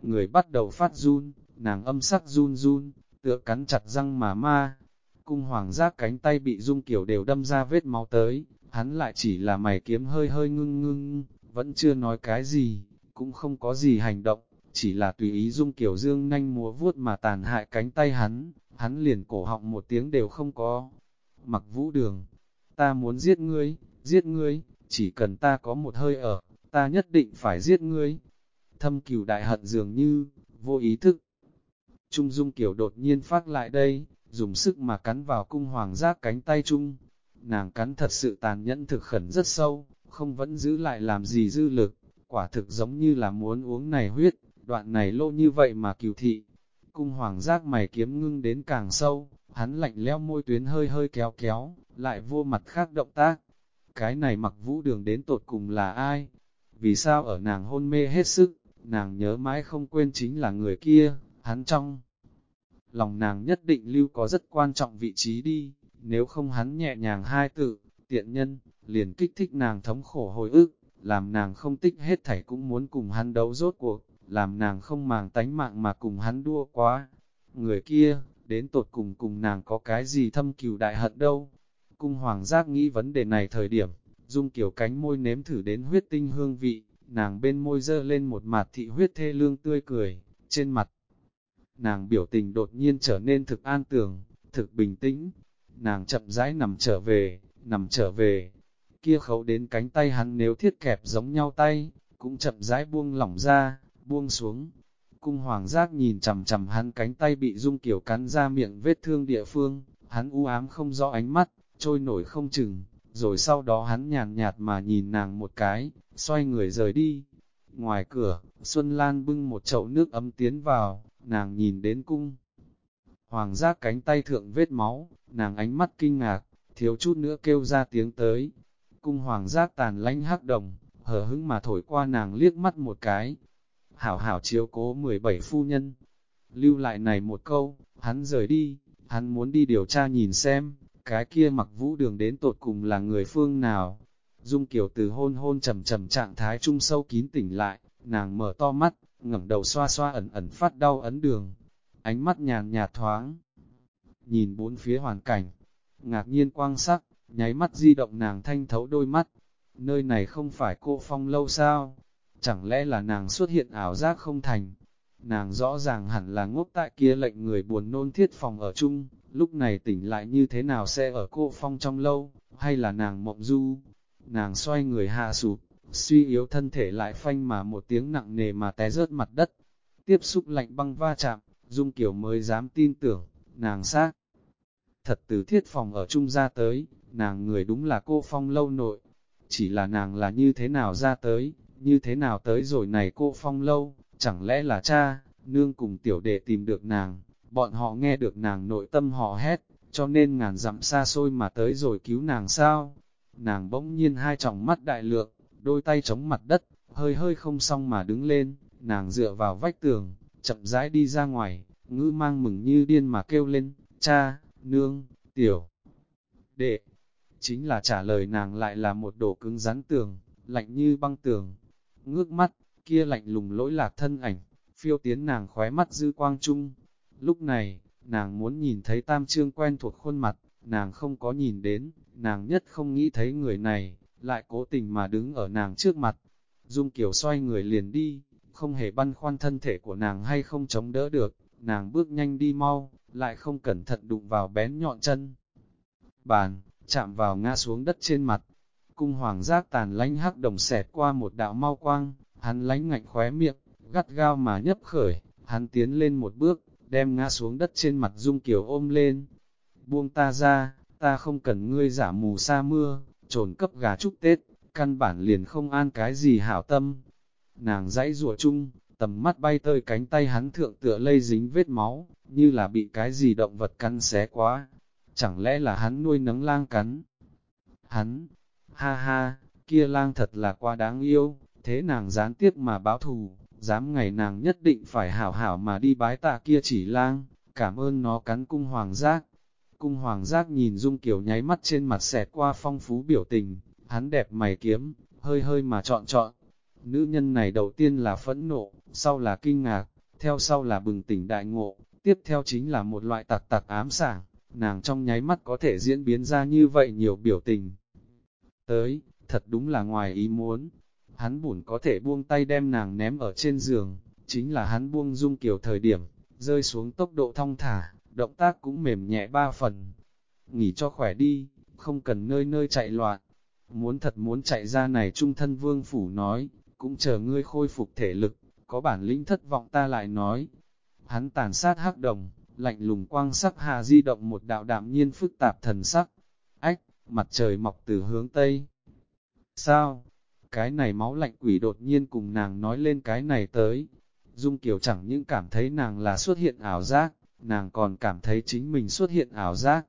Người bắt đầu phát run, nàng âm sắc run run, tựa cắn chặt răng mà ma. Cung hoàng giác cánh tay bị dung kiểu đều đâm ra vết máu tới, hắn lại chỉ là mày kiếm hơi hơi ngưng ngưng, vẫn chưa nói cái gì, cũng không có gì hành động, chỉ là tùy ý dung kiểu dương nhanh múa vuốt mà tàn hại cánh tay hắn, hắn liền cổ họng một tiếng đều không có. Mặc vũ đường, ta muốn giết ngươi, giết ngươi, chỉ cần ta có một hơi ở, ta nhất định phải giết ngươi. Thâm cửu đại hận dường như, vô ý thức. Trung dung kiểu đột nhiên phát lại đây, dùng sức mà cắn vào cung hoàng giác cánh tay Trung. Nàng cắn thật sự tàn nhẫn thực khẩn rất sâu, không vẫn giữ lại làm gì dư lực, quả thực giống như là muốn uống này huyết, đoạn này lô như vậy mà cửu thị. Cung hoàng giác mày kiếm ngưng đến càng sâu, hắn lạnh leo môi tuyến hơi hơi kéo kéo, lại vô mặt khác động tác. Cái này mặc vũ đường đến tột cùng là ai? Vì sao ở nàng hôn mê hết sức, nàng nhớ mãi không quên chính là người kia, hắn trong. Lòng nàng nhất định lưu có rất quan trọng vị trí đi, nếu không hắn nhẹ nhàng hai tự, tiện nhân, liền kích thích nàng thống khổ hồi ức, làm nàng không tích hết thảy cũng muốn cùng hắn đấu rốt cuộc, làm nàng không màng tánh mạng mà cùng hắn đua quá. Người kia, đến tột cùng cùng nàng có cái gì thâm cừu đại hận đâu. Cung hoàng giác nghĩ vấn đề này thời điểm, dung kiểu cánh môi nếm thử đến huyết tinh hương vị, nàng bên môi dơ lên một mặt thị huyết thê lương tươi cười, trên mặt. Nàng biểu tình đột nhiên trở nên thực an tường, thực bình tĩnh, nàng chậm rãi nằm trở về, nằm trở về, kia khấu đến cánh tay hắn nếu thiết kẹp giống nhau tay, cũng chậm rãi buông lỏng ra, buông xuống. Cung hoàng giác nhìn chầm chầm hắn cánh tay bị dung kiểu cắn ra miệng vết thương địa phương, hắn u ám không rõ ánh mắt, trôi nổi không chừng, rồi sau đó hắn nhàn nhạt mà nhìn nàng một cái, xoay người rời đi. Ngoài cửa, Xuân Lan bưng một chậu nước ấm tiến vào, nàng nhìn đến cung. Hoàng giác cánh tay thượng vết máu, nàng ánh mắt kinh ngạc, thiếu chút nữa kêu ra tiếng tới. Cung hoàng giác tàn lánh hắc đồng, hờ hững mà thổi qua nàng liếc mắt một cái. Hảo hảo chiếu cố 17 phu nhân. Lưu lại này một câu, hắn rời đi, hắn muốn đi điều tra nhìn xem, cái kia mặc vũ đường đến tột cùng là người phương nào. Dung Kiều từ hôn hôn trầm trầm trạng thái trung sâu kín tỉnh lại, nàng mở to mắt, ngẩng đầu xoa xoa ẩn ẩn phát đau ấn đường. Ánh mắt nhàn nhạt thoáng, nhìn bốn phía hoàn cảnh, ngạc nhiên quang sắc, nháy mắt di động nàng thanh thấu đôi mắt. Nơi này không phải cô phong lâu sao? Chẳng lẽ là nàng xuất hiện ảo giác không thành? Nàng rõ ràng hẳn là ngốc tại kia lệnh người buồn nôn thiết phòng ở chung, lúc này tỉnh lại như thế nào sẽ ở cô phong trong lâu, hay là nàng mộng du? Nàng xoay người hạ sụp, suy yếu thân thể lại phanh mà một tiếng nặng nề mà té rớt mặt đất. Tiếp xúc lạnh băng va chạm, Dung Kiều mới dám tin tưởng, nàng xác. Thật từ thiết phòng ở chung ra tới, nàng người đúng là cô phong lâu nội. Chỉ là nàng là như thế nào ra tới, như thế nào tới rồi này cô phong lâu, chẳng lẽ là cha, nương cùng tiểu đệ tìm được nàng, bọn họ nghe được nàng nội tâm họ hét, cho nên ngàn dặm xa xôi mà tới rồi cứu nàng sao. Nàng bỗng nhiên hai tròng mắt đại lược, đôi tay chống mặt đất, hơi hơi không xong mà đứng lên, nàng dựa vào vách tường, chậm rãi đi ra ngoài, ngữ mang mừng như điên mà kêu lên, cha, nương, tiểu, đệ. Chính là trả lời nàng lại là một đổ cứng rắn tường, lạnh như băng tường. Ngước mắt, kia lạnh lùng lỗi lạc thân ảnh, phiêu tiến nàng khóe mắt dư quang trung. Lúc này, nàng muốn nhìn thấy tam trương quen thuộc khuôn mặt, nàng không có nhìn đến, nàng nhất không nghĩ thấy người này, lại cố tình mà đứng ở nàng trước mặt. Dung Kiều xoay người liền đi, không hề băn khoăn thân thể của nàng hay không chống đỡ được, nàng bước nhanh đi mau, lại không cẩn thận đụng vào bén nhọn chân. Bàn, chạm vào ngã xuống đất trên mặt, cung hoàng giác tàn lánh hắc đồng xẹt qua một đạo mau quang, hắn lánh ngạnh khóe miệng, gắt gao mà nhấp khởi, hắn tiến lên một bước, đem ngã xuống đất trên mặt Dung Kiều ôm lên. Buông ta ra, ta không cần ngươi giả mù sa mưa, trồn cấp gà chúc Tết, căn bản liền không an cái gì hảo tâm. Nàng dãy rùa chung, tầm mắt bay tơi cánh tay hắn thượng tựa lây dính vết máu, như là bị cái gì động vật cắn xé quá. Chẳng lẽ là hắn nuôi nấng lang cắn? Hắn, ha ha, kia lang thật là quá đáng yêu, thế nàng gián tiếp mà báo thù, dám ngày nàng nhất định phải hảo hảo mà đi bái tạ kia chỉ lang, cảm ơn nó cắn cung hoàng giác. Cung hoàng giác nhìn Dung Kiều nháy mắt trên mặt xẹt qua phong phú biểu tình, hắn đẹp mày kiếm, hơi hơi mà chọn chọn. Nữ nhân này đầu tiên là phẫn nộ, sau là kinh ngạc, theo sau là bừng tỉnh đại ngộ, tiếp theo chính là một loại tạc tạc ám sảng, nàng trong nháy mắt có thể diễn biến ra như vậy nhiều biểu tình. Tới, thật đúng là ngoài ý muốn, hắn buồn có thể buông tay đem nàng ném ở trên giường, chính là hắn buông dung kiểu thời điểm, rơi xuống tốc độ thong thả, động tác cũng mềm nhẹ ba phần. Nghỉ cho khỏe đi, không cần nơi nơi chạy loạn. Muốn thật muốn chạy ra này trung thân vương phủ nói, cũng chờ ngươi khôi phục thể lực, có bản lĩnh thất vọng ta lại nói. Hắn tàn sát hắc đồng, lạnh lùng quang sắc hà di động một đạo đạm nhiên phức tạp thần sắc. Ách, mặt trời mọc từ hướng Tây. Sao? Cái này máu lạnh quỷ đột nhiên cùng nàng nói lên cái này tới. Dung Kiều chẳng những cảm thấy nàng là xuất hiện ảo giác, nàng còn cảm thấy chính mình xuất hiện ảo giác.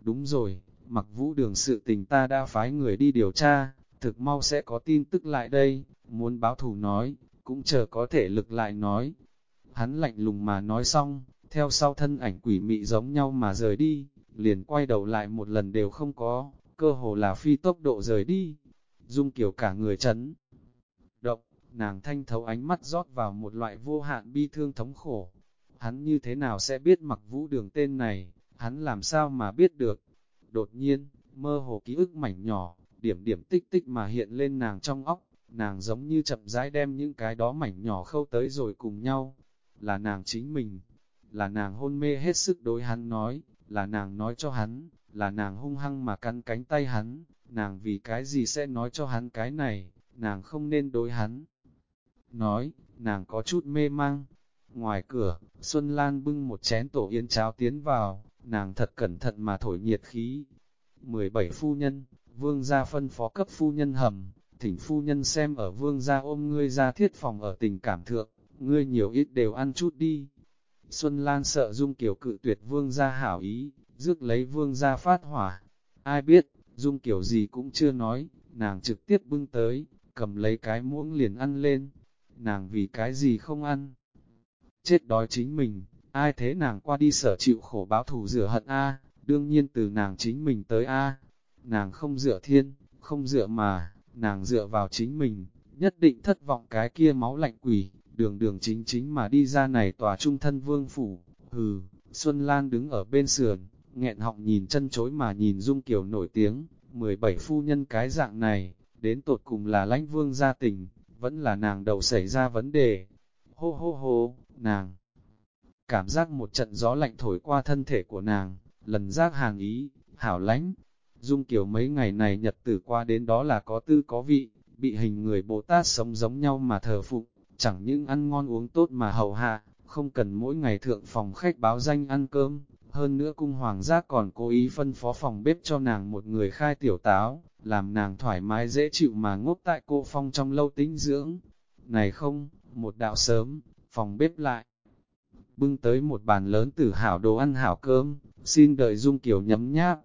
Đúng rồi, mặc vũ đường sự tình ta đã phái người đi điều tra, thực mau sẽ có tin tức lại đây, muốn báo thù nói, cũng chờ có thể lực lại nói. Hắn lạnh lùng mà nói xong, theo sau thân ảnh quỷ mị giống nhau mà rời đi, liền quay đầu lại một lần đều không có, cơ hồ là phi tốc độ rời đi. Dung kiểu cả người chấn. Động, nàng thanh thấu ánh mắt rót vào một loại vô hạn bi thương thống khổ. Hắn như thế nào sẽ biết mặc vũ đường tên này, hắn làm sao mà biết được. Đột nhiên, mơ hồ ký ức mảnh nhỏ, điểm điểm tích tích mà hiện lên nàng trong óc, nàng giống như chậm rãi đem những cái đó mảnh nhỏ khâu tới rồi cùng nhau. Là nàng chính mình, là nàng hôn mê hết sức đối hắn nói, là nàng nói cho hắn, là nàng hung hăng mà cắn cánh tay hắn, nàng vì cái gì sẽ nói cho hắn cái này, nàng không nên đối hắn. Nói, nàng có chút mê mang. Ngoài cửa, Xuân Lan bưng một chén tổ yến cháo tiến vào, nàng thật cẩn thận mà thổi nhiệt khí. 17 phu nhân, vương gia phân phó cấp phu nhân hầm, thỉnh phu nhân xem ở vương gia ôm ngươi ra thiết phòng ở tình cảm thượng, ngươi nhiều ít đều ăn chút đi. Xuân Lan sợ Dung Kiều cự tuyệt vương gia hảo ý, rước lấy vương gia phát hỏa. Ai biết, Dung kiểu gì cũng chưa nói, nàng trực tiếp bưng tới, cầm lấy cái muỗng liền ăn lên. Nàng vì cái gì không ăn? Chết đói chính mình, ai thế nàng qua đi sở chịu khổ báo thù rửa hận A, đương nhiên từ nàng chính mình tới A. Nàng không dựa thiên, không dựa mà, nàng dựa vào chính mình, nhất định thất vọng cái kia máu lạnh quỷ, đường đường chính chính mà đi ra này tòa trung thân vương phủ, hừ, Xuân Lan đứng ở bên sườn, nghẹn họng nhìn chân chối mà nhìn Dung Kiều nổi tiếng, 17 phu nhân cái dạng này, đến tột cùng là lãnh vương gia tình, vẫn là nàng đầu xảy ra vấn đề. Hô hô hô, nàng cảm giác một trận gió lạnh thổi qua thân thể của nàng, lần giác hàng ý, hảo lãnh. Dung Kiều mấy ngày này nhật tử qua đến đó là có tư có vị, bị hình người Bồ Tát sống giống nhau mà thờ phụng, chẳng những ăn ngon uống tốt mà hầu hạ, không cần mỗi ngày thượng phòng khách báo danh ăn cơm, hơn nữa cung hoàng giác còn cố ý phân phó phòng bếp cho nàng một người khai tiểu táo, làm nàng thoải mái dễ chịu mà ngốc tại cô phong trong lâu tính dưỡng. Này không, một đạo sớm, phòng bếp lại. Bưng tới một bàn lớn tử hảo đồ ăn hảo cơm, xin đợi Dung Kiều nhấm nháp.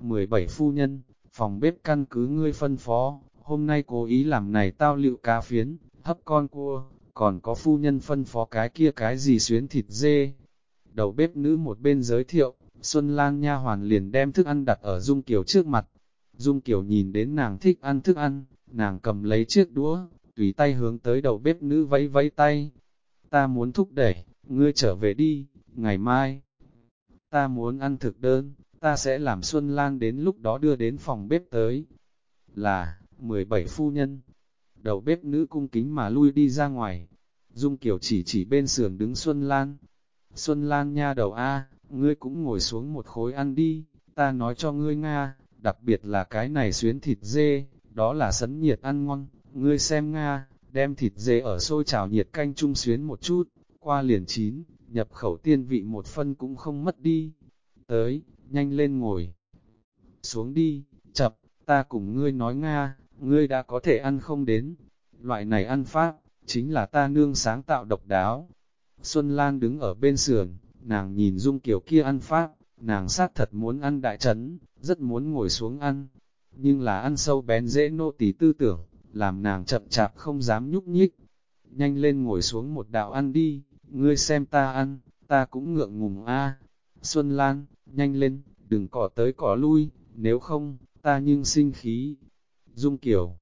17 phu nhân, phòng bếp căn cứ ngươi phân phó, hôm nay cố ý làm này tao liệu cá phiến, hấp con cua, còn có phu nhân phân phó cái kia cái gì xuyến thịt dê. Đầu bếp nữ một bên giới thiệu, Xuân Lan nha hoàn liền đem thức ăn đặt ở Dung Kiều trước mặt. Dung Kiều nhìn đến nàng thích ăn thức ăn, nàng cầm lấy chiếc đũa, tùy tay hướng tới đầu bếp nữ vẫy vẫy tay. Ta muốn thúc đẩy, ngươi trở về đi, ngày mai. Ta muốn ăn thực đơn, ta sẽ làm Xuân Lan đến lúc đó đưa đến phòng bếp tới. Là, 17 phu nhân. Đầu bếp nữ cung kính mà lui đi ra ngoài. Dung Kiều chỉ chỉ bên sườn đứng Xuân Lan. Xuân Lan nha đầu A, ngươi cũng ngồi xuống một khối ăn đi, ta nói cho ngươi Nga, đặc biệt là cái này xuyến thịt dê, đó là sấn nhiệt ăn ngon, ngươi xem Nga, đem thịt dê ở sôi chảo nhiệt canh chung xuyến một chút, qua liền chín, nhập khẩu tiên vị một phân cũng không mất đi. Tới, nhanh lên ngồi. Xuống đi, chập, ta cùng ngươi nói Nga, ngươi đã có thể ăn không đến. Loại này ăn pháp, chính là ta nương sáng tạo độc đáo. Xuân Lan đứng ở bên sườn, nàng nhìn Dung Kiều kia ăn pháp, nàng sát thật muốn ăn đại trấn, rất muốn ngồi xuống ăn. Nhưng là ăn sâu bén dễ nô tỳ tư tưởng, làm nàng chậm chạp không dám nhúc nhích. Nhanh lên ngồi xuống một đạo ăn đi, ngươi xem ta ăn, ta cũng ngượng ngùng a. Xuân Lan, nhanh lên, đừng cỏ tới cỏ lui, nếu không, ta nhưng sinh khí. Dung Kiều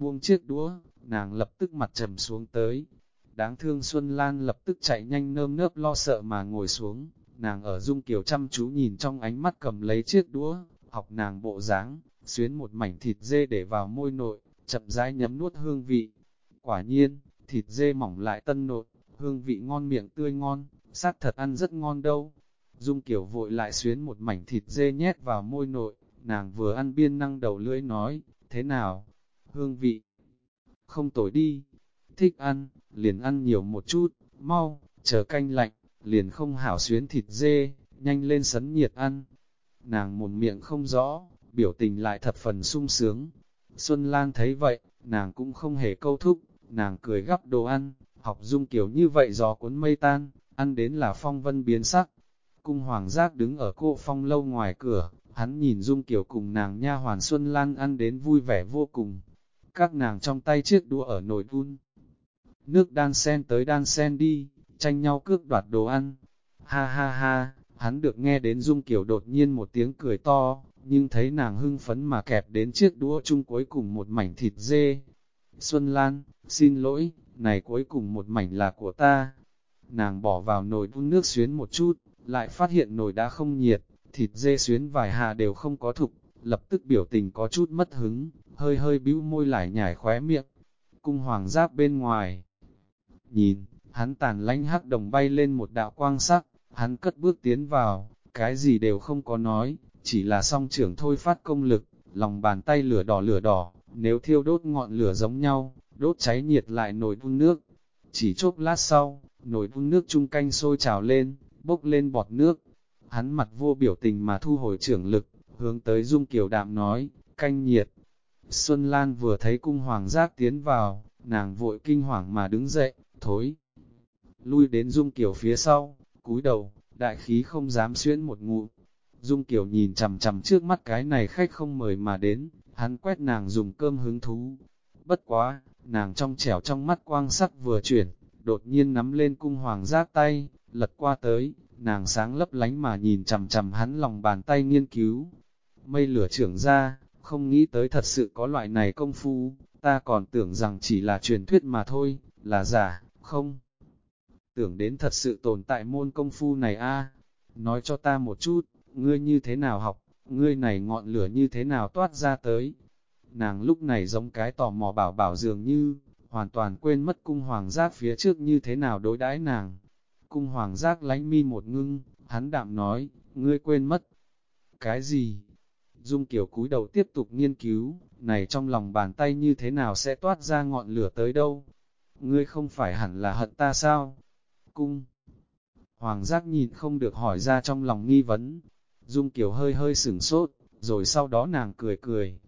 buông chiếc đũa, nàng lập tức mặt trầm xuống tới. Đáng thương Xuân Lan lập tức chạy nhanh nơm nớp lo sợ mà ngồi xuống, nàng ở Dung Kiều chăm chú nhìn trong ánh mắt cầm lấy chiếc đũa, học nàng bộ dáng, xuyến một mảnh thịt dê để vào môi nội, chậm rãi nhấm nuốt hương vị. Quả nhiên, thịt dê mỏng lại tân nột, hương vị ngon miệng tươi ngon, xác thật ăn rất ngon đâu. Dung Kiều vội lại xuyến một mảnh thịt dê nhét vào môi nội, nàng vừa ăn biên năng đầu lưỡi nói, thế nào? Hương vị không tồi đi, thích ăn, liền ăn nhiều một chút, mau, chờ canh lạnh, liền không hảo xuyến thịt dê, nhanh lên sấn nhiệt ăn. Nàng một miệng không rõ, biểu tình lại thật phần sung sướng. Xuân Lan thấy vậy, nàng cũng không hề câu thúc, nàng cười gắp đồ ăn, học dung kiểu như vậy gió cuốn mây tan, ăn đến là phong vân biến sắc. Cung hoàng giác đứng ở cô phong lâu ngoài cửa, hắn nhìn dung kiểu cùng nàng nha hoàn Xuân Lan ăn đến vui vẻ vô cùng. Các nàng trong tay chiếc đũa ở nồi đun. Nước đan sen tới đan sen đi, tranh nhau cướp đoạt đồ ăn. Ha ha ha, hắn được nghe đến dung kiểu đột nhiên một tiếng cười to, nhưng thấy nàng hưng phấn mà kẹp đến chiếc đũa chung cuối cùng một mảnh thịt dê. Xuân Lan, xin lỗi, này cuối cùng một mảnh là của ta. Nàng bỏ vào nồi đun nước xuyến một chút, lại phát hiện nồi đã không nhiệt, thịt dê xuyến vài hà đều không có thục, lập tức biểu tình có chút mất hứng, hơi hơi bĩu môi lại nhảy khóe miệng. Cung hoàng giáp bên ngoài. Nhìn, hắn tàn lánh hắc đồng bay lên một đạo quang sắc, hắn cất bước tiến vào, cái gì đều không có nói, chỉ là song trưởng thôi phát công lực, lòng bàn tay lửa đỏ lửa đỏ, nếu thiêu đốt ngọn lửa giống nhau, đốt cháy nhiệt lại nồi đun nước. Chỉ chốc lát sau, nồi đun nước chung canh sôi trào lên, bốc lên bọt nước. Hắn mặt vô biểu tình mà thu hồi trưởng lực, hướng tới Dung Kiều Đạm nói, canh nhiệt. Xuân Lan vừa thấy cung hoàng giác tiến vào, nàng vội kinh hoàng mà đứng dậy, thối. Lui đến Dung Kiều phía sau, cúi đầu, đại khí không dám xuyễn một ngụ. Dung Kiều nhìn chằm chằm trước mắt cái này khách không mời mà đến, hắn quét nàng dùng cơm hứng thú. Bất quá, nàng trong trẻo trong mắt quang sắc vừa chuyển, đột nhiên nắm lên cung hoàng giác tay, lật qua tới, nàng sáng lấp lánh mà nhìn chằm chằm hắn lòng bàn tay nghiên cứu. Mây lửa trưởng ra, không nghĩ tới thật sự có loại này công phu, ta còn tưởng rằng chỉ là truyền thuyết mà thôi, là giả, không. Tưởng đến thật sự tồn tại môn công phu này a nói cho ta một chút, ngươi như thế nào học, ngươi này ngọn lửa như thế nào toát ra tới. Nàng lúc này giống cái tò mò bảo bảo dường như, hoàn toàn quên mất cung hoàng giác phía trước như thế nào đối đãi nàng. Cung hoàng giác lánh mi một ngưng, hắn đạm nói, ngươi quên mất. Cái gì? Dung Kiều cúi đầu tiếp tục nghiên cứu, này trong lòng bàn tay như thế nào sẽ toát ra ngọn lửa tới đâu? Ngươi không phải hẳn là hận ta sao? Cung Hoàng giác nhìn không được hỏi ra trong lòng nghi vấn. Dung Kiều hơi hơi sửng sốt, rồi sau đó nàng cười cười.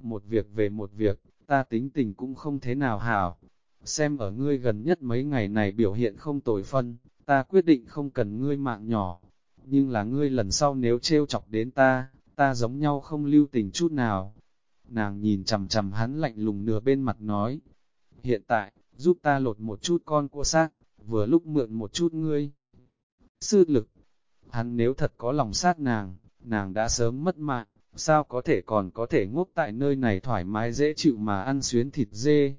Một việc về một việc, ta tính tình cũng không thế nào hảo. Xem ở ngươi gần nhất mấy ngày này biểu hiện không tồi phân, ta quyết định không cần ngươi mạng nhỏ. Nhưng là ngươi lần sau nếu trêu chọc đến ta, ta giống nhau không lưu tình chút nào. Nàng nhìn chầm chầm hắn lạnh lùng nửa bên mặt nói, hiện tại, giúp ta lột một chút con cua xác, vừa lúc mượn một chút ngươi. sư lực. Hắn nếu thật có lòng sát nàng, nàng đã sớm mất mạng, sao có thể còn có thể ngốc tại nơi này thoải mái dễ chịu mà ăn xuyến thịt dê.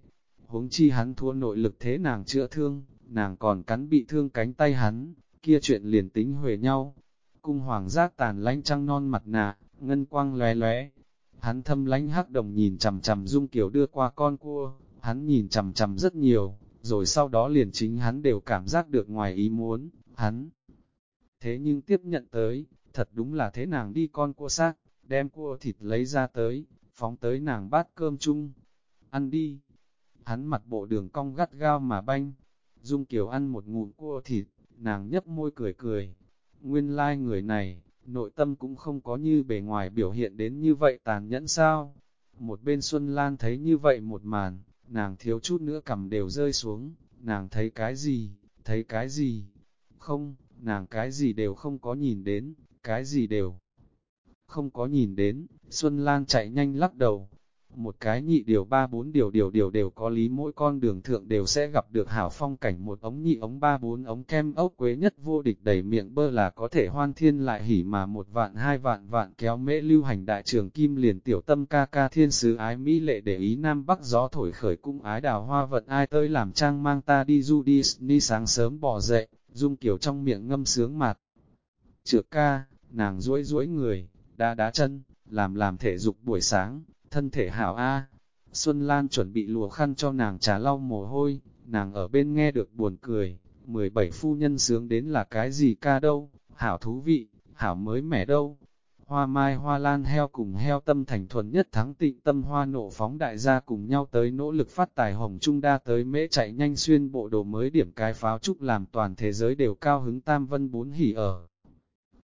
Huống chi hắn thua nội lực thế nàng chữa thương, nàng còn cắn bị thương cánh tay hắn, kia chuyện liền tính huề nhau. Cung hoàng giác tàn lánh trăng non mặt nạ, ngân quang lóe lóe. Hắn thâm lánh hắc đồng nhìn chằm chằm dung kiểu đưa qua con cua, hắn nhìn chầm chầm rất nhiều, rồi sau đó liền chính hắn đều cảm giác được ngoài ý muốn, hắn. Thế nhưng tiếp nhận tới, thật đúng là thế nàng đi con cua xác, đem cua thịt lấy ra tới, phóng tới nàng bát cơm chung. Ăn đi. Hắn mặt bộ đường cong gắt gao mà banh. Dung Kiều ăn một ngụm cua thịt, nàng nhấp môi cười cười. Nguyên lai like người này, nội tâm cũng không có như bề ngoài biểu hiện đến như vậy tàn nhẫn sao. Một bên Xuân Lan thấy như vậy một màn, nàng thiếu chút nữa cầm đều rơi xuống, nàng thấy cái gì, thấy cái gì, không, nàng cái gì đều không có nhìn đến, cái gì đều không có nhìn đến, Xuân Lan chạy nhanh lắc đầu. Một cái nhị điều ba bốn điều điều điều đều có lý. Mỗi con đường thượng đều sẽ gặp được hảo phong cảnh. Một ống nhị ống ba bốn ống kem ốc quế nhất vô địch đầy miệng bơ là có thể hoan thiên lại hỉ mà một vạn hai vạn vạn kéo mễ lưu hành đại trường kim liền tiểu tâm ca ca thiên sứ ái mỹ lệ để ý nam bắc gió thổi khởi cung ái đào hoa vận ai tới làm trang mang ta đi du đi ni sáng sớm bỏ dậy, dung kiểu trong miệng ngâm sướng mạt. Trượt ca, nàng duỗi duỗi người, đá đá chân, làm làm thể dục buổi sáng, thân thể hảo A. Xuân Lan chuẩn bị lùa khăn cho nàng trà lau mồ hôi, nàng ở bên nghe được buồn cười, 17 phu nhân sướng đến là cái gì ca đâu, hảo thú vị, hảo mới mẻ đâu. Hoa mai hoa lan heo cùng heo tâm thành thuần nhất thắng tịnh tâm hoa nộ phóng đại gia cùng nhau tới nỗ lực phát tài hồng trung đa tới mễ chạy nhanh xuyên bộ đồ mới điểm cái pháo trúc làm toàn thế giới đều cao hứng tam vân bốn hỉ ở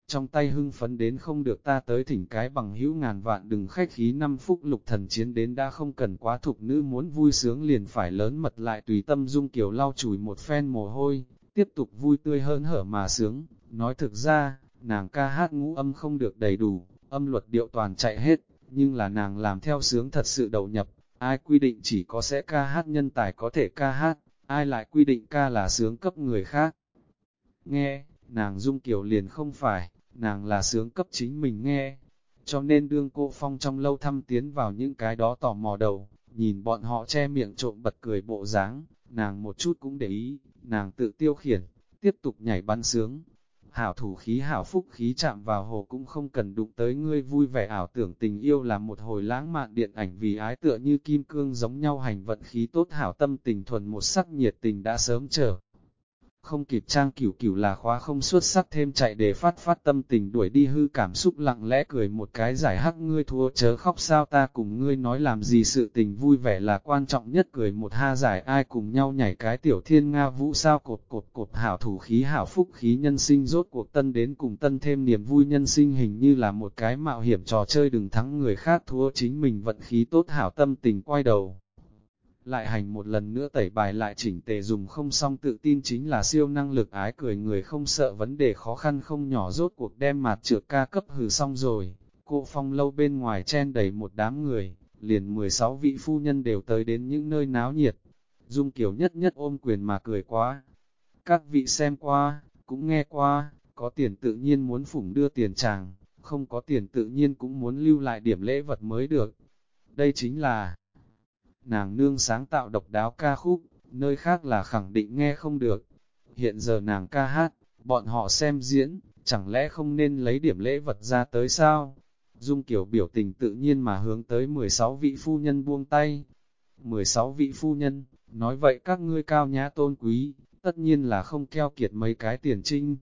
trong tay hưng phấn đến không được ta tới thỉnh cái bằng hữu ngàn vạn đừng khách khí năm phút lục thần chiến đến đã không cần quá thục nữ muốn vui sướng liền phải lớn mật lại tùy tâm dung kiểu lau chùi một phen mồ hôi, tiếp tục vui tươi hơn hở mà sướng, nói thực ra, nàng ca hát ngũ âm không được đầy đủ, âm luật điệu toàn chạy hết, nhưng là nàng làm theo sướng thật sự đầu nhập, ai quy định chỉ có sẽ ca hát nhân tài có thể ca hát, ai lại quy định ca là sướng cấp người khác. Nghe, nàng dung kiểu liền không phải, nàng là sướng cấp chính mình nghe. Cho nên đương cô Phong trong lâu thăm tiến vào những cái đó tò mò đầu, nhìn bọn họ che miệng trộm bật cười bộ dáng, nàng một chút cũng để ý, nàng tự tiêu khiển, tiếp tục nhảy bắn sướng. Hảo thủ khí hảo phúc khí chạm vào hồ cũng không cần đụng tới ngươi vui vẻ ảo tưởng tình yêu là một hồi lãng mạn điện ảnh vì ái tựa như kim cương giống nhau hành vận khí tốt hảo tâm tình thuần một sắc nhiệt tình đã sớm trở không kịp trang cửu cửu là khóa không xuất sắc thêm chạy để phát phát tâm tình đuổi đi hư cảm xúc lặng lẽ cười một cái giải hắc, ngươi thua, chớ khóc sao, ta cùng ngươi nói làm gì, sự tình vui vẻ là quan trọng nhất. Cười một ha giải ai cùng nhau nhảy cái tiểu thiên nga vũ sao, cột cột cột, hảo thủ khí, hảo phúc khí, nhân sinh rốt cuộc tân đến cùng tân thêm niềm vui, nhân sinh hình như là một cái mạo hiểm trò chơi, đừng thắng người khác, thua chính mình, vận khí tốt, hảo tâm tình quay đầu lại hành một lần nữa tẩy bài lại chỉnh tề dùng không xong tự tin chính là siêu năng lực ái cười người không sợ vấn đề khó khăn không nhỏ rốt cuộc đem mạt trượt ca cấp hừ xong rồi. Cô phong lâu bên ngoài chen đầy một đám người, liền 16 vị phu nhân đều tới đến những nơi náo nhiệt. Dung kiểu nhất nhất ôm quyền mà cười quá. Các vị xem qua, cũng nghe qua, có tiền tự nhiên muốn phủng đưa tiền chàng, không có tiền tự nhiên cũng muốn lưu lại điểm lễ vật mới được. Đây chính là nàng nương sáng tạo độc đáo ca khúc, nơi khác là khẳng định nghe không được. Hiện giờ nàng ca hát, bọn họ xem diễn, chẳng lẽ không nên lấy điểm lễ vật ra tới sao? Dung kiểu biểu tình tự nhiên mà hướng tới 16 vị phu nhân buông tay. 16 vị phu nhân, nói vậy các ngươi cao nhã tôn quý, tất nhiên là không keo kiệt mấy cái tiền trinh.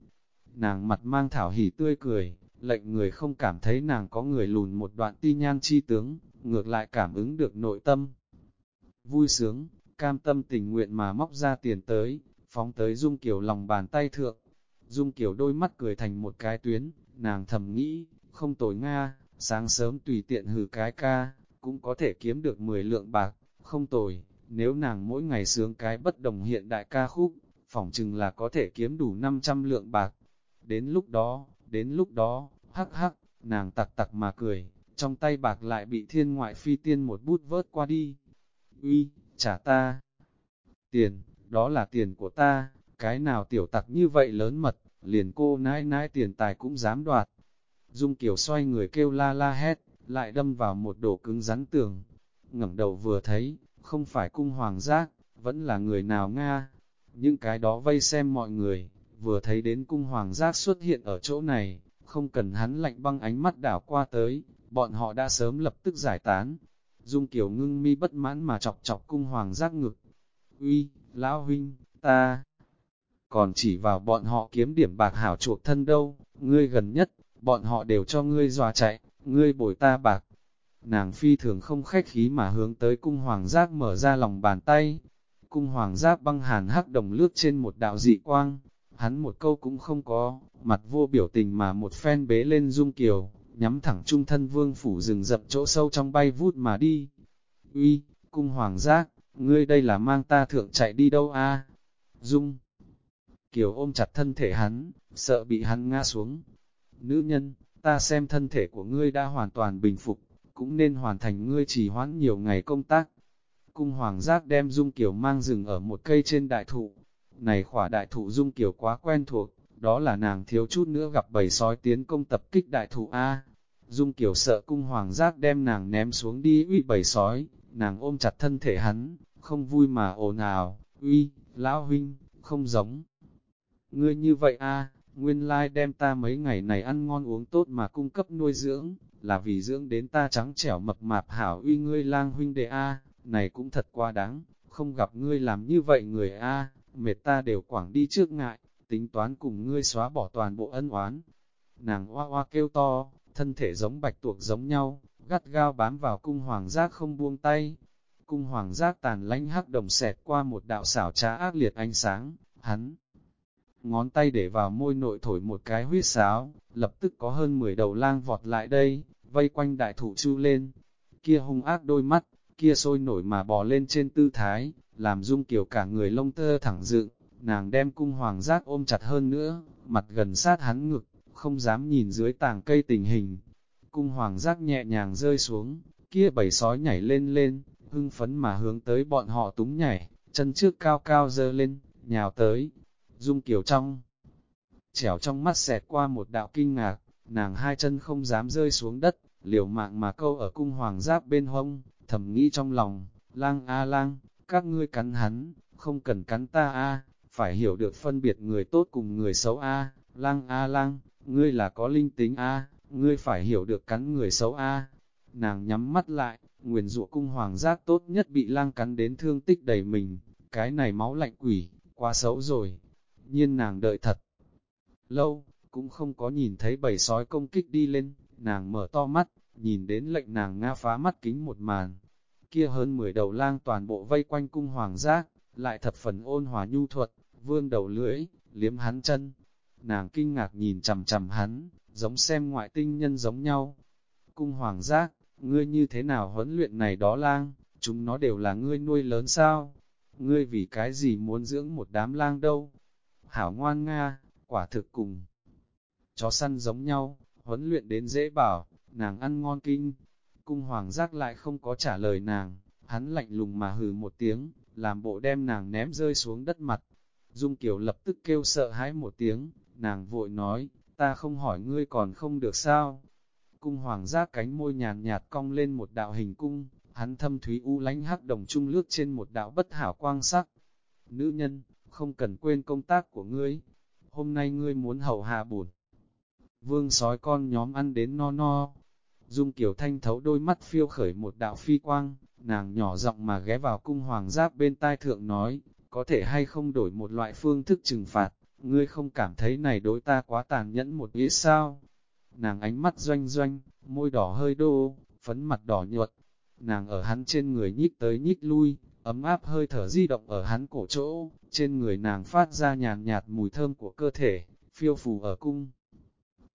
Nàng mặt mang thảo hỉ tươi cười, lệnh người không cảm thấy nàng có người lùn một đoạn ti nhan chi tướng, ngược lại cảm ứng được nội tâm vui sướng, cam tâm tình nguyện mà móc ra tiền tới, phóng tới Dung Kiều lòng bàn tay thượng. Dung Kiều đôi mắt cười thành một cái tuyến, nàng thầm nghĩ, không tồi Nga, sáng sớm tùy tiện hử cái ca, cũng có thể kiếm được 10 lượng bạc, không tồi, nếu nàng mỗi ngày sướng cái bất đồng hiện đại ca khúc, phỏng chừng là có thể kiếm đủ 500 lượng bạc. Đến lúc đó, đến lúc đó, hắc hắc, nàng tặc tặc mà cười, trong tay bạc lại bị thiên ngoại phi tiên một bút vớt qua đi uy, trả ta. Tiền, đó là tiền của ta, cái nào tiểu tặc như vậy lớn mật, liền cô nãi nãi tiền tài cũng dám đoạt. Dung Kiều xoay người kêu la la hét, lại đâm vào một đổ cứng rắn tường. ngẩng đầu vừa thấy, không phải cung hoàng giác, vẫn là người nào Nga. Những cái đó vây xem mọi người, vừa thấy đến cung hoàng giác xuất hiện ở chỗ này, không cần hắn lạnh băng ánh mắt đảo qua tới, bọn họ đã sớm lập tức giải tán. Dung Kiều ngưng mi bất mãn mà chọc chọc cung hoàng giác ngực. Uy, lão huynh, ta còn chỉ vào bọn họ kiếm điểm bạc hảo chuộc thân đâu, ngươi gần nhất, bọn họ đều cho ngươi dọa chạy, ngươi bồi ta bạc. Nàng phi thường không khách khí mà hướng tới cung hoàng giác mở ra lòng bàn tay. Cung hoàng giác băng hàn hắc đồng lướt trên một đạo dị quang, hắn một câu cũng không có, mặt vô biểu tình mà một phen bế lên dung kiều, nhắm thẳng trung thân vương phủ rừng rậm chỗ sâu trong bay vút mà đi. Uy, cung hoàng giác, ngươi đây là mang ta thượng chạy đi đâu a? Dung Kiều ôm chặt thân thể hắn, sợ bị hắn ngã xuống. Nữ nhân, ta xem thân thể của ngươi đã hoàn toàn bình phục, cũng nên hoàn thành ngươi trì hoãn nhiều ngày công tác. Cung hoàng giác đem Dung Kiều mang rừng ở một cây trên đại thụ. Này khỏa đại thụ Dung Kiều quá quen thuộc, đó là nàng thiếu chút nữa gặp bầy sói tiến công tập kích đại thụ A. Dung Kiều sợ cung hoàng giác đem nàng ném xuống đi uy bầy sói, nàng ôm chặt thân thể hắn, không vui mà ồn ào, uy, lão huynh, không giống. Ngươi như vậy a nguyên lai đem ta mấy ngày này ăn ngon uống tốt mà cung cấp nuôi dưỡng, là vì dưỡng đến ta trắng trẻo mập mạp hảo uy ngươi lang huynh đệ a này cũng thật quá đáng, không gặp ngươi làm như vậy người a mệt ta đều quảng đi trước ngại, tính toán cùng ngươi xóa bỏ toàn bộ ân oán. Nàng hoa hoa kêu to, thân thể giống bạch tuộc giống nhau, gắt gao bám vào cung hoàng giác không buông tay. Cung hoàng giác tàn lánh hắc đồng xẹt qua một đạo xảo trá ác liệt ánh sáng, hắn ngón tay để vào môi nội thổi một cái huyết sáo, lập tức có hơn 10 đầu lang vọt lại đây, vây quanh đại thủ chu lên. Kia hung ác đôi mắt, kia sôi nổi mà bò lên trên tư thái, làm dung kiểu cả người lông tơ thẳng dựng, nàng đem cung hoàng giác ôm chặt hơn nữa, mặt gần sát hắn ngực, không dám nhìn dưới tàng cây tình hình. Cung hoàng giác nhẹ nhàng rơi xuống, kia bầy sói nhảy lên lên, hưng phấn mà hướng tới bọn họ túng nhảy, chân trước cao cao dơ lên, nhào tới, Dung Kiều trong, trẻo trong mắt xẹt qua một đạo kinh ngạc, nàng hai chân không dám rơi xuống đất, liều mạng mà câu ở cung hoàng giác bên hông, thầm nghĩ trong lòng, lang a lang, các ngươi cắn hắn, không cần cắn ta a, phải hiểu được phân biệt người tốt cùng người xấu a, lang a lang, ngươi là có linh tính a, ngươi phải hiểu được cắn người xấu a. Nàng nhắm mắt lại, nguyền rủa cung hoàng giác tốt nhất bị lang cắn đến thương tích đầy mình, cái này máu lạnh quỷ, quá xấu rồi, nhiên nàng đợi thật. Lâu, cũng không có nhìn thấy bầy sói công kích đi lên, nàng mở to mắt, nhìn đến lệnh nàng nga phá mắt kính một màn. Kia hơn 10 đầu lang toàn bộ vây quanh cung hoàng giác, lại thập phần ôn hòa nhu thuật, vương đầu lưỡi, liếm hắn chân. Nàng kinh ngạc nhìn chầm chầm hắn, giống xem ngoại tinh nhân giống nhau. Cung hoàng giác, ngươi như thế nào huấn luyện này đó lang, chúng nó đều là ngươi nuôi lớn sao? Ngươi vì cái gì muốn dưỡng một đám lang đâu? hảo ngoan nga, quả thực cùng. Chó săn giống nhau, huấn luyện đến dễ bảo, nàng ăn ngon kinh. Cung hoàng giác lại không có trả lời nàng, hắn lạnh lùng mà hừ một tiếng, làm bộ đem nàng ném rơi xuống đất mặt. Dung Kiều lập tức kêu sợ hãi một tiếng, nàng vội nói, ta không hỏi ngươi còn không được sao. Cung hoàng giác cánh môi nhàn nhạt cong lên một đạo hình cung, hắn thâm thúy u lánh hắc đồng trung lướt trên một đạo bất hảo quang sắc. Nữ nhân, không cần quên công tác của ngươi. Hôm nay ngươi muốn hậu hạ bổn. Vương sói con nhóm ăn đến no no. Dung Kiều Thanh thấu đôi mắt phiêu khởi một đạo phi quang, nàng nhỏ giọng mà ghé vào cung hoàng giáp bên tai thượng nói, có thể hay không đổi một loại phương thức trừng phạt, ngươi không cảm thấy này đối ta quá tàn nhẫn một nghĩa sao? Nàng ánh mắt doanh doanh, môi đỏ hơi đô, phấn mặt đỏ nhuận, nàng ở hắn trên người nhích tới nhích lui, ấm áp hơi thở di động ở hắn cổ chỗ, trên người nàng phát ra nhàn nhạt mùi thơm của cơ thể, phiêu phù ở cung.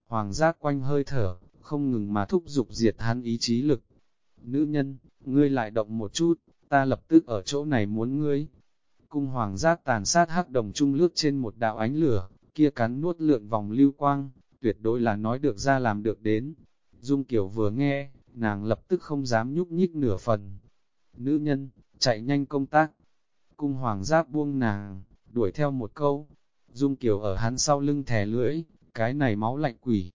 Hoàng giác quanh hơi thở, không ngừng mà thúc giục diệt hắn ý chí lực. Nữ nhân, ngươi lại động một chút, ta lập tức ở chỗ này muốn ngươi. Cung hoàng giác tàn sát hắc đồng trung lướt trên một đạo ánh lửa, kia cắn nuốt lượn vòng lưu quang, tuyệt đối là nói được ra làm được đến. Dung Kiều vừa nghe, nàng lập tức không dám nhúc nhích nửa phần. Nữ nhân, chạy nhanh công tác. Cung hoàng giáp buông nàng, đuổi theo một câu. Dung Kiều ở hắn sau lưng thè lưỡi, cái này máu lạnh quỷ.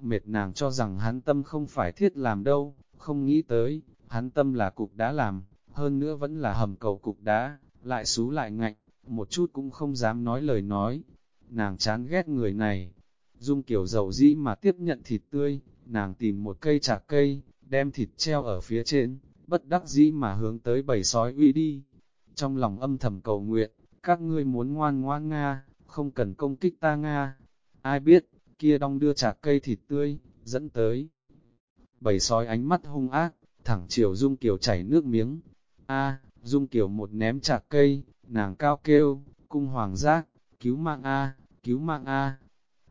Mệt nàng cho rằng hắn tâm không phải thiết làm đâu, không nghĩ tới, hắn tâm là cục đá làm, hơn nữa vẫn là hầm cầu cục đá, lại xú lại ngạnh, một chút cũng không dám nói lời nói. Nàng chán ghét người này. Dung kiểu dầu dĩ mà tiếp nhận thịt tươi, nàng tìm một cây chạc cây, đem thịt treo ở phía trên, bất đắc dĩ mà hướng tới bầy sói uy đi. Trong lòng âm thầm cầu nguyện, các ngươi muốn ngoan ngoan Nga, không cần công kích ta Nga. Ai biết, kia đong đưa chạc cây thịt tươi, dẫn tới. Bầy sói ánh mắt hung ác, thẳng chiều Dung Kiều chảy nước miếng. A, Dung Kiều một ném chạc cây, nàng cao kêu, cung hoàng giác, cứu mạng A, cứu mạng A.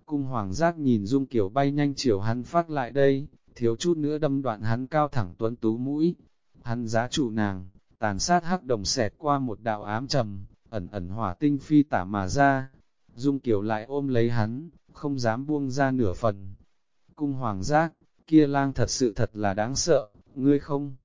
Cung hoàng giác nhìn Dung Kiều bay nhanh chiều hắn phát lại đây, thiếu chút nữa đâm đoạn hắn cao thẳng tuấn tú mũi. Hắn giá trụ nàng, tàn sát hắc đồng xẹt qua một đạo ám trầm, ẩn ẩn hỏa tinh phi tả mà ra. Dung Kiều lại ôm lấy hắn, không dám buông ra nửa phần. Cung hoàng giác, kia lang thật sự thật là đáng sợ, ngươi không?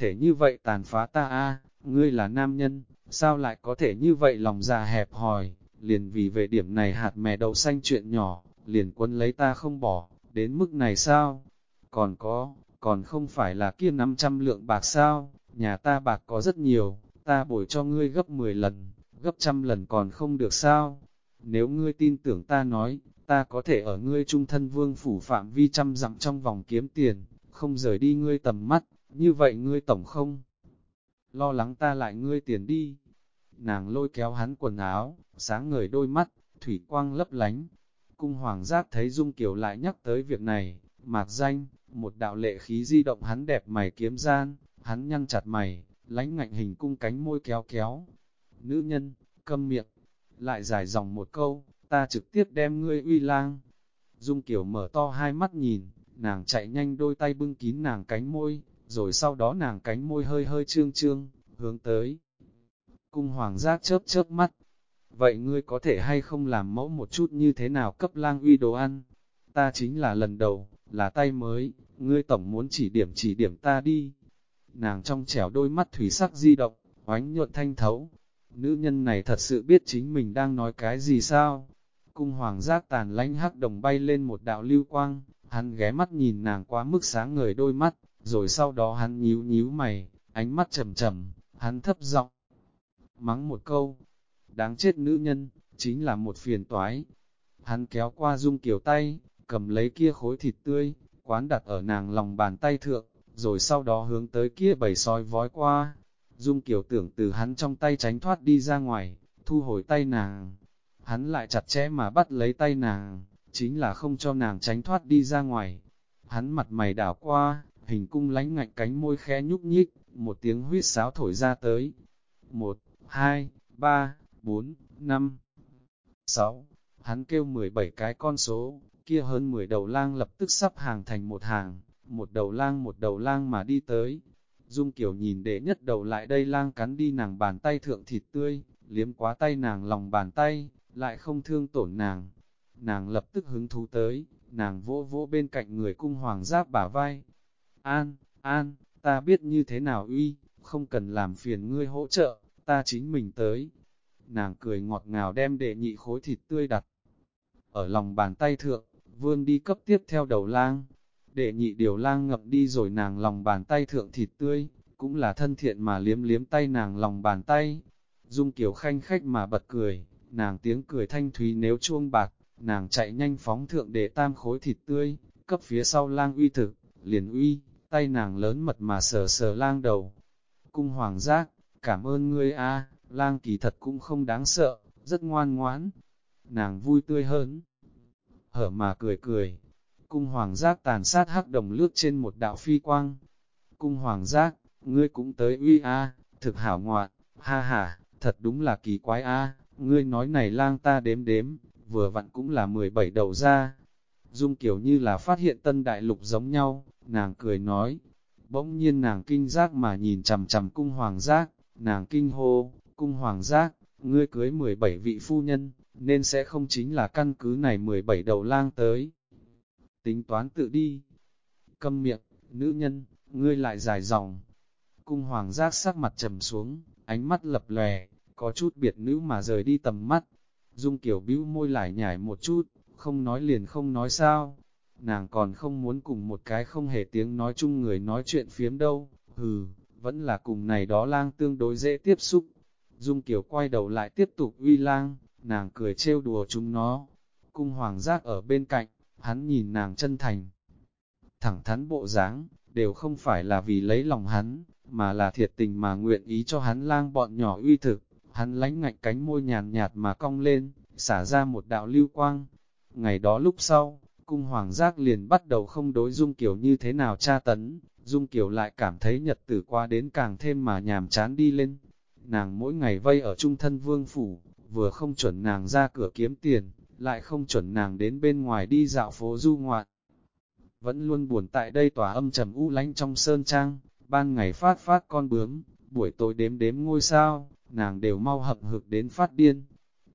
Thể như vậy tàn phá ta a ngươi là nam nhân, sao lại có thể như vậy lòng già hẹp hòi, liền vì về điểm này hạt mè đậu xanh chuyện nhỏ, liền quân lấy ta không bỏ, đến mức này sao? Còn có, còn không phải là kia 500 lượng bạc sao, nhà ta bạc có rất nhiều, ta bồi cho ngươi gấp 10 lần, gấp trăm lần còn không được sao? Nếu ngươi tin tưởng ta nói, ta có thể ở ngươi trung thân vương phủ phạm vi trăm dặm trong vòng kiếm tiền, không rời đi ngươi tầm mắt, như vậy ngươi tổng không? Lo lắng ta lại ngươi tiền đi. Nàng lôi kéo hắn quần áo, sáng ngời đôi mắt, thủy quang lấp lánh. Cung hoàng giác thấy Dung Kiều lại nhắc tới việc này, mạc danh, một đạo lệ khí di động hắn đẹp mày kiếm gian, hắn nhăn chặt mày, lánh ngạnh hình cung cánh môi kéo kéo. Nữ nhân, câm miệng, lại giải dòng một câu, ta trực tiếp đem ngươi uy lang. Dung Kiều mở to hai mắt nhìn, nàng chạy nhanh đôi tay bưng kín nàng cánh môi, rồi sau đó nàng cánh môi hơi hơi trương trương, hướng tới. Cung hoàng giác chớp chớp mắt, vậy ngươi có thể hay không làm mẫu một chút như thế nào cấp lang uy đồ ăn? Ta chính là lần đầu, là tay mới, ngươi tổng muốn chỉ điểm chỉ điểm ta đi. Nàng trong trẻo đôi mắt thủy sắc di động, oánh nhuận thanh thấu. Nữ nhân này thật sự biết chính mình đang nói cái gì sao? Cung hoàng giác tàn lánh hắc đồng bay lên một đạo lưu quang, hắn ghé mắt nhìn nàng quá mức sáng ngời đôi mắt, rồi sau đó hắn nhíu nhíu mày, ánh mắt trầm trầm, hắn thấp giọng mắng một câu, đáng chết nữ nhân, chính là một phiền toái. Hắn kéo qua dung kiểu tay, cầm lấy kia khối thịt tươi, quán đặt ở nàng lòng bàn tay thượng, rồi sau đó hướng tới kia bầy sói vói qua. Dung kiểu tưởng từ hắn trong tay tránh thoát đi ra ngoài, thu hồi tay nàng. Hắn lại chặt chẽ mà bắt lấy tay nàng, chính là không cho nàng tránh thoát đi ra ngoài. Hắn mặt mày đảo qua, hình cung lánh ngạnh cánh môi khẽ nhúc nhích, một tiếng huyết sáo thổi ra tới. Một, hai, ba, bốn, năm, sáu, hắn kêu 17 cái con số, kia hơn 10 đầu lang lập tức sắp hàng thành một hàng, một đầu lang một đầu lang mà đi tới. Dung Kiều nhìn đệ nhất đầu lại đây lang cắn đi nàng bàn tay thượng thịt tươi, liếm quá tay nàng lòng bàn tay, lại không thương tổn nàng. Nàng lập tức hứng thú tới, nàng vỗ vỗ bên cạnh người cung hoàng giáp bả vai, An, An, ta biết như thế nào uy, không cần làm phiền ngươi hỗ trợ, ta chính mình tới. Nàng cười ngọt ngào đem đệ nhị khối thịt tươi đặt. Ở lòng bàn tay thượng, vươn đi cấp tiếp theo đầu lang. Đệ nhị điều lang ngập đi rồi nàng lòng bàn tay thượng thịt tươi, cũng là thân thiện mà liếm liếm tay nàng lòng bàn tay. Dung kiểu khanh khách mà bật cười, nàng tiếng cười thanh thúy nếu chuông bạc, nàng chạy nhanh phóng thượng để tam khối thịt tươi, cấp phía sau lang uy thực, liền uy, tay nàng lớn mật mà sờ sờ lang đầu. Cung hoàng giác, cảm ơn ngươi a, lang kỳ thật cũng không đáng sợ, rất ngoan ngoãn. Nàng vui tươi hơn, hở mà cười cười. Cung hoàng giác tàn sát hắc đồng lướt trên một đạo phi quang. Cung hoàng giác, ngươi cũng tới uy a, thực hảo ngoạn, ha ha, thật đúng là kỳ quái a, ngươi nói này lang ta đếm đếm, vừa vặn cũng là 17 đầu ra. Dung kiểu như là phát hiện tân đại lục giống nhau, nàng cười nói. Bỗng nhiên nàng kinh giác mà nhìn chầm chầm cung hoàng giác, nàng kinh hô, cung hoàng giác, ngươi cưới 17 vị phu nhân, nên sẽ không chính là căn cứ này 17 đầu lang tới. Tính toán tự đi. Câm miệng, nữ nhân, ngươi lại dài dòng. Cung hoàng giác sắc mặt trầm xuống, ánh mắt lập lè có chút biệt nữ mà rời đi tầm mắt. Dung kiểu bĩu môi lại nhảy một chút, không nói liền không nói sao. Nàng còn không muốn cùng một cái không hề tiếng nói chung người nói chuyện phiếm đâu, hừ, vẫn là cùng này đó lang tương đối dễ tiếp xúc. Dung Kiều quay đầu lại tiếp tục uy lang, nàng cười trêu đùa chúng nó. Cung hoàng giác ở bên cạnh, hắn nhìn nàng chân thành. Thẳng thắn bộ dáng, đều không phải là vì lấy lòng hắn, mà là thiệt tình mà nguyện ý cho hắn lang bọn nhỏ uy thực. Hắn lánh ngạnh cánh môi nhàn nhạt mà cong lên, xả ra một đạo lưu quang. Ngày đó lúc sau, cung hoàng giác liền bắt đầu không đối Dung Kiều như thế nào tra tấn, Dung Kiều lại cảm thấy nhật tử qua đến càng thêm mà nhàm chán đi lên. Nàng mỗi ngày vây ở trung thân vương phủ, vừa không chuẩn nàng ra cửa kiếm tiền, lại không chuẩn nàng đến bên ngoài đi dạo phố du ngoạn. Vẫn luôn buồn tại đây tòa âm trầm u lánh trong sơn trang, ban ngày phát phát con bướm, buổi tối đếm đếm ngôi sao, nàng đều mau hậm hực đến phát điên.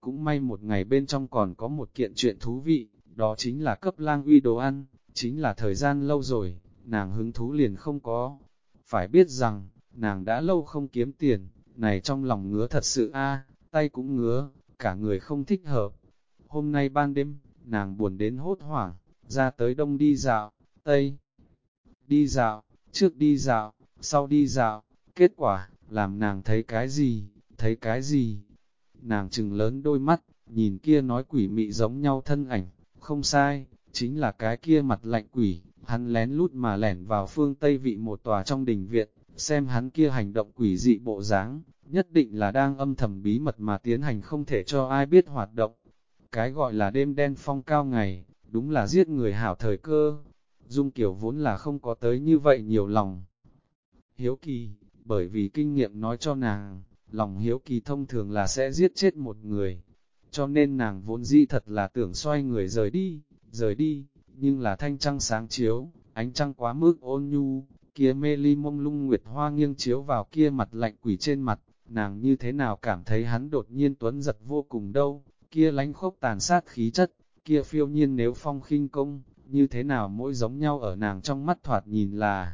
Cũng may một ngày bên trong còn có một kiện chuyện thú vị, đó chính là cấp lang uy đồ ăn, chính là thời gian lâu rồi, nàng hứng thú liền không có. Phải biết rằng, nàng đã lâu không kiếm tiền, này trong lòng ngứa thật sự a tay cũng ngứa, cả người không thích hợp. Hôm nay ban đêm, nàng buồn đến hốt hoảng, ra tới đông đi dạo, tây đi dạo, trước đi dạo, sau đi dạo, kết quả, làm nàng thấy cái gì, thấy cái gì. Nàng trừng lớn đôi mắt, nhìn kia nói quỷ mị giống nhau thân ảnh, không sai, chính là cái kia mặt lạnh quỷ, hắn lén lút mà lẻn vào phương Tây vị một tòa trong đình viện, xem hắn kia hành động quỷ dị bộ dáng, nhất định là đang âm thầm bí mật mà tiến hành không thể cho ai biết hoạt động. Cái gọi là đêm đen phong cao ngày, đúng là giết người hảo thời cơ. Dung Kiều vốn là không có tới như vậy nhiều lòng. Hiếu kỳ, bởi vì kinh nghiệm nói cho nàng, lòng hiếu kỳ thông thường là sẽ giết chết một người. Cho nên nàng vốn dĩ thật là tưởng xoay người rời đi, rời đi, nhưng là thanh trăng sáng chiếu, ánh trăng quá mức ôn nhu, kia mê ly mông lung nguyệt hoa nghiêng chiếu vào kia mặt lạnh quỷ trên mặt, nàng như thế nào cảm thấy hắn đột nhiên tuấn giật vô cùng đâu, kia lánh khốc tàn sát khí chất, kia phiêu nhiên nếu phong khinh công, như thế nào mỗi giống nhau ở nàng trong mắt thoạt nhìn là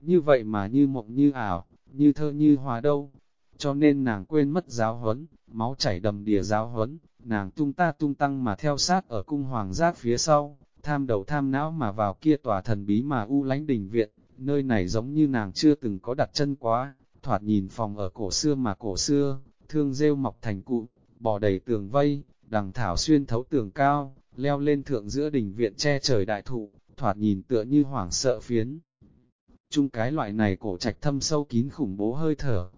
như vậy mà như mộng như ảo, như thơ như hòa đâu, cho nên nàng quên mất giáo huấn, máu chảy đầm đìa giáo huấn, nàng tung ta tung tăng mà theo sát ở cung hoàng giác phía sau, tham đầu tham não mà vào kia tòa thần bí mà u lánh đình viện, nơi này giống như nàng chưa từng có đặt chân quá, thoạt nhìn phòng ở cổ xưa mà cổ xưa, thương rêu mọc thành cụ, bò đầy tường vây, đằng thảo xuyên thấu tường cao, leo lên thượng giữa đình viện che trời đại thụ, thoạt nhìn tựa như hoảng sợ phiến. Chung cái loại này cổ trạch thâm sâu kín khủng bố hơi thở,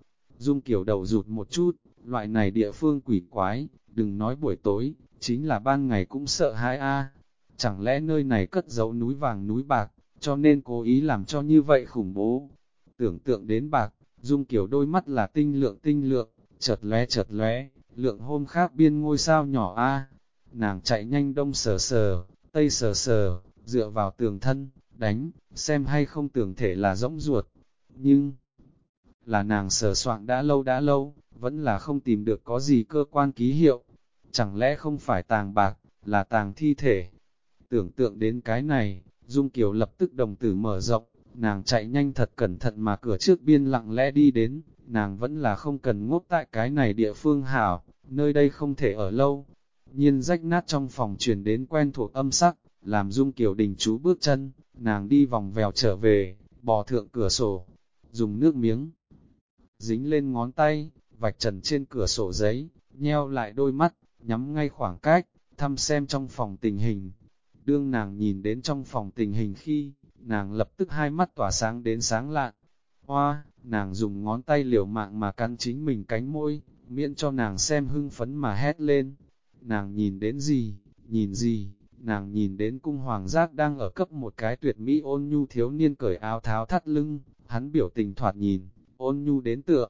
dung kiểu đầu rụt một chút, loại này địa phương quỷ quái, đừng nói buổi tối, chính là ban ngày cũng sợ hai a Chẳng lẽ nơi này cất giấu núi vàng núi bạc, cho nên cố ý làm cho như vậy khủng bố. Tưởng tượng đến bạc, dung kiểu đôi mắt là tinh lượng tinh lượng, chợt lóe chợt lóe, lượng hôm khác biên ngôi sao nhỏ a Nàng chạy nhanh đông sờ sờ, tây sờ sờ, dựa vào tường thân, đánh, xem hay không tưởng thể là rỗng ruột. Nhưng, là nàng sờ soạn đã lâu đã lâu, vẫn là không tìm được có gì cơ quan ký hiệu. Chẳng lẽ không phải tàng bạc, là tàng thi thể? Tưởng tượng đến cái này, Dung Kiều lập tức đồng tử mở rộng, nàng chạy nhanh thật cẩn thận mà cửa trước biên lặng lẽ đi đến, nàng vẫn là không cần ngốc tại cái này địa phương hảo, nơi đây không thể ở lâu. Nhiên rách nát trong phòng truyền đến quen thuộc âm sắc, làm Dung Kiều đình chú bước chân, nàng đi vòng vèo trở về, bò thượng cửa sổ, dùng nước miếng, dính lên ngón tay, vạch trần trên cửa sổ giấy, nheo lại đôi mắt, nhắm ngay khoảng cách, thăm xem trong phòng tình hình. Đương nàng nhìn đến trong phòng tình hình khi, nàng lập tức hai mắt tỏa sáng đến sáng lạn. Hoa, nàng dùng ngón tay liều mạng mà cắn chính mình cánh môi, miễn cho nàng xem hưng phấn mà hét lên. Nàng nhìn đến gì, nhìn gì, nàng nhìn đến cung hoàng giác đang ở cấp một cái tuyệt mỹ ôn nhu thiếu niên cởi áo tháo thắt lưng, hắn biểu tình thoạt nhìn, ôn nhu đến tựa.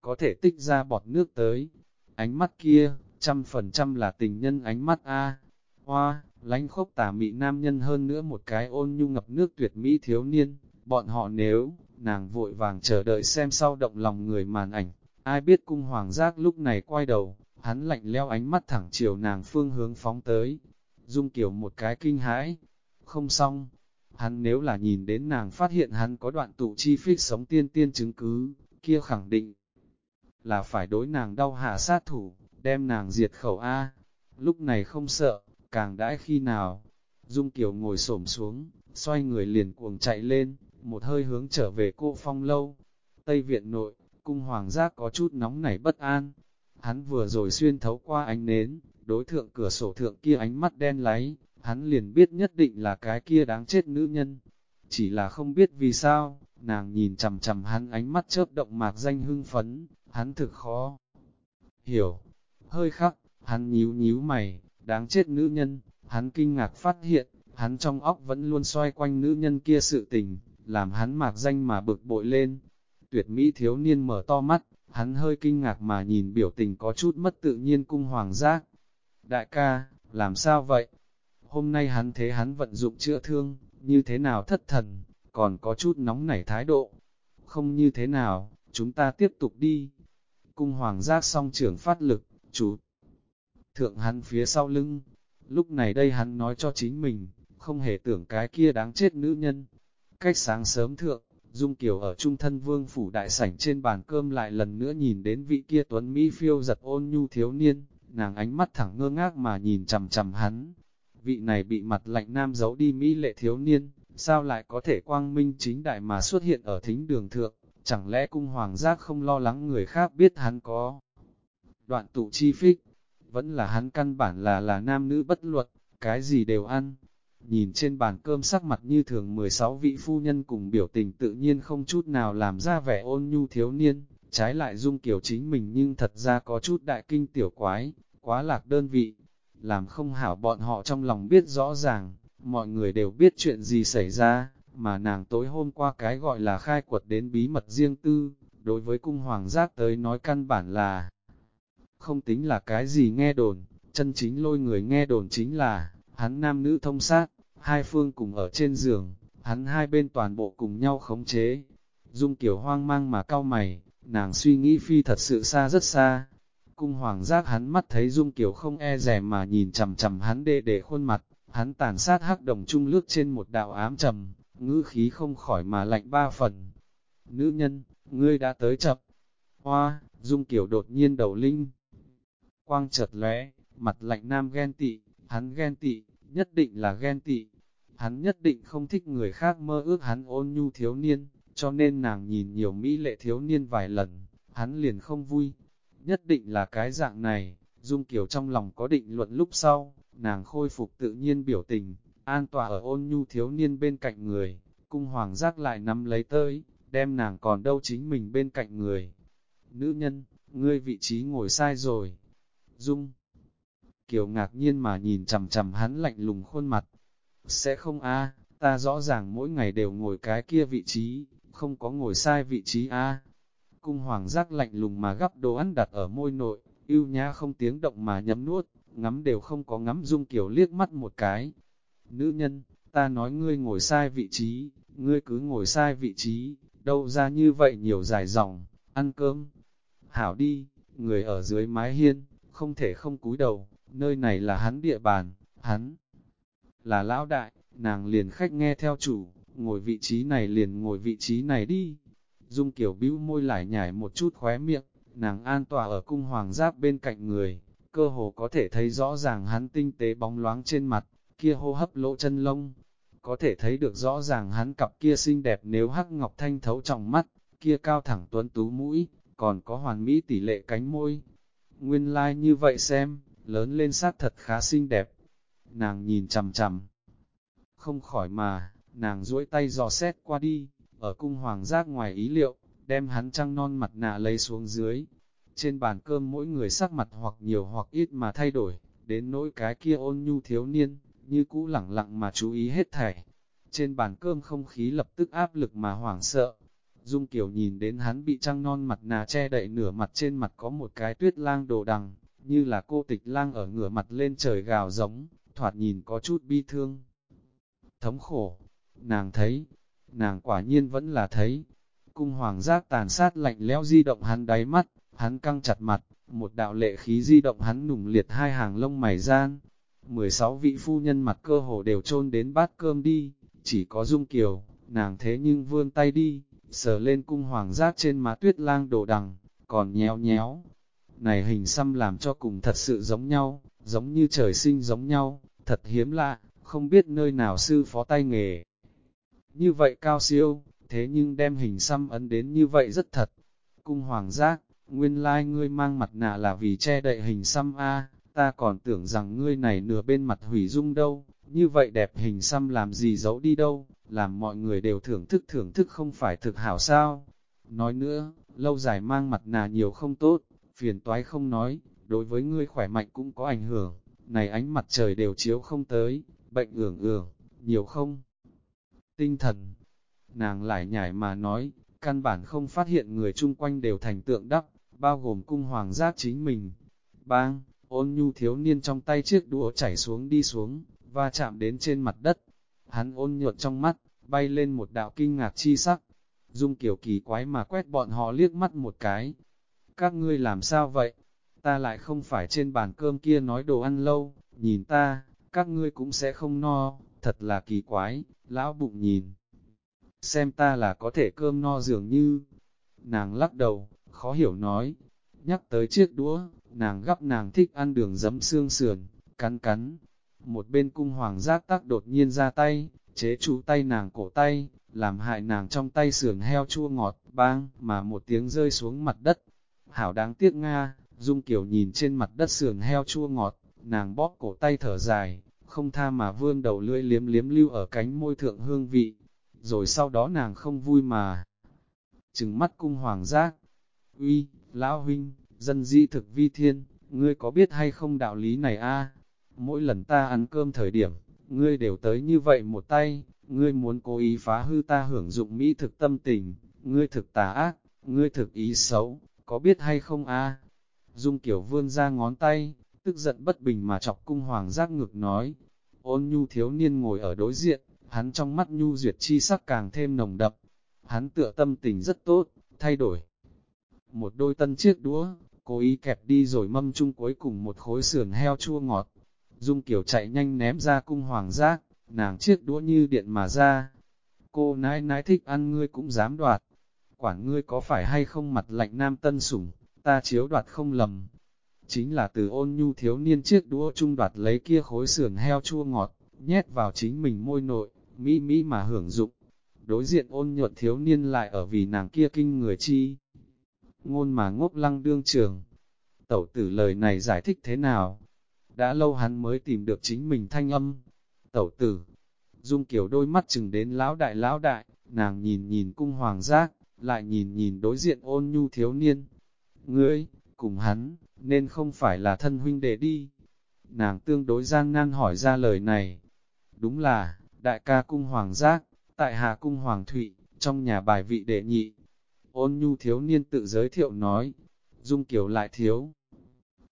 Có thể tích ra bọt nước tới, ánh mắt kia, trăm phần trăm là tình nhân ánh mắt A. Hoa, lánh khốc tà mị nam nhân hơn nữa một cái ôn nhu ngập nước tuyệt mỹ thiếu niên, bọn họ nếu, nàng vội vàng chờ đợi xem sau động lòng người màn ảnh, ai biết cung hoàng giác lúc này quay đầu, hắn lạnh leo ánh mắt thẳng chiều nàng phương hướng phóng tới, dung kiểu một cái kinh hãi, không xong, hắn nếu là nhìn đến nàng phát hiện hắn có đoạn tụ chi phích sống tiên tiên chứng cứ, kia khẳng định là phải đối nàng đau hạ sát thủ, đem nàng diệt khẩu A. Lúc này không sợ, càng đãi khi nào. Dung Kiều ngồi xổm xuống, xoay người liền cuồng chạy lên, một hơi hướng trở về cô phong lâu. Tây viện nội, cung hoàng giác có chút nóng nảy bất an. Hắn vừa rồi xuyên thấu qua ánh nến, đối thượng cửa sổ thượng kia ánh mắt đen láy, hắn liền biết nhất định là cái kia đáng chết nữ nhân. Chỉ là không biết vì sao, nàng nhìn chầm chầm hắn ánh mắt chớp động mạc danh hưng phấn, hắn thực khó. Hiểu, hơi khắc, hắn nhíu nhíu mày, đáng chết nữ nhân, hắn kinh ngạc phát hiện, hắn trong óc vẫn luôn xoay quanh nữ nhân kia sự tình, làm hắn mạc danh mà bực bội lên. Tuyệt mỹ thiếu niên mở to mắt, hắn hơi kinh ngạc mà nhìn biểu tình có chút mất tự nhiên cung hoàng giác. Đại ca, làm sao vậy? Hôm nay hắn thế hắn vận dụng chữa thương, như thế nào thất thần, còn có chút nóng nảy thái độ. Không như thế nào, chúng ta tiếp tục đi. Cung hoàng giác song trưởng phát lực, chú thượng hắn phía sau lưng. Lúc này đây hắn nói cho chính mình, không hề tưởng cái kia đáng chết nữ nhân. Cách sáng sớm thượng, Dung Kiều ở trung thân vương phủ đại sảnh trên bàn cơm lại lần nữa nhìn đến vị kia tuấn Mỹ phiêu giật ôn nhu thiếu niên, nàng ánh mắt thẳng ngơ ngác mà nhìn chầm chầm hắn. Vị này bị mặt lạnh nam giấu đi Mỹ lệ thiếu niên, sao lại có thể quang minh chính đại mà xuất hiện ở thính đường thượng, chẳng lẽ cung hoàng giác không lo lắng người khác biết hắn có đoạn tụ chi phích, vẫn là hắn căn bản là là nam nữ bất luật, cái gì đều ăn. Nhìn trên bàn cơm sắc mặt như thường 16 vị phu nhân cùng biểu tình tự nhiên không chút nào làm ra vẻ ôn nhu thiếu niên, trái lại dung kiểu chính mình nhưng thật ra có chút đại kinh tiểu quái, quá lạc đơn vị, làm không hảo bọn họ trong lòng biết rõ ràng, mọi người đều biết chuyện gì xảy ra, mà nàng tối hôm qua cái gọi là khai quật đến bí mật riêng tư, đối với cung hoàng giác tới nói căn bản là không tính là cái gì nghe đồn, chân chính lôi người nghe đồn chính là, hắn nam nữ thông sát, hai phương cùng ở trên giường, hắn hai bên toàn bộ cùng nhau khống chế. Dung kiểu hoang mang mà cao mày, nàng suy nghĩ phi thật sự xa rất xa. Cung hoàng giác hắn mắt thấy Dung kiểu không e rè mà nhìn chầm chầm hắn đệ để khuôn mặt, hắn tàn sát hắc đồng trung lướt trên một đạo ám trầm, ngữ khí không khỏi mà lạnh ba phần. Nữ nhân, ngươi đã tới chậm. Hoa, Dung kiểu đột nhiên đầu linh. Quang chợt lóe, mặt lạnh nam ghen tị, hắn ghen tị, nhất định là ghen tị. Hắn nhất định không thích người khác mơ ước hắn ôn nhu thiếu niên, cho nên nàng nhìn nhiều mỹ lệ thiếu niên vài lần, hắn liền không vui. Nhất định là cái dạng này, Dung Kiều trong lòng có định luận lúc sau, nàng khôi phục tự nhiên biểu tình, an tòa ở ôn nhu thiếu niên bên cạnh người, cung hoàng giác lại nắm lấy tới, đem nàng còn đâu chính mình bên cạnh người. Nữ nhân, ngươi vị trí ngồi sai rồi. Dung Kiều ngạc nhiên mà nhìn chầm chầm hắn lạnh lùng khuôn mặt. Sẽ không a ta rõ ràng mỗi ngày đều ngồi cái kia vị trí, không có ngồi sai vị trí a Cung hoàng giác lạnh lùng mà gắp đồ ăn đặt ở môi nội, yêu nhã không tiếng động mà nhấm nuốt, ngắm đều không có ngắm Dung kiểu liếc mắt một cái. Nữ nhân, ta nói ngươi ngồi sai vị trí, ngươi cứ ngồi sai vị trí, đâu ra như vậy nhiều dài dòng, ăn cơm. Hảo đi, người ở dưới mái hiên, không thể không cúi đầu, nơi này là hắn địa bàn, hắn là lão đại, nàng liền khách nghe theo chủ, ngồi vị trí này liền ngồi vị trí này đi. Dung kiểu bĩu môi lại nhảy một chút khóe miệng, nàng an tòa ở cung hoàng giáp bên cạnh người, cơ hồ có thể thấy rõ ràng hắn tinh tế bóng loáng trên mặt, kia hô hấp lỗ chân lông. Có thể thấy được rõ ràng hắn cặp kia xinh đẹp nếu hắc ngọc thanh thấu trong mắt, kia cao thẳng tuấn tú mũi, còn có hoàn mỹ tỷ lệ cánh môi. Nguyên lai like như vậy xem, lớn lên sát thật khá xinh đẹp. Nàng nhìn chằm chằm, không khỏi mà, nàng duỗi tay dò xét qua đi, ở cung hoàng giác ngoài ý liệu, đem hắn trăng non mặt nạ lấy xuống dưới. Trên bàn cơm mỗi người sắc mặt hoặc nhiều hoặc ít mà thay đổi, đến nỗi cái kia ôn nhu thiếu niên, như cũ lẳng lặng mà chú ý hết thảy. Trên bàn cơm không khí lập tức áp lực mà hoảng sợ. Dung Kiều nhìn đến hắn bị trăng non mặt nạ che đậy nửa mặt trên mặt có một cái tuyết lang đồ đằng, như là cô tịch lang ở ngửa mặt lên trời gào giống, thoạt nhìn có chút bi thương. Thống khổ, nàng thấy, nàng quả nhiên vẫn là thấy. Cung hoàng giác tàn sát lạnh lẽo di động hắn đáy mắt, hắn căng chặt mặt, một đạo lệ khí di động hắn nùng liệt hai hàng lông mày gian. 16 vị phu nhân mặt cơ hồ đều trôn đến bát cơm đi, chỉ có dung kiều, nàng thế nhưng vươn tay đi, sờ lên cung hoàng giác trên má tuyết lang đổ đằng, còn nhéo nhéo, này hình xăm làm cho cùng thật sự giống nhau, giống như trời sinh giống nhau, thật hiếm lạ, không biết nơi nào sư phó tay nghề. Như vậy cao siêu, thế nhưng đem hình xăm ấn đến như vậy rất thật. Cung hoàng giác, nguyên lai like ngươi mang mặt nạ là vì che đậy hình xăm A, ta còn tưởng rằng ngươi này nửa bên mặt hủy dung đâu, như vậy đẹp hình xăm làm gì giấu đi đâu, làm mọi người đều thưởng thức thưởng thức không phải thực hảo sao. Nói nữa, lâu dài mang mặt nạ nhiều không tốt, phiền toái không nói, đối với ngươi khỏe mạnh cũng có ảnh hưởng, này ánh mặt trời đều chiếu không tới, bệnh ưởng ưởng, nhiều không? Tinh thần, nàng lại nhảy mà nói, căn bản không phát hiện người chung quanh đều thành tượng đắp, bao gồm cung hoàng giác chính mình. Bang, ôn nhu thiếu niên trong tay chiếc đũa chảy xuống đi xuống, và chạm đến trên mặt đất. Hắn ôn nhuận trong mắt, bay lên một đạo kinh ngạc chi sắc. Dung kiểu kỳ quái mà quét bọn họ liếc mắt một cái. Các ngươi làm sao vậy? Ta lại không phải trên bàn cơm kia nói đồ ăn lâu, nhìn ta, các ngươi cũng sẽ không no, thật là kỳ quái, lão bụng nhìn. Xem ta là có thể cơm no dường như. Nàng lắc đầu, khó hiểu nói. Nhắc tới chiếc đũa, nàng gắp nàng thích ăn đường giấm xương sườn, cắn cắn. Một bên cung hoàng giác tác đột nhiên ra tay, chế trụ tay nàng cổ tay, làm hại nàng trong tay sườn heo chua ngọt, bang, mà một tiếng rơi xuống mặt đất. Hảo đáng tiếc Nga, Dung Kiều nhìn trên mặt đất sườn heo chua ngọt, nàng bóp cổ tay thở dài, không tha mà vương đầu lưỡi liếm liếm lưu ở cánh môi thượng hương vị. Rồi sau đó nàng không vui mà. Trừng mắt cung hoàng giác. Uy, lão huynh, dân dĩ thực vi thiên, ngươi có biết hay không đạo lý này a? Mỗi lần ta ăn cơm thời điểm, ngươi đều tới như vậy một tay, ngươi muốn cố ý phá hư ta hưởng dụng mỹ thực tâm tình, ngươi thực tà ác, ngươi thực ý xấu, có biết hay không a? Dung kiểu vươn ra ngón tay, tức giận bất bình mà chọc cung hoàng giác ngực nói. Ôn nhu thiếu niên ngồi ở đối diện, hắn trong mắt nhu duyệt chi sắc càng thêm nồng đậm. Hắn tựa tâm tình rất tốt, thay đổi. Một đôi tân chiếc đũa, cố ý kẹp đi rồi mâm chung cuối cùng một khối sườn heo chua ngọt. Dung kiểu chạy nhanh ném ra cung hoàng giác, nàng chiếc đũa như điện mà ra. Cô nãi nãi thích ăn ngươi cũng dám đoạt. Quản ngươi có phải hay không mặt lạnh nam tân sủng, ta chiếu đoạt không lầm. Chính là từ ôn nhu thiếu niên chiếc đũa trung đoạt lấy kia khối sườn heo chua ngọt, nhét vào chính mình môi nội, mỹ mỹ mà hưởng dụng. Đối diện ôn nhuận thiếu niên lại ở vì nàng kia kinh người chi. Ngôn mà ngốc lăng đương trường. Tẩu tử lời này giải thích thế nào? Đã lâu hắn mới tìm được chính mình thanh âm. Tẩu tử. Dung kiểu đôi mắt chừng đến lão đại lão đại, nàng nhìn nhìn cung hoàng giác, lại nhìn nhìn đối diện ôn nhu thiếu niên. Ngươi, cùng hắn, nên không phải là thân huynh đệ đi. Nàng tương đối gian nan hỏi ra lời này. Đúng là, đại ca cung hoàng giác, tại hạ cung hoàng thụy, trong nhà bài vị đệ nhị. Ôn nhu thiếu niên tự giới thiệu nói, dung kiểu lại thiếu.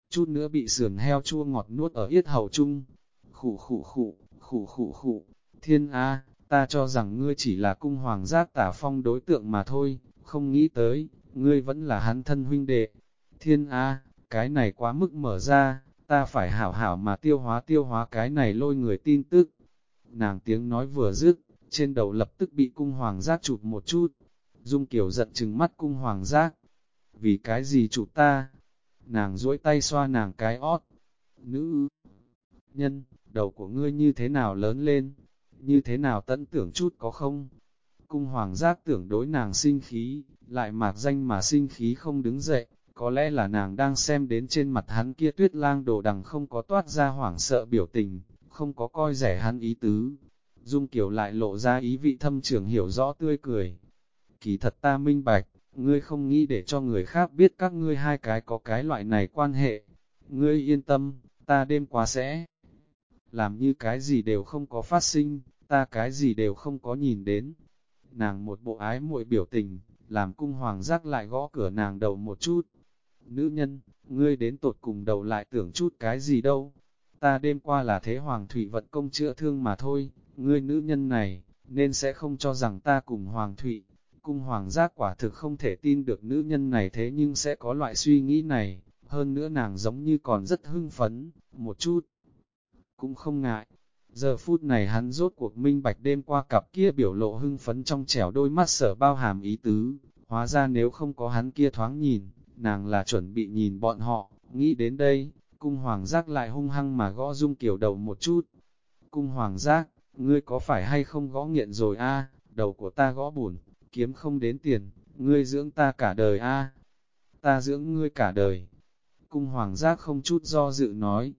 Chút nữa bị sườn heo chua ngọt nuốt ở yết hầu chung. Khủ khủ khủ, khủ khủ khủ, thiên A, ta cho rằng ngươi chỉ là cung hoàng giác tả phong đối tượng mà thôi, không nghĩ tới, ngươi vẫn là hắn thân huynh đệ. Thiên A, cái này quá mức mở ra, ta phải hảo hảo mà tiêu hóa tiêu hóa cái này lôi người tin tức. Nàng tiếng nói vừa dứt, trên đầu lập tức bị cung hoàng giác chụp một chút. Dung kiểu giận chừng mắt cung hoàng giác. Vì cái gì chụp ta? Nàng duỗi tay xoa nàng cái ót. Nữ nhân, đầu của ngươi như thế nào lớn lên? Như thế nào tận tưởng chút có không? Cung hoàng giác tưởng đối nàng sinh khí, lại mạc danh mà sinh khí không đứng dậy, có lẽ là nàng đang xem đến trên mặt hắn kia tuyết lang đồ đằng không có toát ra hoảng sợ biểu tình, không có coi rẻ hắn ý tứ. Dung Kiều lại lộ ra ý vị thâm trường hiểu rõ tươi cười. Kỳ thật ta minh bạch, ngươi không nghĩ để cho người khác biết các ngươi hai cái có cái loại này quan hệ. Ngươi yên tâm, ta đêm qua sẽ làm như cái gì đều không có phát sinh, ta cái gì đều không có nhìn đến. Nàng một bộ ái muội biểu tình, làm cung hoàng giác lại gõ cửa nàng đầu một chút. Nữ nhân, ngươi đến tột cùng đầu lại tưởng chút cái gì đâu. Ta đêm qua là thế hoàng thủy vận công chữa thương mà thôi, ngươi nữ nhân này, nên sẽ không cho rằng ta cùng hoàng thủy. Cung hoàng giác quả thực không thể tin được nữ nhân này thế nhưng sẽ có loại suy nghĩ này, hơn nữa nàng giống như còn rất hưng phấn, một chút. Cũng không ngại, Giờ phút này hắn rốt cuộc minh bạch đêm qua cặp kia biểu lộ hưng phấn trong trẻo đôi mắt sở bao hàm ý tứ, hóa ra nếu không có hắn kia thoáng nhìn, nàng là chuẩn bị nhìn bọn họ, nghĩ đến đây, cung hoàng giác lại hung hăng mà gõ dung kiểu đầu một chút. Cung hoàng giác, ngươi có phải hay không gõ nghiện rồi a? đầu của ta gõ bùn, kiếm không đến tiền, ngươi dưỡng ta cả đời a, ta dưỡng ngươi cả đời. Cung hoàng giác không chút do dự nói,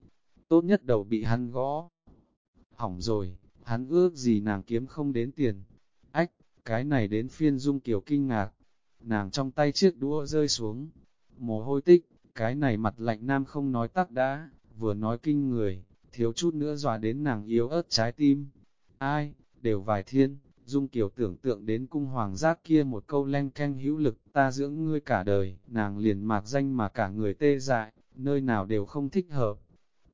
tốt nhất đầu bị hắn gõ. Hỏng rồi, hắn ước gì nàng kiếm không đến tiền. Ách, cái này đến phiên dung kiểu kinh ngạc, nàng trong tay chiếc đũa rơi xuống, mồ hôi tích, cái này mặt lạnh nam không nói tắc đã, vừa nói kinh người, thiếu chút nữa dọa đến nàng yếu ớt trái tim. Ai, đều vài thiên, Dung Kiều tưởng tượng đến cung hoàng giác kia một câu len canh hữu lực, ta dưỡng ngươi cả đời, nàng liền mạc danh mà cả người tê dại, nơi nào đều không thích hợp.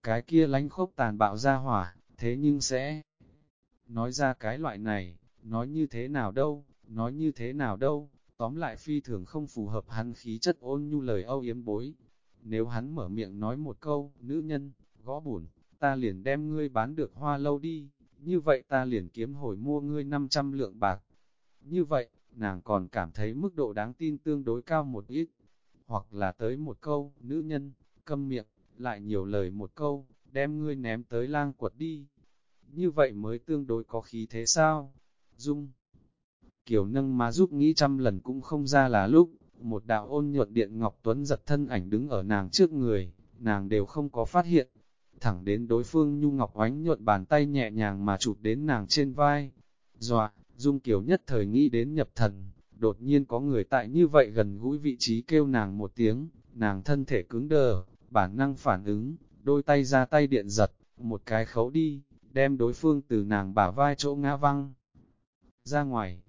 Cái kia lánh khốc tàn bạo ra hỏa, thế nhưng sẽ nói ra cái loại này, nói như thế nào đâu, nói như thế nào đâu, tóm lại phi thường không phù hợp hắn khí chất ôn nhu lời âu yếm bối. Nếu hắn mở miệng nói một câu, nữ nhân, gõ bùn, ta liền đem ngươi bán được hoa lâu đi, như vậy ta liền kiếm hồi mua ngươi 500 lượng bạc. Như vậy, nàng còn cảm thấy mức độ đáng tin tương đối cao một ít, hoặc là tới một câu, nữ nhân, câm miệng, lại nhiều lời một câu, đem ngươi ném tới lang quật đi. Như vậy mới tương đối có khí thế sao? Dung Kiều nâng má giúp nghĩ trăm lần cũng không ra là lúc, một đạo ôn nhuận điện Ngọc Tuấn giật thân ảnh đứng ở nàng trước người, nàng đều không có phát hiện. Thẳng đến đối phương Nhu Ngọc oánh nhuận bàn tay nhẹ nhàng mà chụp đến nàng trên vai. Dọa, Dung Kiều nhất thời nghĩ đến nhập thần, đột nhiên có người tại như vậy gần gũi vị trí kêu nàng một tiếng, nàng thân thể cứng đờ, bản năng phản ứng, đôi tay ra tay điện giật, một cái khấu đi, đem đối phương từ nàng bả vai chỗ ngã văng. Ra ngoài,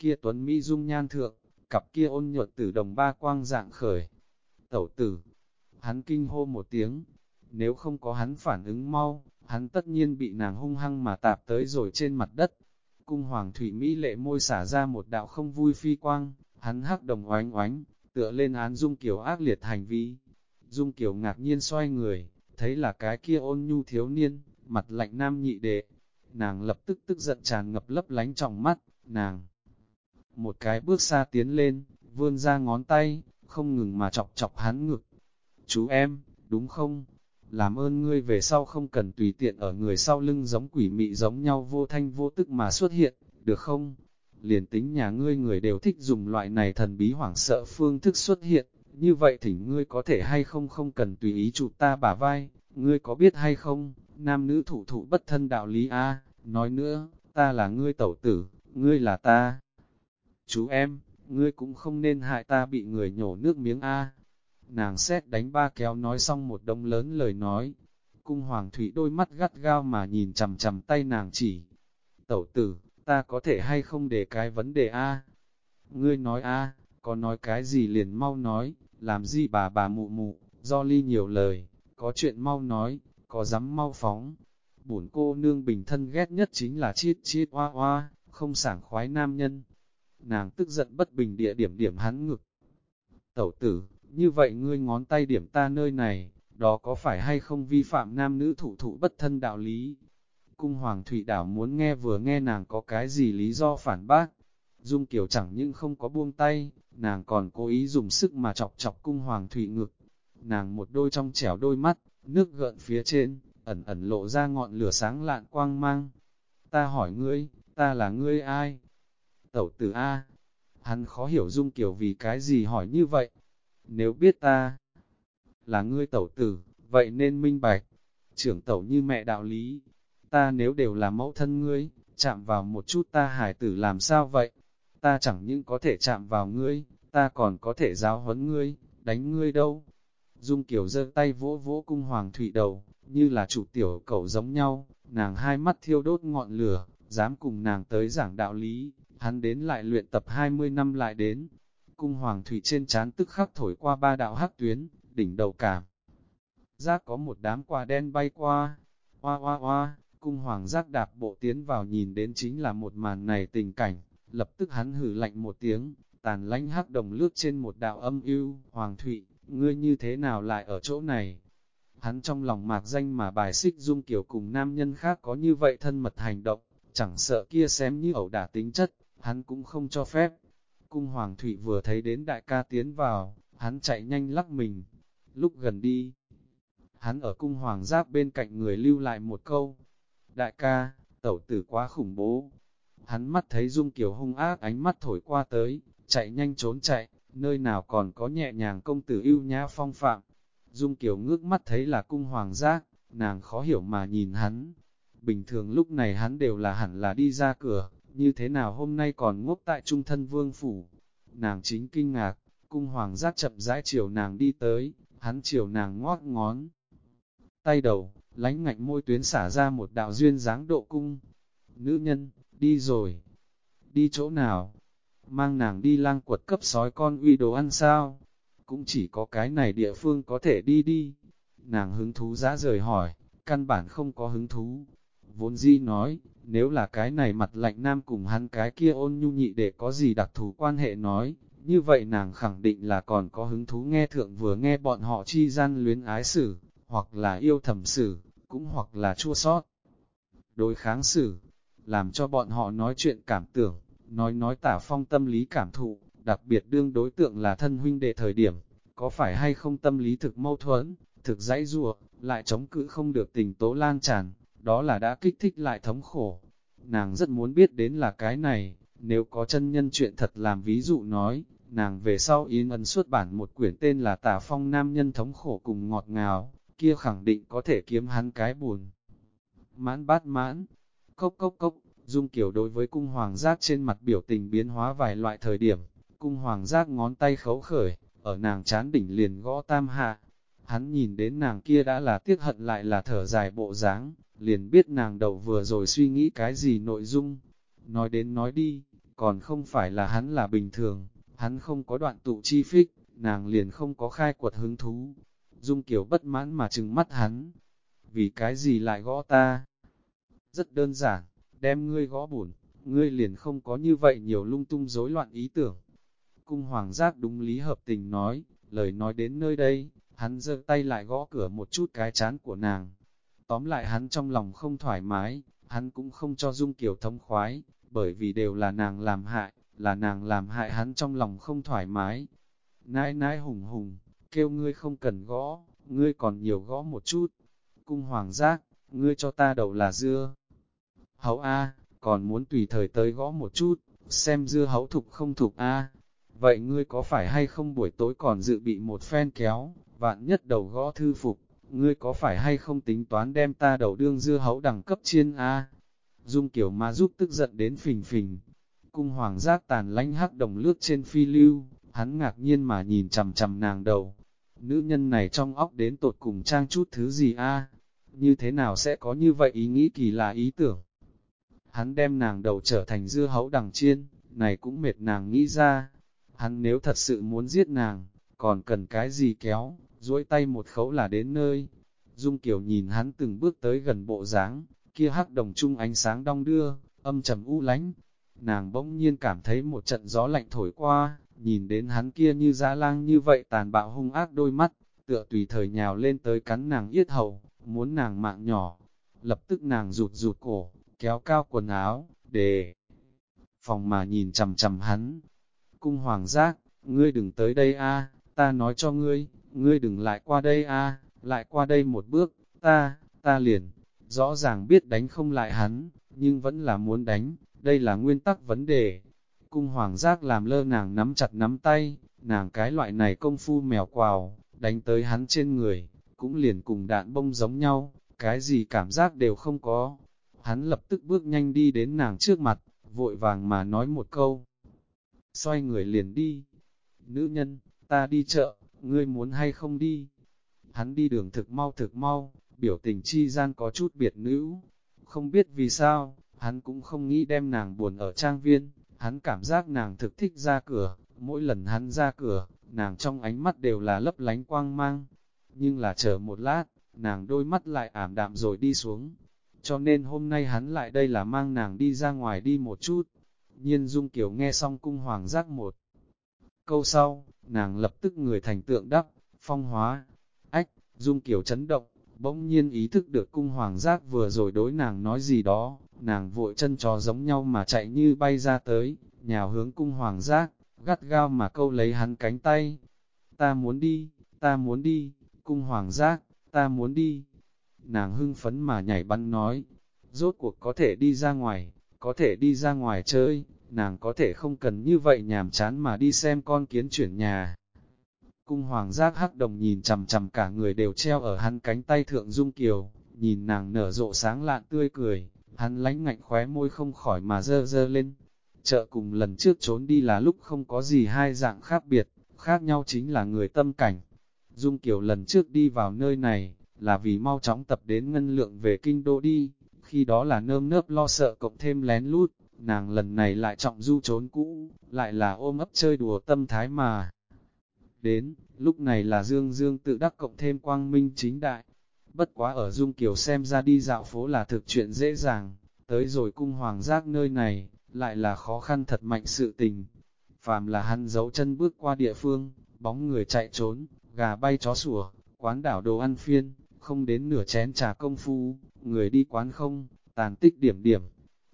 kia tuấn Mỹ dung nhan thượng, cặp kia ôn nhuận tử đồng ba quang dạng khởi. Tẩu tử, hắn kinh hô một tiếng, nếu không có hắn phản ứng mau, hắn tất nhiên bị nàng hung hăng mà tạp tới rồi trên mặt đất. Cung hoàng thủy Mỹ lệ môi xả ra một đạo không vui phi quang, hắn hắc đồng oánh oánh, tựa lên án Dung Kiều ác liệt hành vi. Dung Kiều ngạc nhiên xoay người, thấy là cái kia ôn nhu thiếu niên, mặt lạnh nam nhị đệ. Nàng lập tức tức giận tràn ngập lấp lánh trong mắt, nàng một cái bước xa tiến lên, vươn ra ngón tay, không ngừng mà chọc chọc hắn ngực. Chú em, đúng không? Làm ơn ngươi về sau không cần tùy tiện ở người sau lưng giống quỷ mị giống nhau vô thanh vô tức mà xuất hiện, được không? Liền tính nhà ngươi người đều thích dùng loại này thần bí hoảng sợ phương thức xuất hiện, như vậy thỉnh ngươi có thể hay không không cần tùy ý chụp ta bả vai, ngươi có biết hay không, nam nữ thủ thụ bất thân đạo lý a nói nữa, ta là ngươi tẩu tử, ngươi là ta chú em, ngươi cũng không nên hại ta bị người nhổ nước miếng A. Nàng xét đánh ba kéo nói xong một đông lớn lời nói. Cung hoàng thủy đôi mắt gắt gao mà nhìn chầm chầm tay nàng chỉ. Tẩu tử, ta có thể hay không để cái vấn đề A. Ngươi nói A, có nói cái gì liền mau nói, làm gì bà bà mụ mụ, do ly nhiều lời, có chuyện mau nói, có dám mau phóng. Bổn cô nương bình thân ghét nhất chính là chiết chiết oa oa, không sảng khoái nam nhân nàng tức giận bất bình địa điểm điểm hắn ngực. Tẩu tử, như vậy ngươi ngón tay điểm ta nơi này, đó có phải hay không vi phạm nam nữ thủ thụ bất thân đạo lý? Cung Hoàng Thủy Đảo muốn nghe vừa nghe nàng có cái gì lý do phản bác. Dung Kiều chẳng những không có buông tay, nàng còn cố ý dùng sức mà chọc chọc cung Hoàng Thủy ngực. Nàng một đôi trong trẻo đôi mắt, nước gợn phía trên, ẩn ẩn lộ ra ngọn lửa sáng lạn quang mang. Ta hỏi ngươi, ta là ngươi ai? Tẩu tử A. Hắn khó hiểu Dung Kiều vì cái gì hỏi như vậy. Nếu biết ta là ngươi tẩu tử, vậy nên minh bạch. Trưởng tẩu như mẹ đạo lý, ta nếu đều là mẫu thân ngươi, chạm vào một chút ta hải tử làm sao vậy? Ta chẳng những có thể chạm vào ngươi, ta còn có thể giáo huấn ngươi, đánh ngươi đâu. Dung Kiều giơ tay vỗ vỗ cung hoàng thủy đầu, như là chủ tiểu cậu giống nhau, nàng hai mắt thiêu đốt ngọn lửa, dám cùng nàng tới giảng đạo lý, hắn đến lại luyện tập 20 năm lại đến. Cung hoàng thủy trên chán tức khắc thổi qua ba đạo hắc tuyến, đỉnh đầu cảm. Giác có một đám quả đen bay qua, hoa hoa hoa, cung hoàng giác đạp bộ tiến vào nhìn đến chính là một màn này tình cảnh, lập tức hắn hử lạnh một tiếng, tàn lánh hắc đồng lướt trên một đạo âm ưu, hoàng thủy, ngươi như thế nào lại ở chỗ này? Hắn trong lòng mạc danh mà bài xích dung kiểu cùng nam nhân khác có như vậy thân mật hành động, chẳng sợ kia xem như ẩu đả tính chất, hắn cũng không cho phép. Cung Hoàng Thụy vừa thấy đến đại ca tiến vào, hắn chạy nhanh lắc mình, lúc gần đi. Hắn ở cung hoàng giáp bên cạnh người lưu lại một câu, đại ca, tẩu tử quá khủng bố. Hắn mắt thấy Dung Kiều hung ác ánh mắt thổi qua tới, chạy nhanh trốn chạy, nơi nào còn có nhẹ nhàng công tử yêu nhã phong phạm. Dung Kiều ngước mắt thấy là cung hoàng giác, nàng khó hiểu mà nhìn hắn. Bình thường lúc này hắn đều là hẳn là đi ra cửa, như thế nào hôm nay còn ngốc tại trung thân vương phủ. Nàng chính kinh ngạc, cung hoàng giác chậm rãi chiều nàng đi tới, hắn chiều nàng ngót ngón. Tay đầu, lánh ngạnh môi tuyến xả ra một đạo duyên dáng độ cung. Nữ nhân, đi rồi. Đi chỗ nào? Mang nàng đi lang quật cấp sói con uy đồ ăn sao? Cũng chỉ có cái này địa phương có thể đi đi. Nàng hứng thú dã rời hỏi, căn bản không có hứng thú. Vốn di nói, nếu là cái này mặt lạnh nam cùng hắn cái kia ôn nhu nhị để có gì đặc thù quan hệ nói, như vậy nàng khẳng định là còn có hứng thú nghe thượng vừa nghe bọn họ chi gian luyến ái xử, hoặc là yêu thầm xử, cũng hoặc là chua sót. Đối kháng xử, làm cho bọn họ nói chuyện cảm tưởng, nói nói tả phong tâm lý cảm thụ, đặc biệt đương đối tượng là thân huynh đệ thời điểm, có phải hay không tâm lý thực mâu thuẫn, thực dãy rùa, lại chống cự không được tình tố lan tràn, đó là đã kích thích lại thống khổ. Nàng rất muốn biết đến là cái này, nếu có chân nhân chuyện thật làm ví dụ nói, nàng về sau yên ân xuất bản một quyển tên là Tả Phong Nam Nhân Thống Khổ cùng Ngọt Ngào, kia khẳng định có thể kiếm hắn cái buồn. Mãn bát mãn, cốc cốc cốc, Dung Kiều đối với cung hoàng giác trên mặt biểu tình biến hóa vài loại thời điểm, cung hoàng giác ngón tay khấu khởi, ở nàng chán đỉnh liền gõ tam hạ. Hắn nhìn đến nàng kia đã là tiếc hận lại là thở dài bộ dáng, liền biết nàng đầu vừa rồi suy nghĩ cái gì nội dung. Nói đến nói đi, còn không phải là hắn là bình thường, hắn không có đoạn tụ chi phích, nàng liền không có khai quật hứng thú. Dung kiểu bất mãn mà trừng mắt hắn, vì cái gì lại gõ ta? Rất đơn giản, đem ngươi gõ buồn, ngươi liền không có như vậy nhiều lung tung rối loạn ý tưởng. Cung hoàng giác đúng lý hợp tình nói, lời nói đến nơi đây, hắn giơ tay lại gõ cửa một chút cái chán của nàng. Tóm lại hắn trong lòng không thoải mái, hắn cũng không cho Dung Kiều thống khoái, bởi vì đều là nàng làm hại, là nàng làm hại hắn trong lòng không thoải mái. Nãi nãi hùng hùng, kêu ngươi không cần gõ, ngươi còn nhiều gõ một chút. Cung hoàng giác, ngươi cho ta đầu là dưa. Hấu A, còn muốn tùy thời tới gõ một chút, xem dưa hấu thục không thục A. Vậy ngươi có phải hay không buổi tối còn dự bị một phen kéo, vạn nhất đầu gõ thư phục, ngươi có phải hay không tính toán đem ta đầu đương dưa hấu đẳng cấp chiên A? Dung kiểu mà giúp tức giận đến phình phình. Cung hoàng giác tàn lánh hắc đồng lướt trên phi lưu, hắn ngạc nhiên mà nhìn chầm chầm nàng đầu. Nữ nhân này trong óc đến tột cùng trang chút thứ gì a Như thế nào sẽ có như vậy ý nghĩ kỳ là ý tưởng? Hắn đem nàng đầu trở thành dưa hấu đằng chiên, này cũng mệt nàng nghĩ ra. Hắn nếu thật sự muốn giết nàng, còn cần cái gì kéo, duỗi tay một khấu là đến nơi. Dung Kiều nhìn hắn từng bước tới gần bộ dáng, kia hắc đồng chung ánh sáng đong đưa, âm trầm u lánh. Nàng bỗng nhiên cảm thấy một trận gió lạnh thổi qua, nhìn đến hắn kia như dã lang như vậy tàn bạo hung ác đôi mắt, tựa tùy thời nhào lên tới cắn nàng yết hầu, muốn nàng mạng nhỏ. Lập tức nàng rụt rụt cổ, kéo cao quần áo, để phòng mà nhìn chầm chầm hắn. Cung hoàng giác, ngươi đừng tới đây a, ta nói cho ngươi, ngươi đừng lại qua đây a, lại qua đây một bước, ta, ta liền, rõ ràng biết đánh không lại hắn, nhưng vẫn là muốn đánh, đây là nguyên tắc vấn đề. Cung hoàng giác làm lơ nàng nắm chặt nắm tay, nàng cái loại này công phu mèo quào, đánh tới hắn trên người, cũng liền cùng đạn bông giống nhau, cái gì cảm giác đều không có. Hắn lập tức bước nhanh đi đến nàng trước mặt, vội vàng mà nói một câu. Xoay người liền đi. Nữ nhân, ta đi chợ, ngươi muốn hay không đi? Hắn đi đường thực mau thực mau, biểu tình chi gian có chút biệt nữ. Không biết vì sao, hắn cũng không nghĩ đem nàng buồn ở trang viên, hắn cảm giác nàng thực thích ra cửa, mỗi lần hắn ra cửa, nàng trong ánh mắt đều là lấp lánh quang mang. Nhưng là chờ một lát, nàng đôi mắt lại ảm đạm rồi đi xuống. Cho nên hôm nay hắn lại đây là mang nàng đi ra ngoài đi một chút. Nhiên Dung Kiều nghe xong cung hoàng giác một. Câu sau, nàng lập tức người thành tượng đắp, phong hóa. Ách, Dung kiểu chấn động, bỗng nhiên ý thức được cung hoàng giác vừa rồi đối nàng nói gì đó, nàng vội chân trò giống nhau mà chạy như bay ra tới, nhào hướng cung hoàng giác, gắt gao mà câu lấy hắn cánh tay. ta muốn đi, ta muốn đi, cung hoàng giác, ta muốn đi. Nàng hưng phấn mà nhảy bắn nói, rốt cuộc có thể đi ra ngoài, có thể đi ra ngoài chơi, nàng có thể không cần như vậy nhàm chán mà đi xem con kiến chuyển nhà. Cung hoàng giác hắc đồng nhìn chầm chầm cả người đều treo ở hắn cánh tay thượng dung kiều, nhìn nàng nở rộ sáng lạn tươi cười, hắn lánh ngạnh khóe môi không khỏi mà dơ dơ lên. Chợ cùng lần trước trốn đi là lúc không có gì hai dạng khác biệt, khác nhau chính là người tâm cảnh. Dung Kiều lần trước đi vào nơi này, là vì mau chóng tập đến ngân lượng về kinh đô đi, khi đó là nơm nớp lo sợ cộng thêm lén lút, nàng lần này lại trọng du trốn cũ, lại là ôm ấp chơi đùa tâm thái mà. Đến, lúc này là Dương Dương tự đắc cộng thêm quang minh chính đại. Bất quá ở Dung Kiều xem ra đi dạo phố là thực chuyện dễ dàng, tới rồi cung hoàng giác nơi này, lại là khó khăn thật mạnh sự tình. Phàm là hắn giấu chân bước qua địa phương, bóng người chạy trốn, gà bay chó sủa, quán đảo đồ ăn phiên, không đến nửa chén trà công phu, người đi quán không, tàn tích điểm điểm.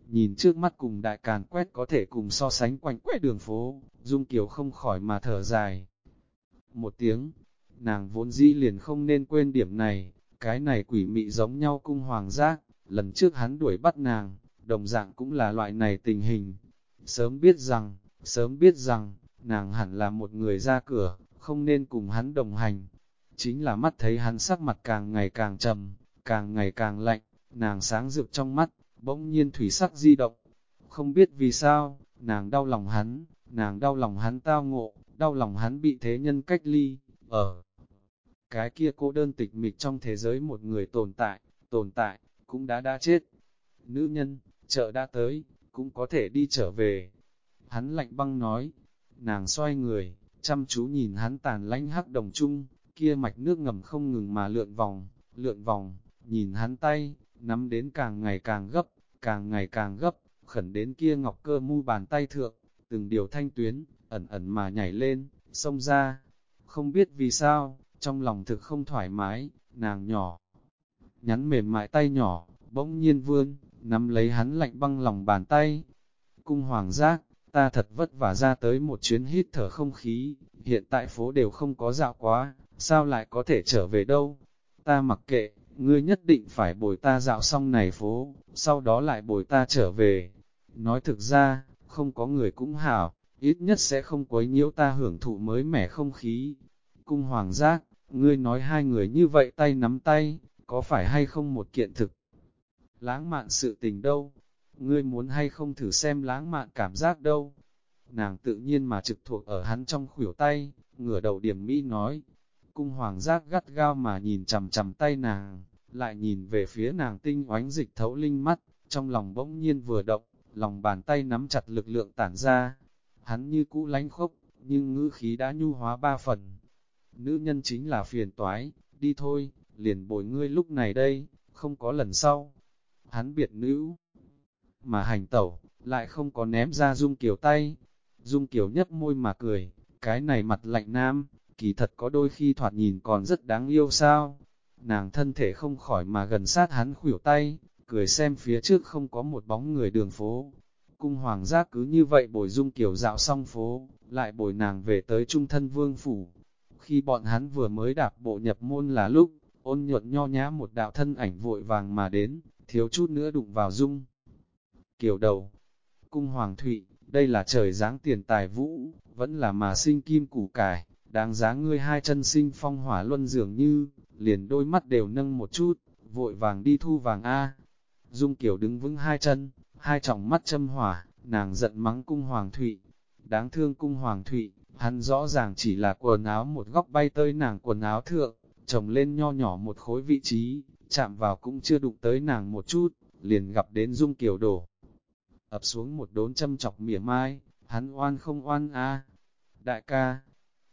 Nhìn trước mắt cùng đại càn quét có thể cùng so sánh quanh quét đường phố, Dung Kiều không khỏi mà thở dài. Một tiếng, nàng vốn dĩ liền không nên quên điểm này, cái này quỷ mị giống nhau cung hoàng giác, lần trước hắn đuổi bắt nàng, đồng dạng cũng là loại này tình hình. Sớm biết rằng, sớm biết rằng, nàng hẳn là một người ra cửa, không nên cùng hắn đồng hành. Chính là mắt thấy hắn sắc mặt càng ngày càng trầm, càng ngày càng lạnh, nàng sáng rực trong mắt, bỗng nhiên thủy sắc di động. Không biết vì sao, nàng đau lòng hắn, nàng đau lòng hắn tao ngộ, đau lòng hắn bị thế nhân cách ly, ở cái kia cô đơn tịch mịch trong thế giới một người tồn tại, tồn tại, cũng đã đã chết. Nữ nhân, chợ đã tới, cũng có thể đi trở về. Hắn lạnh băng nói, nàng xoay người, chăm chú nhìn hắn tàn lánh hắc đồng chung, kia mạch nước ngầm không ngừng mà lượn vòng, lượn vòng, nhìn hắn tay, nắm đến càng ngày càng gấp, càng ngày càng gấp, khẩn đến kia ngọc cơ mu bàn tay thượng, từng điều thanh tuyến, ẩn ẩn mà nhảy lên, xông ra. Không biết vì sao, trong lòng thực không thoải mái, nàng nhỏ. Nhắn mềm mại tay nhỏ, bỗng nhiên vươn, nắm lấy hắn lạnh băng lòng bàn tay. Cung hoàng giác, ta thật vất vả ra tới một chuyến hít thở không khí, hiện tại phố đều không có dạo quá, sao lại có thể trở về đâu? Ta mặc kệ, ngươi nhất định phải bồi ta dạo xong này phố, sau đó lại bồi ta trở về. Nói thực ra, không có người cũng hảo, ít nhất sẽ không quấy nhiễu ta hưởng thụ mới mẻ không khí. Cung hoàng giác, ngươi nói hai người như vậy tay nắm tay, có phải hay không một kiện thực? Lãng mạn sự tình đâu? Ngươi muốn hay không thử xem lãng mạn cảm giác đâu? Nàng tự nhiên mà trực thuộc ở hắn trong khuỷu tay, ngửa đầu điểm mỹ nói. Cung hoàng giác gắt gao mà nhìn chầm chầm tay nàng, lại nhìn về phía nàng tinh oánh dịch thấu linh mắt, trong lòng bỗng nhiên vừa động, lòng bàn tay nắm chặt lực lượng tản ra. Hắn như cũ lánh khốc, nhưng ngữ khí đã nhu hóa ba phần. Nữ nhân chính là phiền toái, đi thôi, liền bồi ngươi lúc này đây, không có lần sau. Hắn biệt nữ, mà hành tẩu, lại không có ném ra Dung Kiều tay. Dung Kiều nhấp môi mà cười, cái này mặt lạnh nam, kỳ thật có đôi khi thoạt nhìn còn rất đáng yêu sao. Nàng thân thể không khỏi mà gần sát hắn khuỷu tay, cười xem phía trước không có một bóng người đường phố. Cung hoàng giác cứ như vậy bồi Dung kiểu dạo xong phố, lại bồi nàng về tới trung thân vương phủ. Khi bọn hắn vừa mới đạp bộ nhập môn là lúc, ôn nhuận nho nhã một đạo thân ảnh vội vàng mà đến, thiếu chút nữa đụng vào Dung. kiểu đầu, cung hoàng thụy, đây là trời dáng tiền tài vũ, vẫn là mà sinh kim củ cải, đáng giá ngươi hai chân sinh phong hỏa luân dường như, liền đôi mắt đều nâng một chút, vội vàng đi thu vàng A. Dung Kiều đứng vững hai chân, hai tròng mắt châm hỏa, nàng giận mắng cung hoàng thụy. Đáng thương cung hoàng thụy, hắn rõ ràng chỉ là quần áo một góc bay tới nàng quần áo thượng, trồng lên nho nhỏ một khối vị trí, chạm vào cũng chưa đụng tới nàng một chút, liền gặp đến Dung Kiều đổ ập xuống một đốn châm chọc mỉa mai, hắn oan không oan a Đại ca,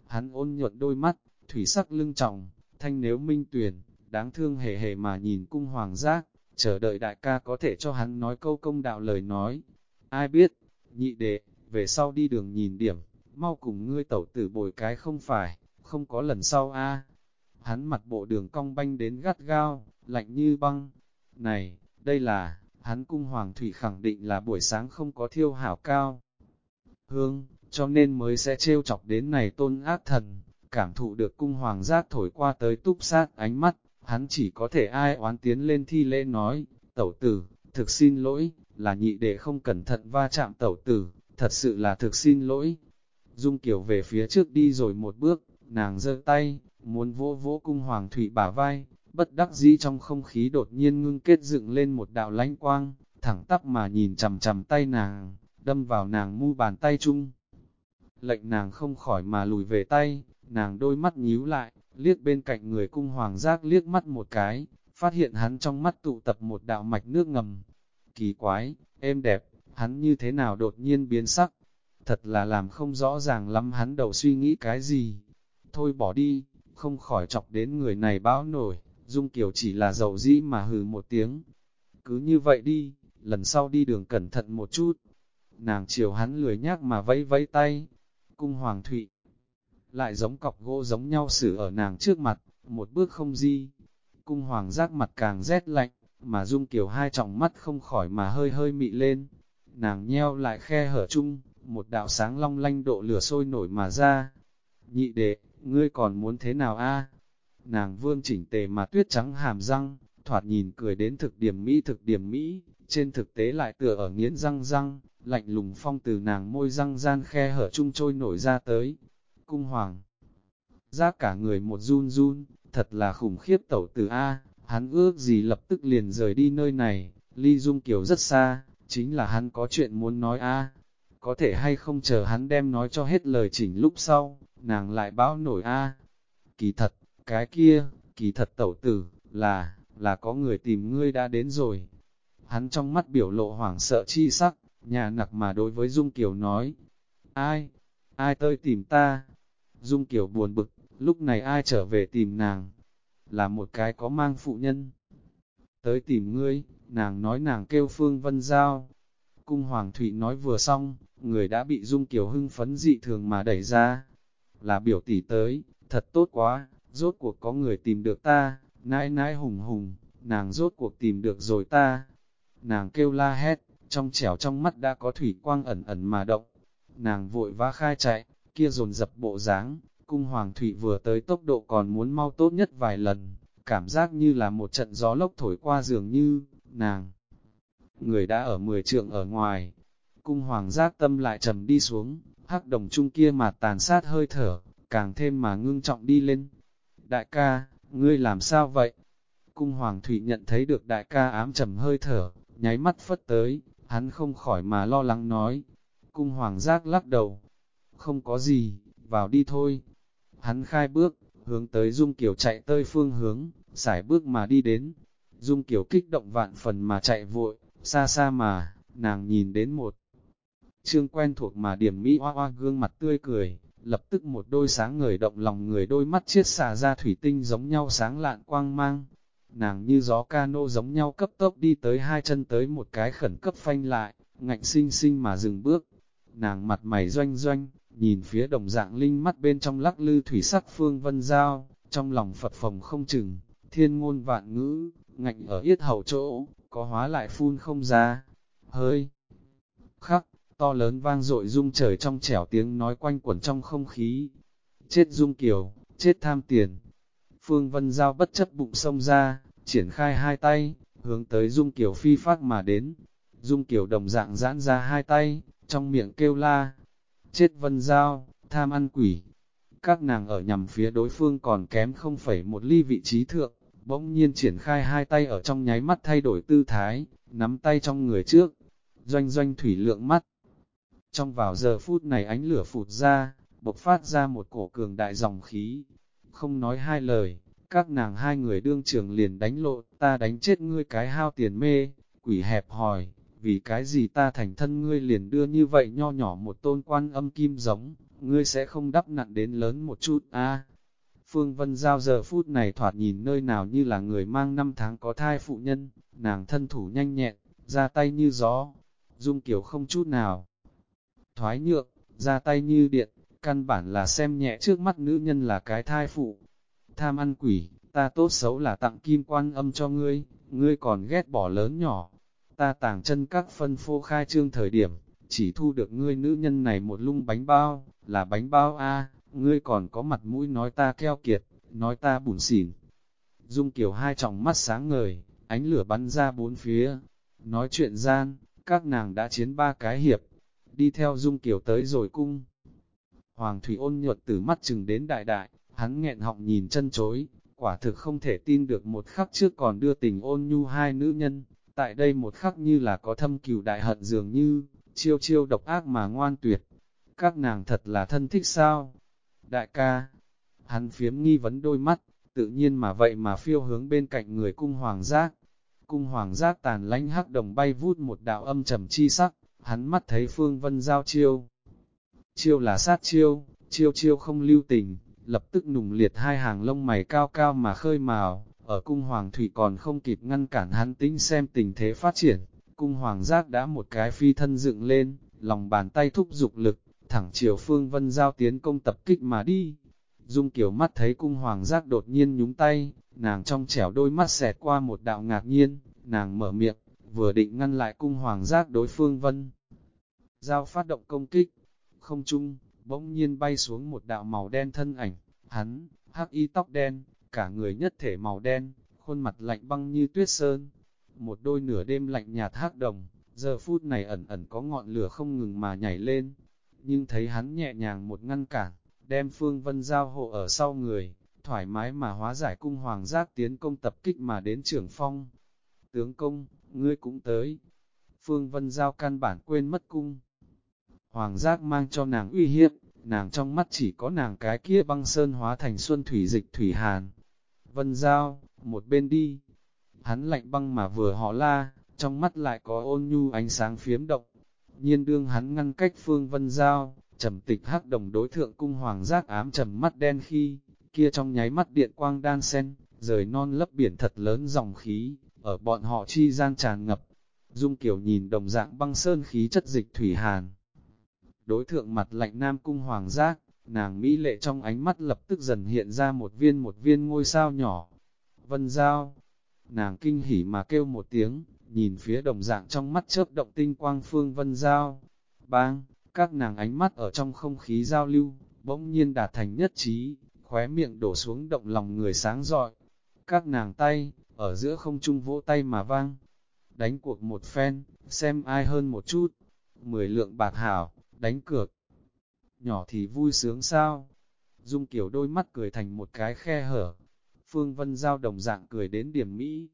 hắn ôn nhuận đôi mắt, thủy sắc lưng trọng, thanh nếu minh tuyển, đáng thương hề hề mà nhìn cung hoàng giác, chờ đợi đại ca có thể cho hắn nói câu công đạo lời nói. Ai biết, nhị đệ, về sau đi đường nhìn điểm, mau cùng ngươi tẩu tử bồi cái không phải, không có lần sau a Hắn mặt bộ đường cong banh đến gắt gao, lạnh như băng. Này, đây là, hắn cung hoàng thủy khẳng định là buổi sáng không có thiêu hảo cao. Hương, cho nên mới sẽ trêu chọc đến này tôn ác thần, cảm thụ được cung hoàng giác thổi qua tới túc sát ánh mắt, hắn chỉ có thể ai oán tiến lên thi lễ nói, tẩu tử, thực xin lỗi, là nhị đệ không cẩn thận va chạm tẩu tử, thật sự là thực xin lỗi. Dung Kiều về phía trước đi rồi một bước, nàng giơ tay, muốn vỗ vỗ cung hoàng thủy bả vai, bất đắc dĩ trong không khí đột nhiên ngưng kết dựng lên một đạo lánh quang, thẳng tắp mà nhìn chầm chầm tay nàng, đâm vào nàng mu bàn tay chung. Lệnh nàng không khỏi mà lùi về tay, nàng đôi mắt nhíu lại, liếc bên cạnh người cung hoàng giác liếc mắt một cái, phát hiện hắn trong mắt tụ tập một đạo mạch nước ngầm. Kỳ quái, êm đẹp, hắn như thế nào đột nhiên biến sắc, thật là làm không rõ ràng lắm hắn đầu suy nghĩ cái gì. Thôi bỏ đi, không khỏi chọc đến người này bão nổi, Dung Kiều chỉ là dầu dĩ mà hừ một tiếng. Cứ như vậy đi, lần sau đi đường cẩn thận một chút. Nàng chiều hắn lười nhác mà vẫy vẫy tay. Cung Hoàng Thụy lại giống cọc gỗ giống nhau xử ở nàng trước mặt, một bước không di. Cung Hoàng giác mặt càng rét lạnh, mà Dung Kiều hai tròng mắt không khỏi mà hơi hơi mị lên. Nàng nheo lại khe hở chung, một đạo sáng long lanh độ lửa sôi nổi mà ra. Nhị đệ, ngươi còn muốn thế nào a? Nàng vương chỉnh tề mà tuyết trắng hàm răng, thoạt nhìn cười đến thực điểm Mỹ thực điểm Mỹ, trên thực tế lại tựa ở nghiến răng răng, lạnh lùng phong từ nàng môi răng gian khe hở chung trôi nổi ra tới. Cung hoàng, giác cả người một run run, thật là khủng khiếp tẩu từ A, hắn ước gì lập tức liền rời đi nơi này, ly dung kiểu rất xa, chính là hắn có chuyện muốn nói A, có thể hay không chờ hắn đem nói cho hết lời chỉnh lúc sau, nàng lại báo nổi A. Kỳ thật, cái kia, kỳ thật tẩu tử, là, là có người tìm ngươi đã đến rồi. Hắn trong mắt biểu lộ hoảng sợ chi sắc, nhà nặc mà đối với Dung Kiều nói, ai, ai tới tìm ta? Dung Kiều buồn bực, lúc này ai trở về tìm nàng? Là một cái có mang phụ nhân. Tới tìm ngươi, nàng nói nàng kêu Phương Vân Giao. Cung Hoàng Thụy nói vừa xong, người đã bị Dung Kiều hưng phấn dị thường mà đẩy ra. Là biểu tỷ tới, thật tốt quá, rốt cuộc có người tìm được ta, nãi nãi hùng hùng, nàng rốt cuộc tìm được rồi ta. Nàng kêu la hét, trong trẻo trong mắt đã có thủy quang ẩn ẩn mà động. Nàng vội vã khai chạy, kia dồn dập bộ dáng, cung hoàng thủy vừa tới tốc độ còn muốn mau tốt nhất vài lần, cảm giác như là một trận gió lốc thổi qua dường như, nàng. Người đã ở mười trượng ở ngoài, cung hoàng giác tâm lại trầm đi xuống, hắc đồng trung kia mà tàn sát hơi thở, càng thêm mà ngưng trọng đi lên. Đại ca, ngươi làm sao vậy? Cung hoàng thủy nhận thấy được đại ca ám trầm hơi thở, nháy mắt phất tới, hắn không khỏi mà lo lắng nói. Cung hoàng giác lắc đầu, không có gì, vào đi thôi. Hắn khai bước, hướng tới Dung Kiều chạy tới phương hướng, xải bước mà đi đến. Dung Kiều kích động vạn phần mà chạy vội, xa xa mà, nàng nhìn đến một Trương quen thuộc mà điểm mỹ hoa hoa gương mặt tươi cười, lập tức một đôi sáng ngời động lòng người đôi mắt chiết xà ra thủy tinh giống nhau sáng lạn quang mang. Nàng như gió cano giống nhau cấp tốc đi tới hai chân tới một cái khẩn cấp phanh lại, ngạnh sinh sinh mà dừng bước. Nàng mặt mày doanh doanh, nhìn phía đồng dạng linh mắt bên trong lắc lư thủy sắc phương vân giao, trong lòng Phật phòng không chừng, thiên ngôn vạn ngữ, ngạnh ở yết hầu chỗ, có hóa lại phun không ra. Hơi khắc, to lớn vang dội rung trời trong trẻo tiếng nói quanh quẩn trong không khí. Chết dung kiều, chết tham tiền. Phương Vân Giao bất chấp bụng sông ra, triển khai hai tay, hướng tới dung kiều phi phát mà đến. Dung kiều đồng dạng giãn ra hai tay, trong miệng kêu la. Chết Vân Giao, tham ăn quỷ. Các nàng ở nhằm phía đối phương còn kém không phải một ly vị trí thượng, bỗng nhiên triển khai hai tay ở trong nháy mắt thay đổi tư thái, nắm tay trong người trước, doanh doanh thủy lượng mắt, trong vào giờ phút này ánh lửa phụt ra, bộc phát ra một cổ cường đại dòng khí. Không nói hai lời, các nàng hai người đương trường liền đánh lộ, ta đánh chết ngươi cái hao tiền mê, quỷ hẹp hỏi, vì cái gì ta thành thân ngươi liền đưa như vậy nho nhỏ một tôn quan âm kim giống, ngươi sẽ không đắp nặng đến lớn một chút a? Phương Vân Giao giờ phút này thoạt nhìn nơi nào như là người mang năm tháng có thai phụ nhân, nàng thân thủ nhanh nhẹn, ra tay như gió, dung kiểu không chút nào. Thoái nhượng, ra tay như điện, căn bản là xem nhẹ trước mắt nữ nhân là cái thai phụ. Tham ăn quỷ, ta tốt xấu là tặng kim quan âm cho ngươi, ngươi còn ghét bỏ lớn nhỏ. Ta tàng chân các phân phô khai trương thời điểm, chỉ thu được ngươi nữ nhân này một lung bánh bao, là bánh bao A, ngươi còn có mặt mũi nói ta keo kiệt, nói ta bùn xỉn. Dung Kiều hai tròng mắt sáng ngời, ánh lửa bắn ra bốn phía. Nói chuyện gian, các nàng đã chiến ba cái hiệp, đi theo Dung Kiều tới rồi cung. Hoàng Thủy ôn nhuận từ mắt chừng đến đại đại, hắn nghẹn họng nhìn chân chối, quả thực không thể tin được một khắc trước còn đưa tình ôn nhu hai nữ nhân, tại đây một khắc như là có thâm cừu đại hận dường như, chiêu chiêu độc ác mà ngoan tuyệt. Các nàng thật là thân thích sao? Đại ca, hắn phiếm nghi vấn đôi mắt, tự nhiên mà vậy mà phiêu hướng bên cạnh người cung hoàng giác. Cung hoàng giác tàn lánh hắc đồng bay vút một đạo âm trầm chi sắc, hắn mắt thấy phương vân giao chiêu. Chiêu là sát chiêu, chiêu chiêu không lưu tình, lập tức nùng liệt hai hàng lông mày cao cao mà khơi màu, ở cung hoàng thủy còn không kịp ngăn cản hắn tính xem tình thế phát triển, cung hoàng giác đã một cái phi thân dựng lên, lòng bàn tay thúc dục lực, thẳng chiều phương vân giao tiến công tập kích mà đi. Dung kiểu mắt thấy cung hoàng giác đột nhiên nhúng tay, nàng trong trẻo đôi mắt xẹt qua một đạo ngạc nhiên, nàng mở miệng, vừa định ngăn lại cung hoàng giác đối phương vân. Giao phát động công kích, không chung, bỗng nhiên bay xuống một đạo màu đen thân ảnh, hắn, hắc y tóc đen, cả người nhất thể màu đen, khuôn mặt lạnh băng như tuyết sơn. Một đôi nửa đêm lạnh nhạt hắc đồng, giờ phút này ẩn ẩn có ngọn lửa không ngừng mà nhảy lên. Nhưng thấy hắn nhẹ nhàng một ngăn cản, đem phương vân giao hộ ở sau người, thoải mái mà hóa giải cung hoàng giác tiến công tập kích mà đến trưởng phong. Tướng công, ngươi cũng tới. Phương vân giao căn bản quên mất cung. Hoàng giác mang cho nàng uy hiếp, nàng trong mắt chỉ có nàng cái kia băng sơn hóa thành xuân thủy dịch thủy hàn. Vân giao, một bên đi. Hắn lạnh băng mà vừa họ la, trong mắt lại có ôn nhu ánh sáng phiếm động. Nhiên đương hắn ngăn cách phương vân giao, trầm tịch hắc đồng đối thượng cung hoàng giác ám trầm mắt đen khi, kia trong nháy mắt điện quang đan sen, rời non lấp biển thật lớn dòng khí, ở bọn họ chi gian tràn ngập. Dung kiểu nhìn đồng dạng băng sơn khí chất dịch thủy hàn. Đối thượng mặt lạnh nam cung hoàng giác, nàng mỹ lệ trong ánh mắt lập tức dần hiện ra một viên một viên ngôi sao nhỏ. Vân Giao, nàng kinh hỉ mà kêu một tiếng, nhìn phía đồng dạng trong mắt chớp động tinh quang phương Vân Giao. Bang, các nàng ánh mắt ở trong không khí giao lưu, bỗng nhiên đạt thành nhất trí, khóe miệng đổ xuống động lòng người sáng rọi. Các nàng tay, ở giữa không trung vỗ tay mà vang. Đánh cuộc một phen, xem ai hơn một chút. Mười lượng bạc hảo, đánh cược. Nhỏ thì vui sướng sao? Dung kiểu đôi mắt cười thành một cái khe hở. Phương Vân Giao đồng dạng cười đến điểm Mỹ.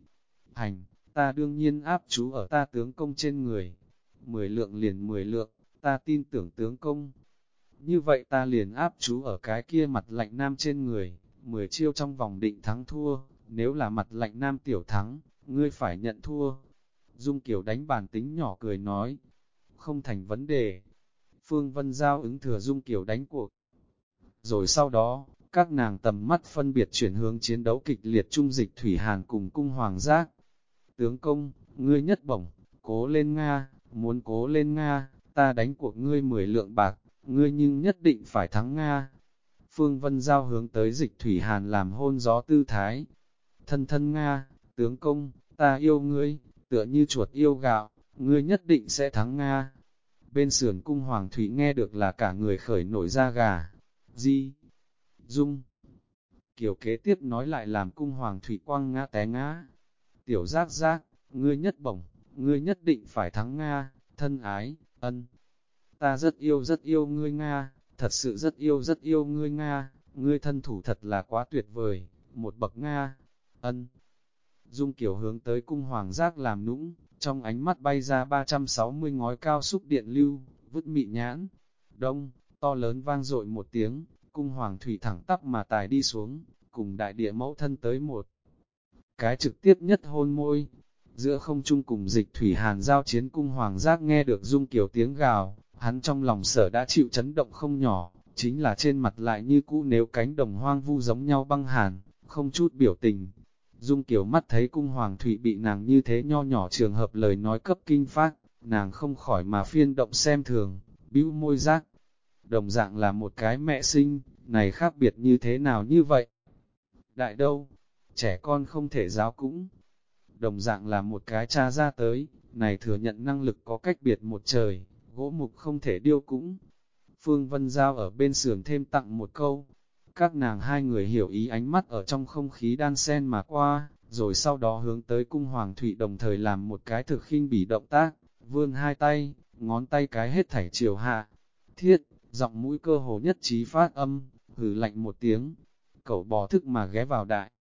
Hành, ta đương nhiên áp chú ở ta tướng công trên người. Mười lượng liền mười lượng, ta tin tưởng tướng công. Như vậy ta liền áp chú ở cái kia mặt lạnh nam trên người, mười chiêu trong vòng định thắng thua, nếu là mặt lạnh nam tiểu thắng, ngươi phải nhận thua. Dung Kiều đánh bàn tính nhỏ cười nói, không thành vấn đề. Phương Vân Giao ứng thừa Dung kiểu đánh cuộc. Rồi sau đó, các nàng tầm mắt phân biệt chuyển hướng chiến đấu kịch liệt trung dịch Thủy Hàn cùng cung Hoàng Giác. Tướng công, ngươi nhất bổng, cố lên Nga, muốn cố lên Nga, ta đánh cuộc ngươi mười lượng bạc, ngươi nhưng nhất định phải thắng Nga. Phương Vân Giao hướng tới dịch Thủy Hàn làm hôn gió tư thái. Thân thân Nga, tướng công, ta yêu ngươi, tựa như chuột yêu gạo, ngươi nhất định sẽ thắng Nga. Bên sườn cung Hoàng Thủy nghe được là cả người khởi nổi da gà. Di, Dung. kiểu kế tiếp nói lại làm cung Hoàng Thủy quăng ngã té ngã. Tiểu giác giác, ngươi nhất bổng, ngươi nhất định phải thắng Nga, thân ái, ân. Ta rất yêu rất yêu ngươi Nga, thật sự rất yêu rất yêu ngươi Nga, ngươi thân thủ thật là quá tuyệt vời, một bậc Nga, ân. Dung kiểu hướng tới cung hoàng giác làm nũng, trong ánh mắt bay ra 360 ngói cao xúc điện lưu, vứt mị nhãn. Đông, to lớn vang dội một tiếng, cung hoàng thủy thẳng tắp mà tài đi xuống, cùng đại địa mẫu thân tới một. Cái trực tiếp nhất hôn môi, giữa không trung cùng dịch thủy hàn giao chiến cung hoàng giác nghe được dung kiều tiếng gào, hắn trong lòng sở đã chịu chấn động không nhỏ, chính là trên mặt lại như cũ nếu cánh đồng hoang vu giống nhau băng hàn, không chút biểu tình. Dung Kiều mắt thấy cung hoàng thủy bị nàng như thế nho nhỏ trường hợp lời nói cấp kinh phát, nàng không khỏi mà phiên động xem thường, bĩu môi giác. Đồng dạng là một cái mẹ sinh, này khác biệt như thế nào như vậy? Đại đâu? Trẻ con không thể giáo cũng. Đồng dạng là một cái cha ra tới, này thừa nhận năng lực có cách biệt một trời, gỗ mục không thể điêu cũng. Phương Vân Giao ở bên sườn thêm tặng một câu. Các nàng hai người hiểu ý ánh mắt ở trong không khí đan sen mà qua, rồi sau đó hướng tới cung hoàng thủy đồng thời làm một cái thực khinh bỉ động tác, vươn hai tay, ngón tay cái hết thảy chiều hạ. Thiết, giọng mũi cơ hồ nhất trí phát âm, hừ lạnh một tiếng, cậu bò thức mà ghé vào đại.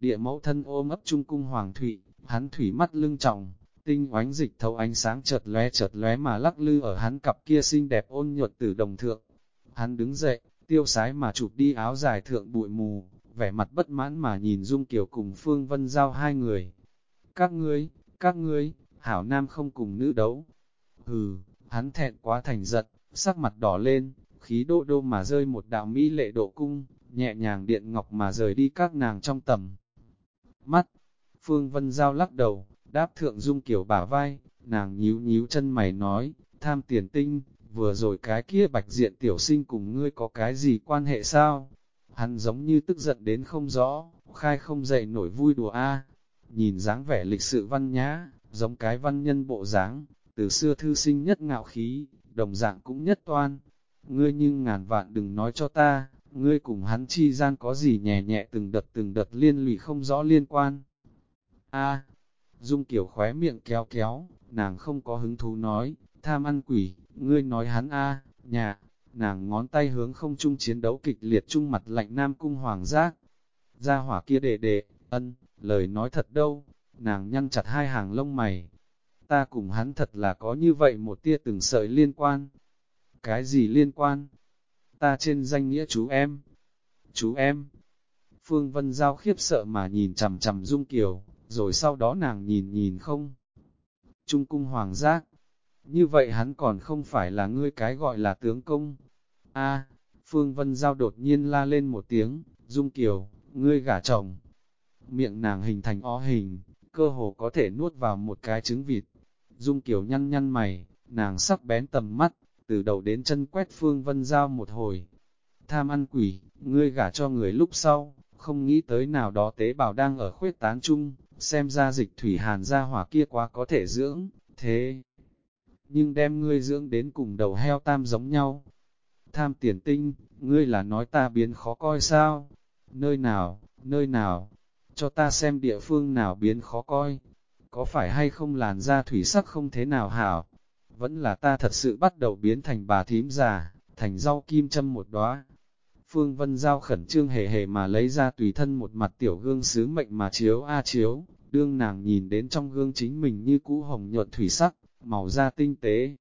Địa mẫu thân ôm ấp trung cung hoàng thủy, hắn thủy mắt lưng trọng, tinh oánh dịch thấu ánh sáng chợt lóe chợt lóe mà lắc lư ở hắn cặp kia xinh đẹp ôn nhuận từ đồng thượng. Hắn đứng dậy, tiêu sái mà chụp đi áo dài thượng bụi mù, vẻ mặt bất mãn mà nhìn Dung Kiều cùng Phương Vân Giao hai người. Các ngươi, các ngươi, hảo nam không cùng nữ đấu. Hừ, hắn thẹn quá thành giận, sắc mặt đỏ lên, khí đô đô mà rơi một đạo mỹ lệ độ cung, nhẹ nhàng điện ngọc mà rời đi các nàng trong tầm. Mắt, Phương Vân Giao lắc đầu, đáp thượng Dung Kiều bả vai, nàng nhíu nhíu chân mày nói, tham tiền tinh, vừa rồi cái kia bạch diện tiểu sinh cùng ngươi có cái gì quan hệ sao? Hắn giống như tức giận đến không rõ, khai không dậy nổi vui đùa a Nhìn dáng vẻ lịch sự văn nhã, giống cái văn nhân bộ dáng, từ xưa thư sinh nhất ngạo khí, đồng dạng cũng nhất toan. Ngươi nhưng ngàn vạn đừng nói cho ta, ngươi cùng hắn chi gian có gì nhẹ nhẹ từng đợt từng đợt liên lụy không rõ liên quan. A, Dung Kiều khóe miệng kéo kéo, nàng không có hứng thú nói, tham ăn quỷ, ngươi nói hắn a, nhà, nàng ngón tay hướng không chung chiến đấu kịch liệt chung mặt lạnh nam cung hoàng giác. gia hỏa kia đệ đệ, ân, lời nói thật đâu, nàng nhăn chặt hai hàng lông mày. Ta cùng hắn thật là có như vậy một tia từng sợi liên quan. Cái gì liên quan? Ta trên danh nghĩa chú em. Chú em. Phương Vân Giao khiếp sợ mà nhìn chầm chầm Dung Kiều, rồi sau đó nàng nhìn nhìn không. Trung cung hoàng giác. Như vậy hắn còn không phải là ngươi cái gọi là tướng công. A, Phương Vân Giao đột nhiên la lên một tiếng, Dung Kiều, ngươi gả chồng. Miệng nàng hình thành ó hình, cơ hồ có thể nuốt vào một cái trứng vịt. Dung Kiều nhăn nhăn mày, nàng sắc bén tầm mắt, từ đầu đến chân quét Phương Vân Giao một hồi. Tham ăn quỷ, ngươi gả cho người lúc sau, không nghĩ tới nào đó tế bào đang ở khuyết tán chung, xem ra dịch thủy hàn ra hỏa kia quá có thể dưỡng, thế. Nhưng đem ngươi dưỡng đến cùng đầu heo tam giống nhau. Tham tiền tinh, ngươi là nói ta biến khó coi sao? Nơi nào, nơi nào, cho ta xem địa phương nào biến khó coi. Có phải hay không làn da thủy sắc không thế nào hảo? Vẫn là ta thật sự bắt đầu biến thành bà thím già, thành rau kim châm một đóa. Phương Vân Giao khẩn trương hề hề mà lấy ra tùy thân một mặt tiểu gương sứ mệnh mà chiếu a chiếu, đương nàng nhìn đến trong gương chính mình như cũ hồng nhuận thủy sắc, màu da tinh tế.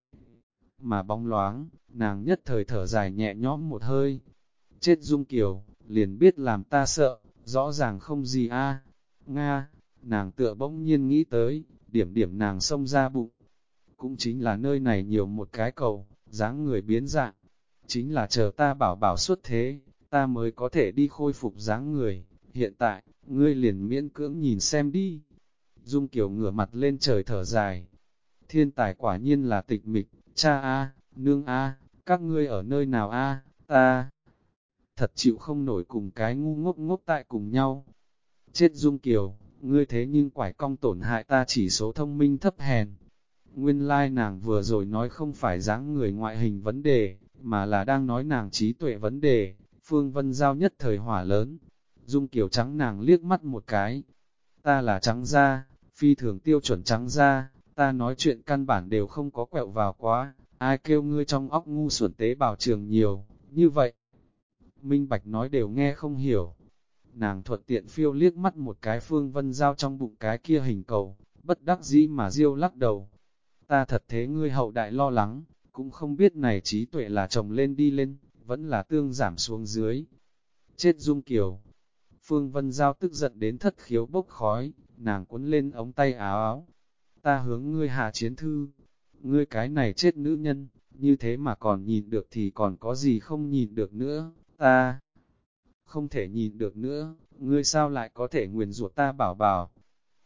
Mà bóng loáng, nàng nhất thời thở dài nhẹ nhõm một hơi. Chết dung kiều, liền biết làm ta sợ, rõ ràng không gì a Nga, nàng tựa bỗng nhiên nghĩ tới, điểm điểm nàng xông ra bụng. Cũng chính là nơi này nhiều một cái cầu, dáng người biến dạng. Chính là chờ ta bảo bảo xuất thế, ta mới có thể đi khôi phục dáng người. Hiện tại, ngươi liền miễn cưỡng nhìn xem đi. Dung Kiều ngửa mặt lên trời thở dài. Thiên tài quả nhiên là tịch mịch, cha a, nương a, các ngươi ở nơi nào a, ta. Thật chịu không nổi cùng cái ngu ngốc ngốc tại cùng nhau. Chết Dung Kiều, ngươi thế nhưng quải cong tổn hại ta chỉ số thông minh thấp hèn. Nguyên lai like nàng vừa rồi nói không phải dáng người ngoại hình vấn đề, mà là đang nói nàng trí tuệ vấn đề. Phương Vân Giao nhất thời hỏa lớn, Dung Kiều trắng nàng liếc mắt một cái. Ta là trắng da, phi thường tiêu chuẩn trắng da, ta nói chuyện căn bản đều không có quẹo vào quá, ai kêu ngươi trong óc ngu xuẩn tế bào trường nhiều, như vậy. Minh Bạch nói đều nghe không hiểu. Nàng thuận tiện phiêu liếc mắt một cái phương vân giao trong bụng cái kia hình cầu, bất đắc dĩ mà diêu lắc đầu. Ta thật thế ngươi hậu đại lo lắng, cũng không biết này trí tuệ là chồng lên đi lên, vẫn là tương giảm xuống dưới. Chết dung kiều, Phương Vân Giao tức giận đến thất khiếu bốc khói, nàng cuốn lên ống tay áo áo. Ta hướng ngươi hạ chiến thư, ngươi cái này chết nữ nhân, như thế mà còn nhìn được thì còn có gì không nhìn được nữa, ta không thể nhìn được nữa, ngươi sao lại có thể nguyền ruột ta bảo bảo.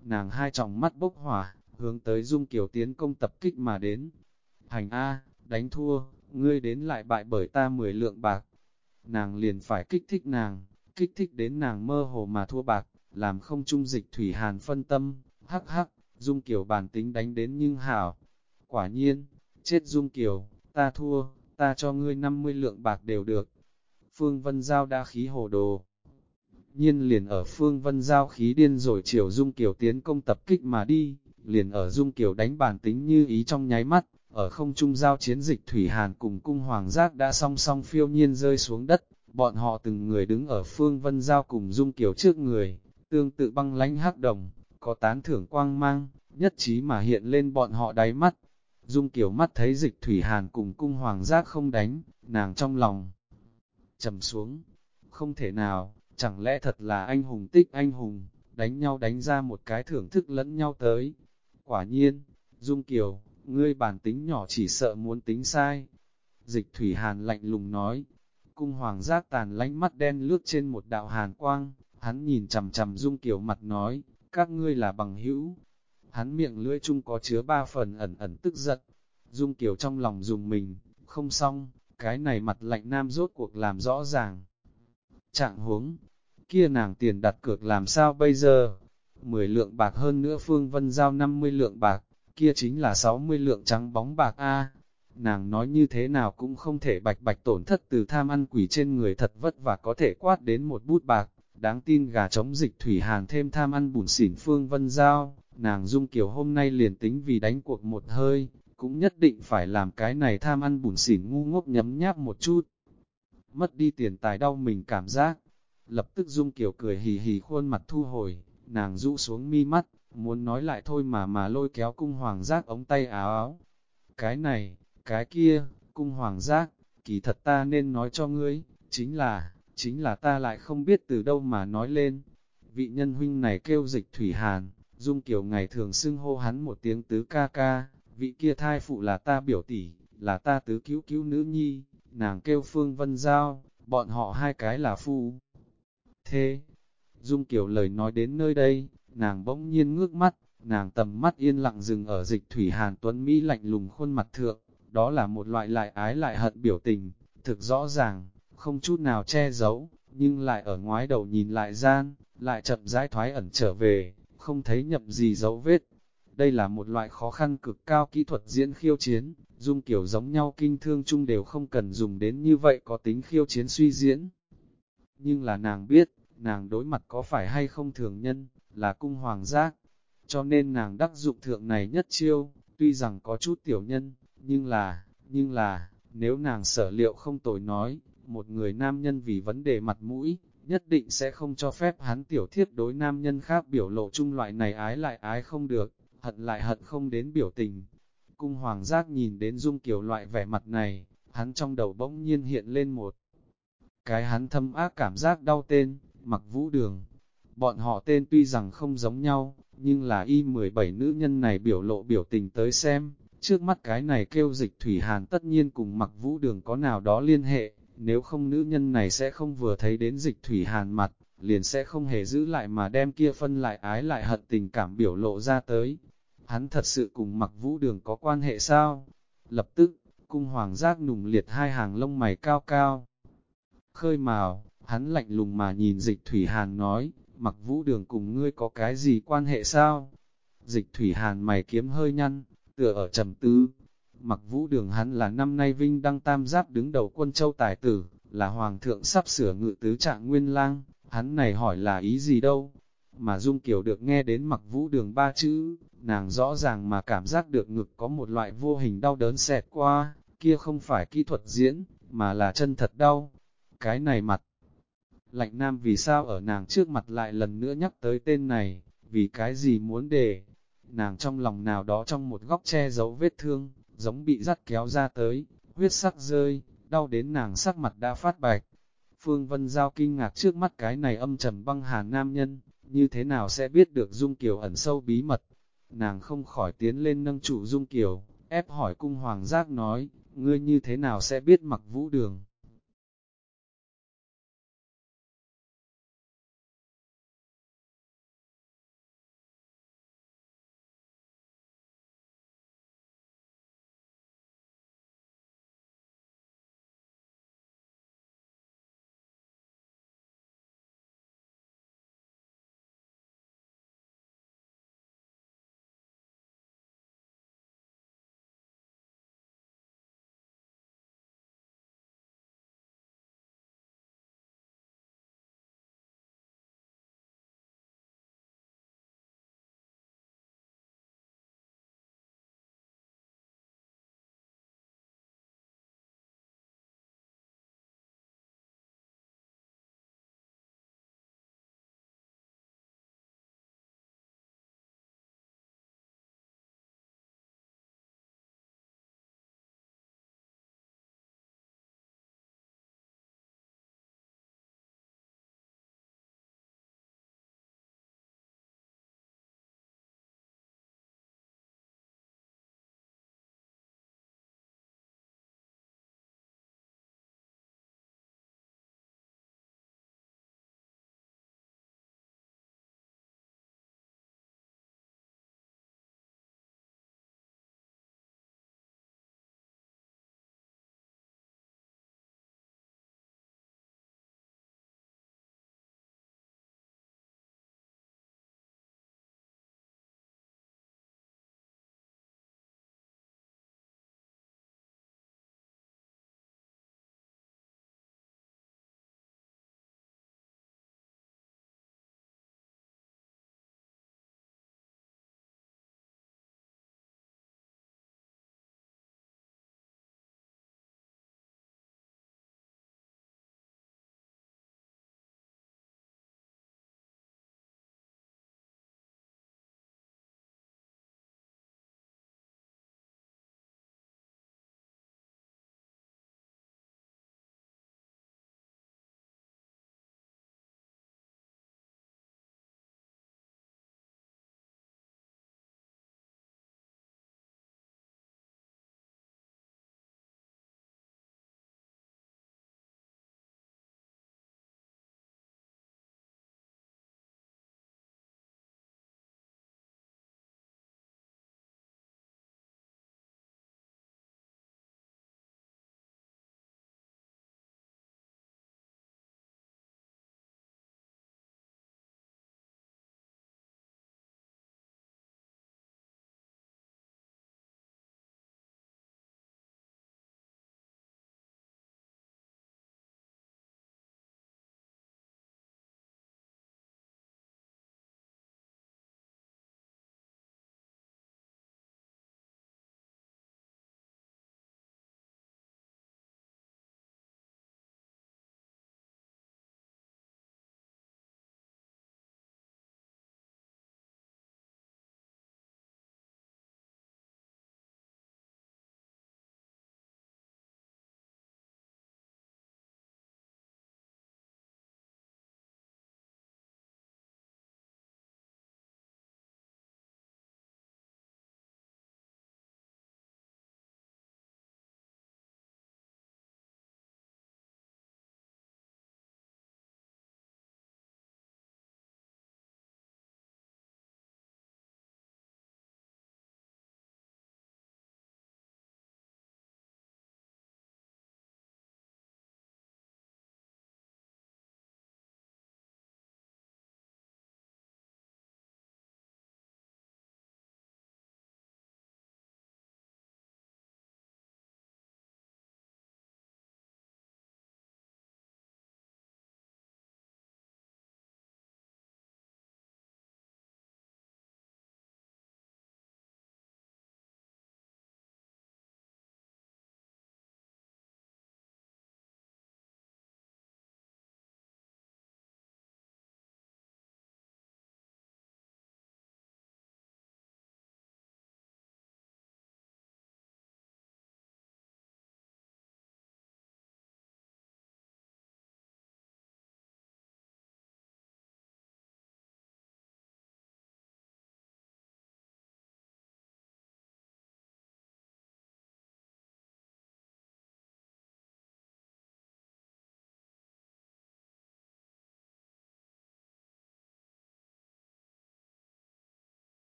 Nàng hai tròng mắt bốc hỏa, hướng tới Dung Kiều tiến công tập kích mà đến. Hành A, đánh thua, ngươi đến lại bại bởi ta mười lượng bạc. Nàng liền phải kích thích nàng, kích thích đến nàng mơ hồ mà thua bạc, làm không trung dịch thủy hàn phân tâm, hắc hắc, Dung Kiều bản tính đánh đến nhưng hảo. Quả nhiên, chết Dung Kiều, ta thua, ta cho ngươi 50 lượng bạc đều được. Phương Vân Giao đã khí hồ đồ. Nhiên liền ở Phương Vân Giao khí điên rồi chiều Dung Kiều tiến công tập kích mà đi, liền ở Dung Kiều đánh bản tính như ý trong nháy mắt, ở không trung giao chiến dịch Thủy Hàn cùng cung Hoàng Giác đã song song phiêu nhiên rơi xuống đất, bọn họ từng người đứng ở Phương Vân Giao cùng Dung Kiều trước người, tương tự băng lánh hắc đồng, có tán thưởng quang mang, nhất trí mà hiện lên bọn họ đáy mắt. Dung Kiều mắt thấy dịch Thủy Hàn cùng cung Hoàng Giác không đánh, nàng trong lòng trầm xuống, không thể nào, chẳng lẽ thật là anh hùng tích anh hùng, đánh nhau đánh ra một cái thưởng thức lẫn nhau tới. Quả nhiên, Dung Kiều, ngươi bản tính nhỏ chỉ sợ muốn tính sai. Dịch Thủy Hàn lạnh lùng nói, cung hoàng giác tàn lánh mắt đen lướt trên một đạo hàn quang, hắn nhìn chầm chầm Dung Kiều mặt nói, các ngươi là bằng hữu. Hắn miệng lưỡi chung có chứa ba phần ẩn ẩn tức giận. Dung Kiều trong lòng dùng mình, không xong, cái này mặt lạnh nam rốt cuộc làm rõ ràng. Trạng huống, kia nàng tiền đặt cược làm sao bây giờ? 10 lượng bạc hơn nữa Phương Vân giao 50 lượng bạc, kia chính là 60 lượng trắng bóng bạc A. Nàng nói như thế nào cũng không thể bạch bạch tổn thất từ tham ăn quỷ trên người thật vất và có thể quát đến một bút bạc. Đáng tin gà chống dịch thủy hàn thêm tham ăn bùn xỉn Phương Vân Giao, nàng Dung Kiều hôm nay liền tính vì đánh cuộc một hơi, cũng nhất định phải làm cái này tham ăn bùn xỉn ngu ngốc nhấm nháp một chút. Mất đi tiền tài đau mình cảm giác, lập tức Dung Kiều cười hì hì khuôn mặt thu hồi, nàng rũ xuống mi mắt, muốn nói lại thôi mà mà lôi kéo cung hoàng giác ống tay áo áo. Cái này, cái kia, cung hoàng giác, kỳ thật ta nên nói cho ngươi, chính là, chính là ta lại không biết từ đâu mà nói lên. Vị nhân huynh này kêu dịch thủy hàn, Dung Kiều ngày thường xưng hô hắn một tiếng tứ ca ca, vị kia thai phụ là ta biểu tỷ, là ta tứ cứu cứu nữ nhi, nàng kêu Phương Vân Giao, bọn họ hai cái là phu. Thế, Dung Kiều lời nói đến nơi đây, nàng bỗng nhiên ngước mắt, nàng tầm mắt yên lặng dừng ở dịch thủy Hàn Tuấn Mỹ lạnh lùng khuôn mặt thượng, đó là một loại lại ái lại hận biểu tình, thực rõ ràng, không chút nào che giấu, nhưng lại ở ngoái đầu nhìn lại gian, lại chậm rãi thoái ẩn trở về, không thấy nhập gì dấu vết. Đây là một loại khó khăn cực cao kỹ thuật diễn khiêu chiến, dung kiểu giống nhau kinh thương chung đều không cần dùng đến như vậy có tính khiêu chiến suy diễn. Nhưng là nàng biết, nàng đối mặt có phải hay không thường nhân, là cung hoàng giác. Cho nên nàng đắc dụng thượng này nhất chiêu, tuy rằng có chút tiểu nhân, nhưng là, nhưng là, nếu nàng sở liệu không tồi nói, một người nam nhân vì vấn đề mặt mũi, nhất định sẽ không cho phép hắn tiểu thiết đối nam nhân khác biểu lộ chung loại này ái lại ái không được, hận lại hận không đến biểu tình. Cung hoàng giác nhìn đến dung kiểu loại vẻ mặt này, hắn trong đầu bỗng nhiên hiện lên một cái hắn thâm ác cảm giác đau tên, mặc vũ đường. Bọn họ tên tuy rằng không giống nhau, nhưng là y 17 nữ nhân này biểu lộ biểu tình tới xem, trước mắt cái này kêu dịch thủy hàn tất nhiên cùng mặc vũ đường có nào đó liên hệ, nếu không nữ nhân này sẽ không vừa thấy đến dịch thủy hàn mặt, liền sẽ không hề giữ lại mà đem kia phân lại ái lại hận tình cảm biểu lộ ra tới. Hắn thật sự cùng mặc vũ đường có quan hệ sao? Lập tức, cung hoàng giác nùng liệt hai hàng lông mày cao cao. Khơi màu, Hắn lạnh lùng mà nhìn dịch thủy hàn nói, mặc vũ đường cùng ngươi có cái gì quan hệ sao? Dịch thủy hàn mày kiếm hơi nhăn, tựa ở trầm tư. Mặc vũ đường hắn là năm nay vinh đăng tam giáp đứng đầu quân châu tài tử, là hoàng thượng sắp sửa ngự tứ trạng nguyên lang, hắn này hỏi là ý gì đâu? Mà Dung Kiều được nghe đến mặc vũ đường ba chữ, nàng rõ ràng mà cảm giác được ngực có một loại vô hình đau đớn xẹt qua, kia không phải kỹ thuật diễn, mà là chân thật đau. Cái này mặt, Lạnh nam vì sao ở nàng trước mặt lại lần nữa nhắc tới tên này, vì cái gì muốn để, nàng trong lòng nào đó trong một góc che giấu vết thương, giống bị dắt kéo ra tới, huyết sắc rơi, đau đến nàng sắc mặt đã phát bạch. Phương Vân Giao kinh ngạc trước mắt cái này âm trầm băng hà nam nhân, như thế nào sẽ biết được Dung Kiều ẩn sâu bí mật. Nàng không khỏi tiến lên nâng trụ Dung Kiều, ép hỏi cung hoàng giác nói, ngươi như thế nào sẽ biết mặc vũ đường.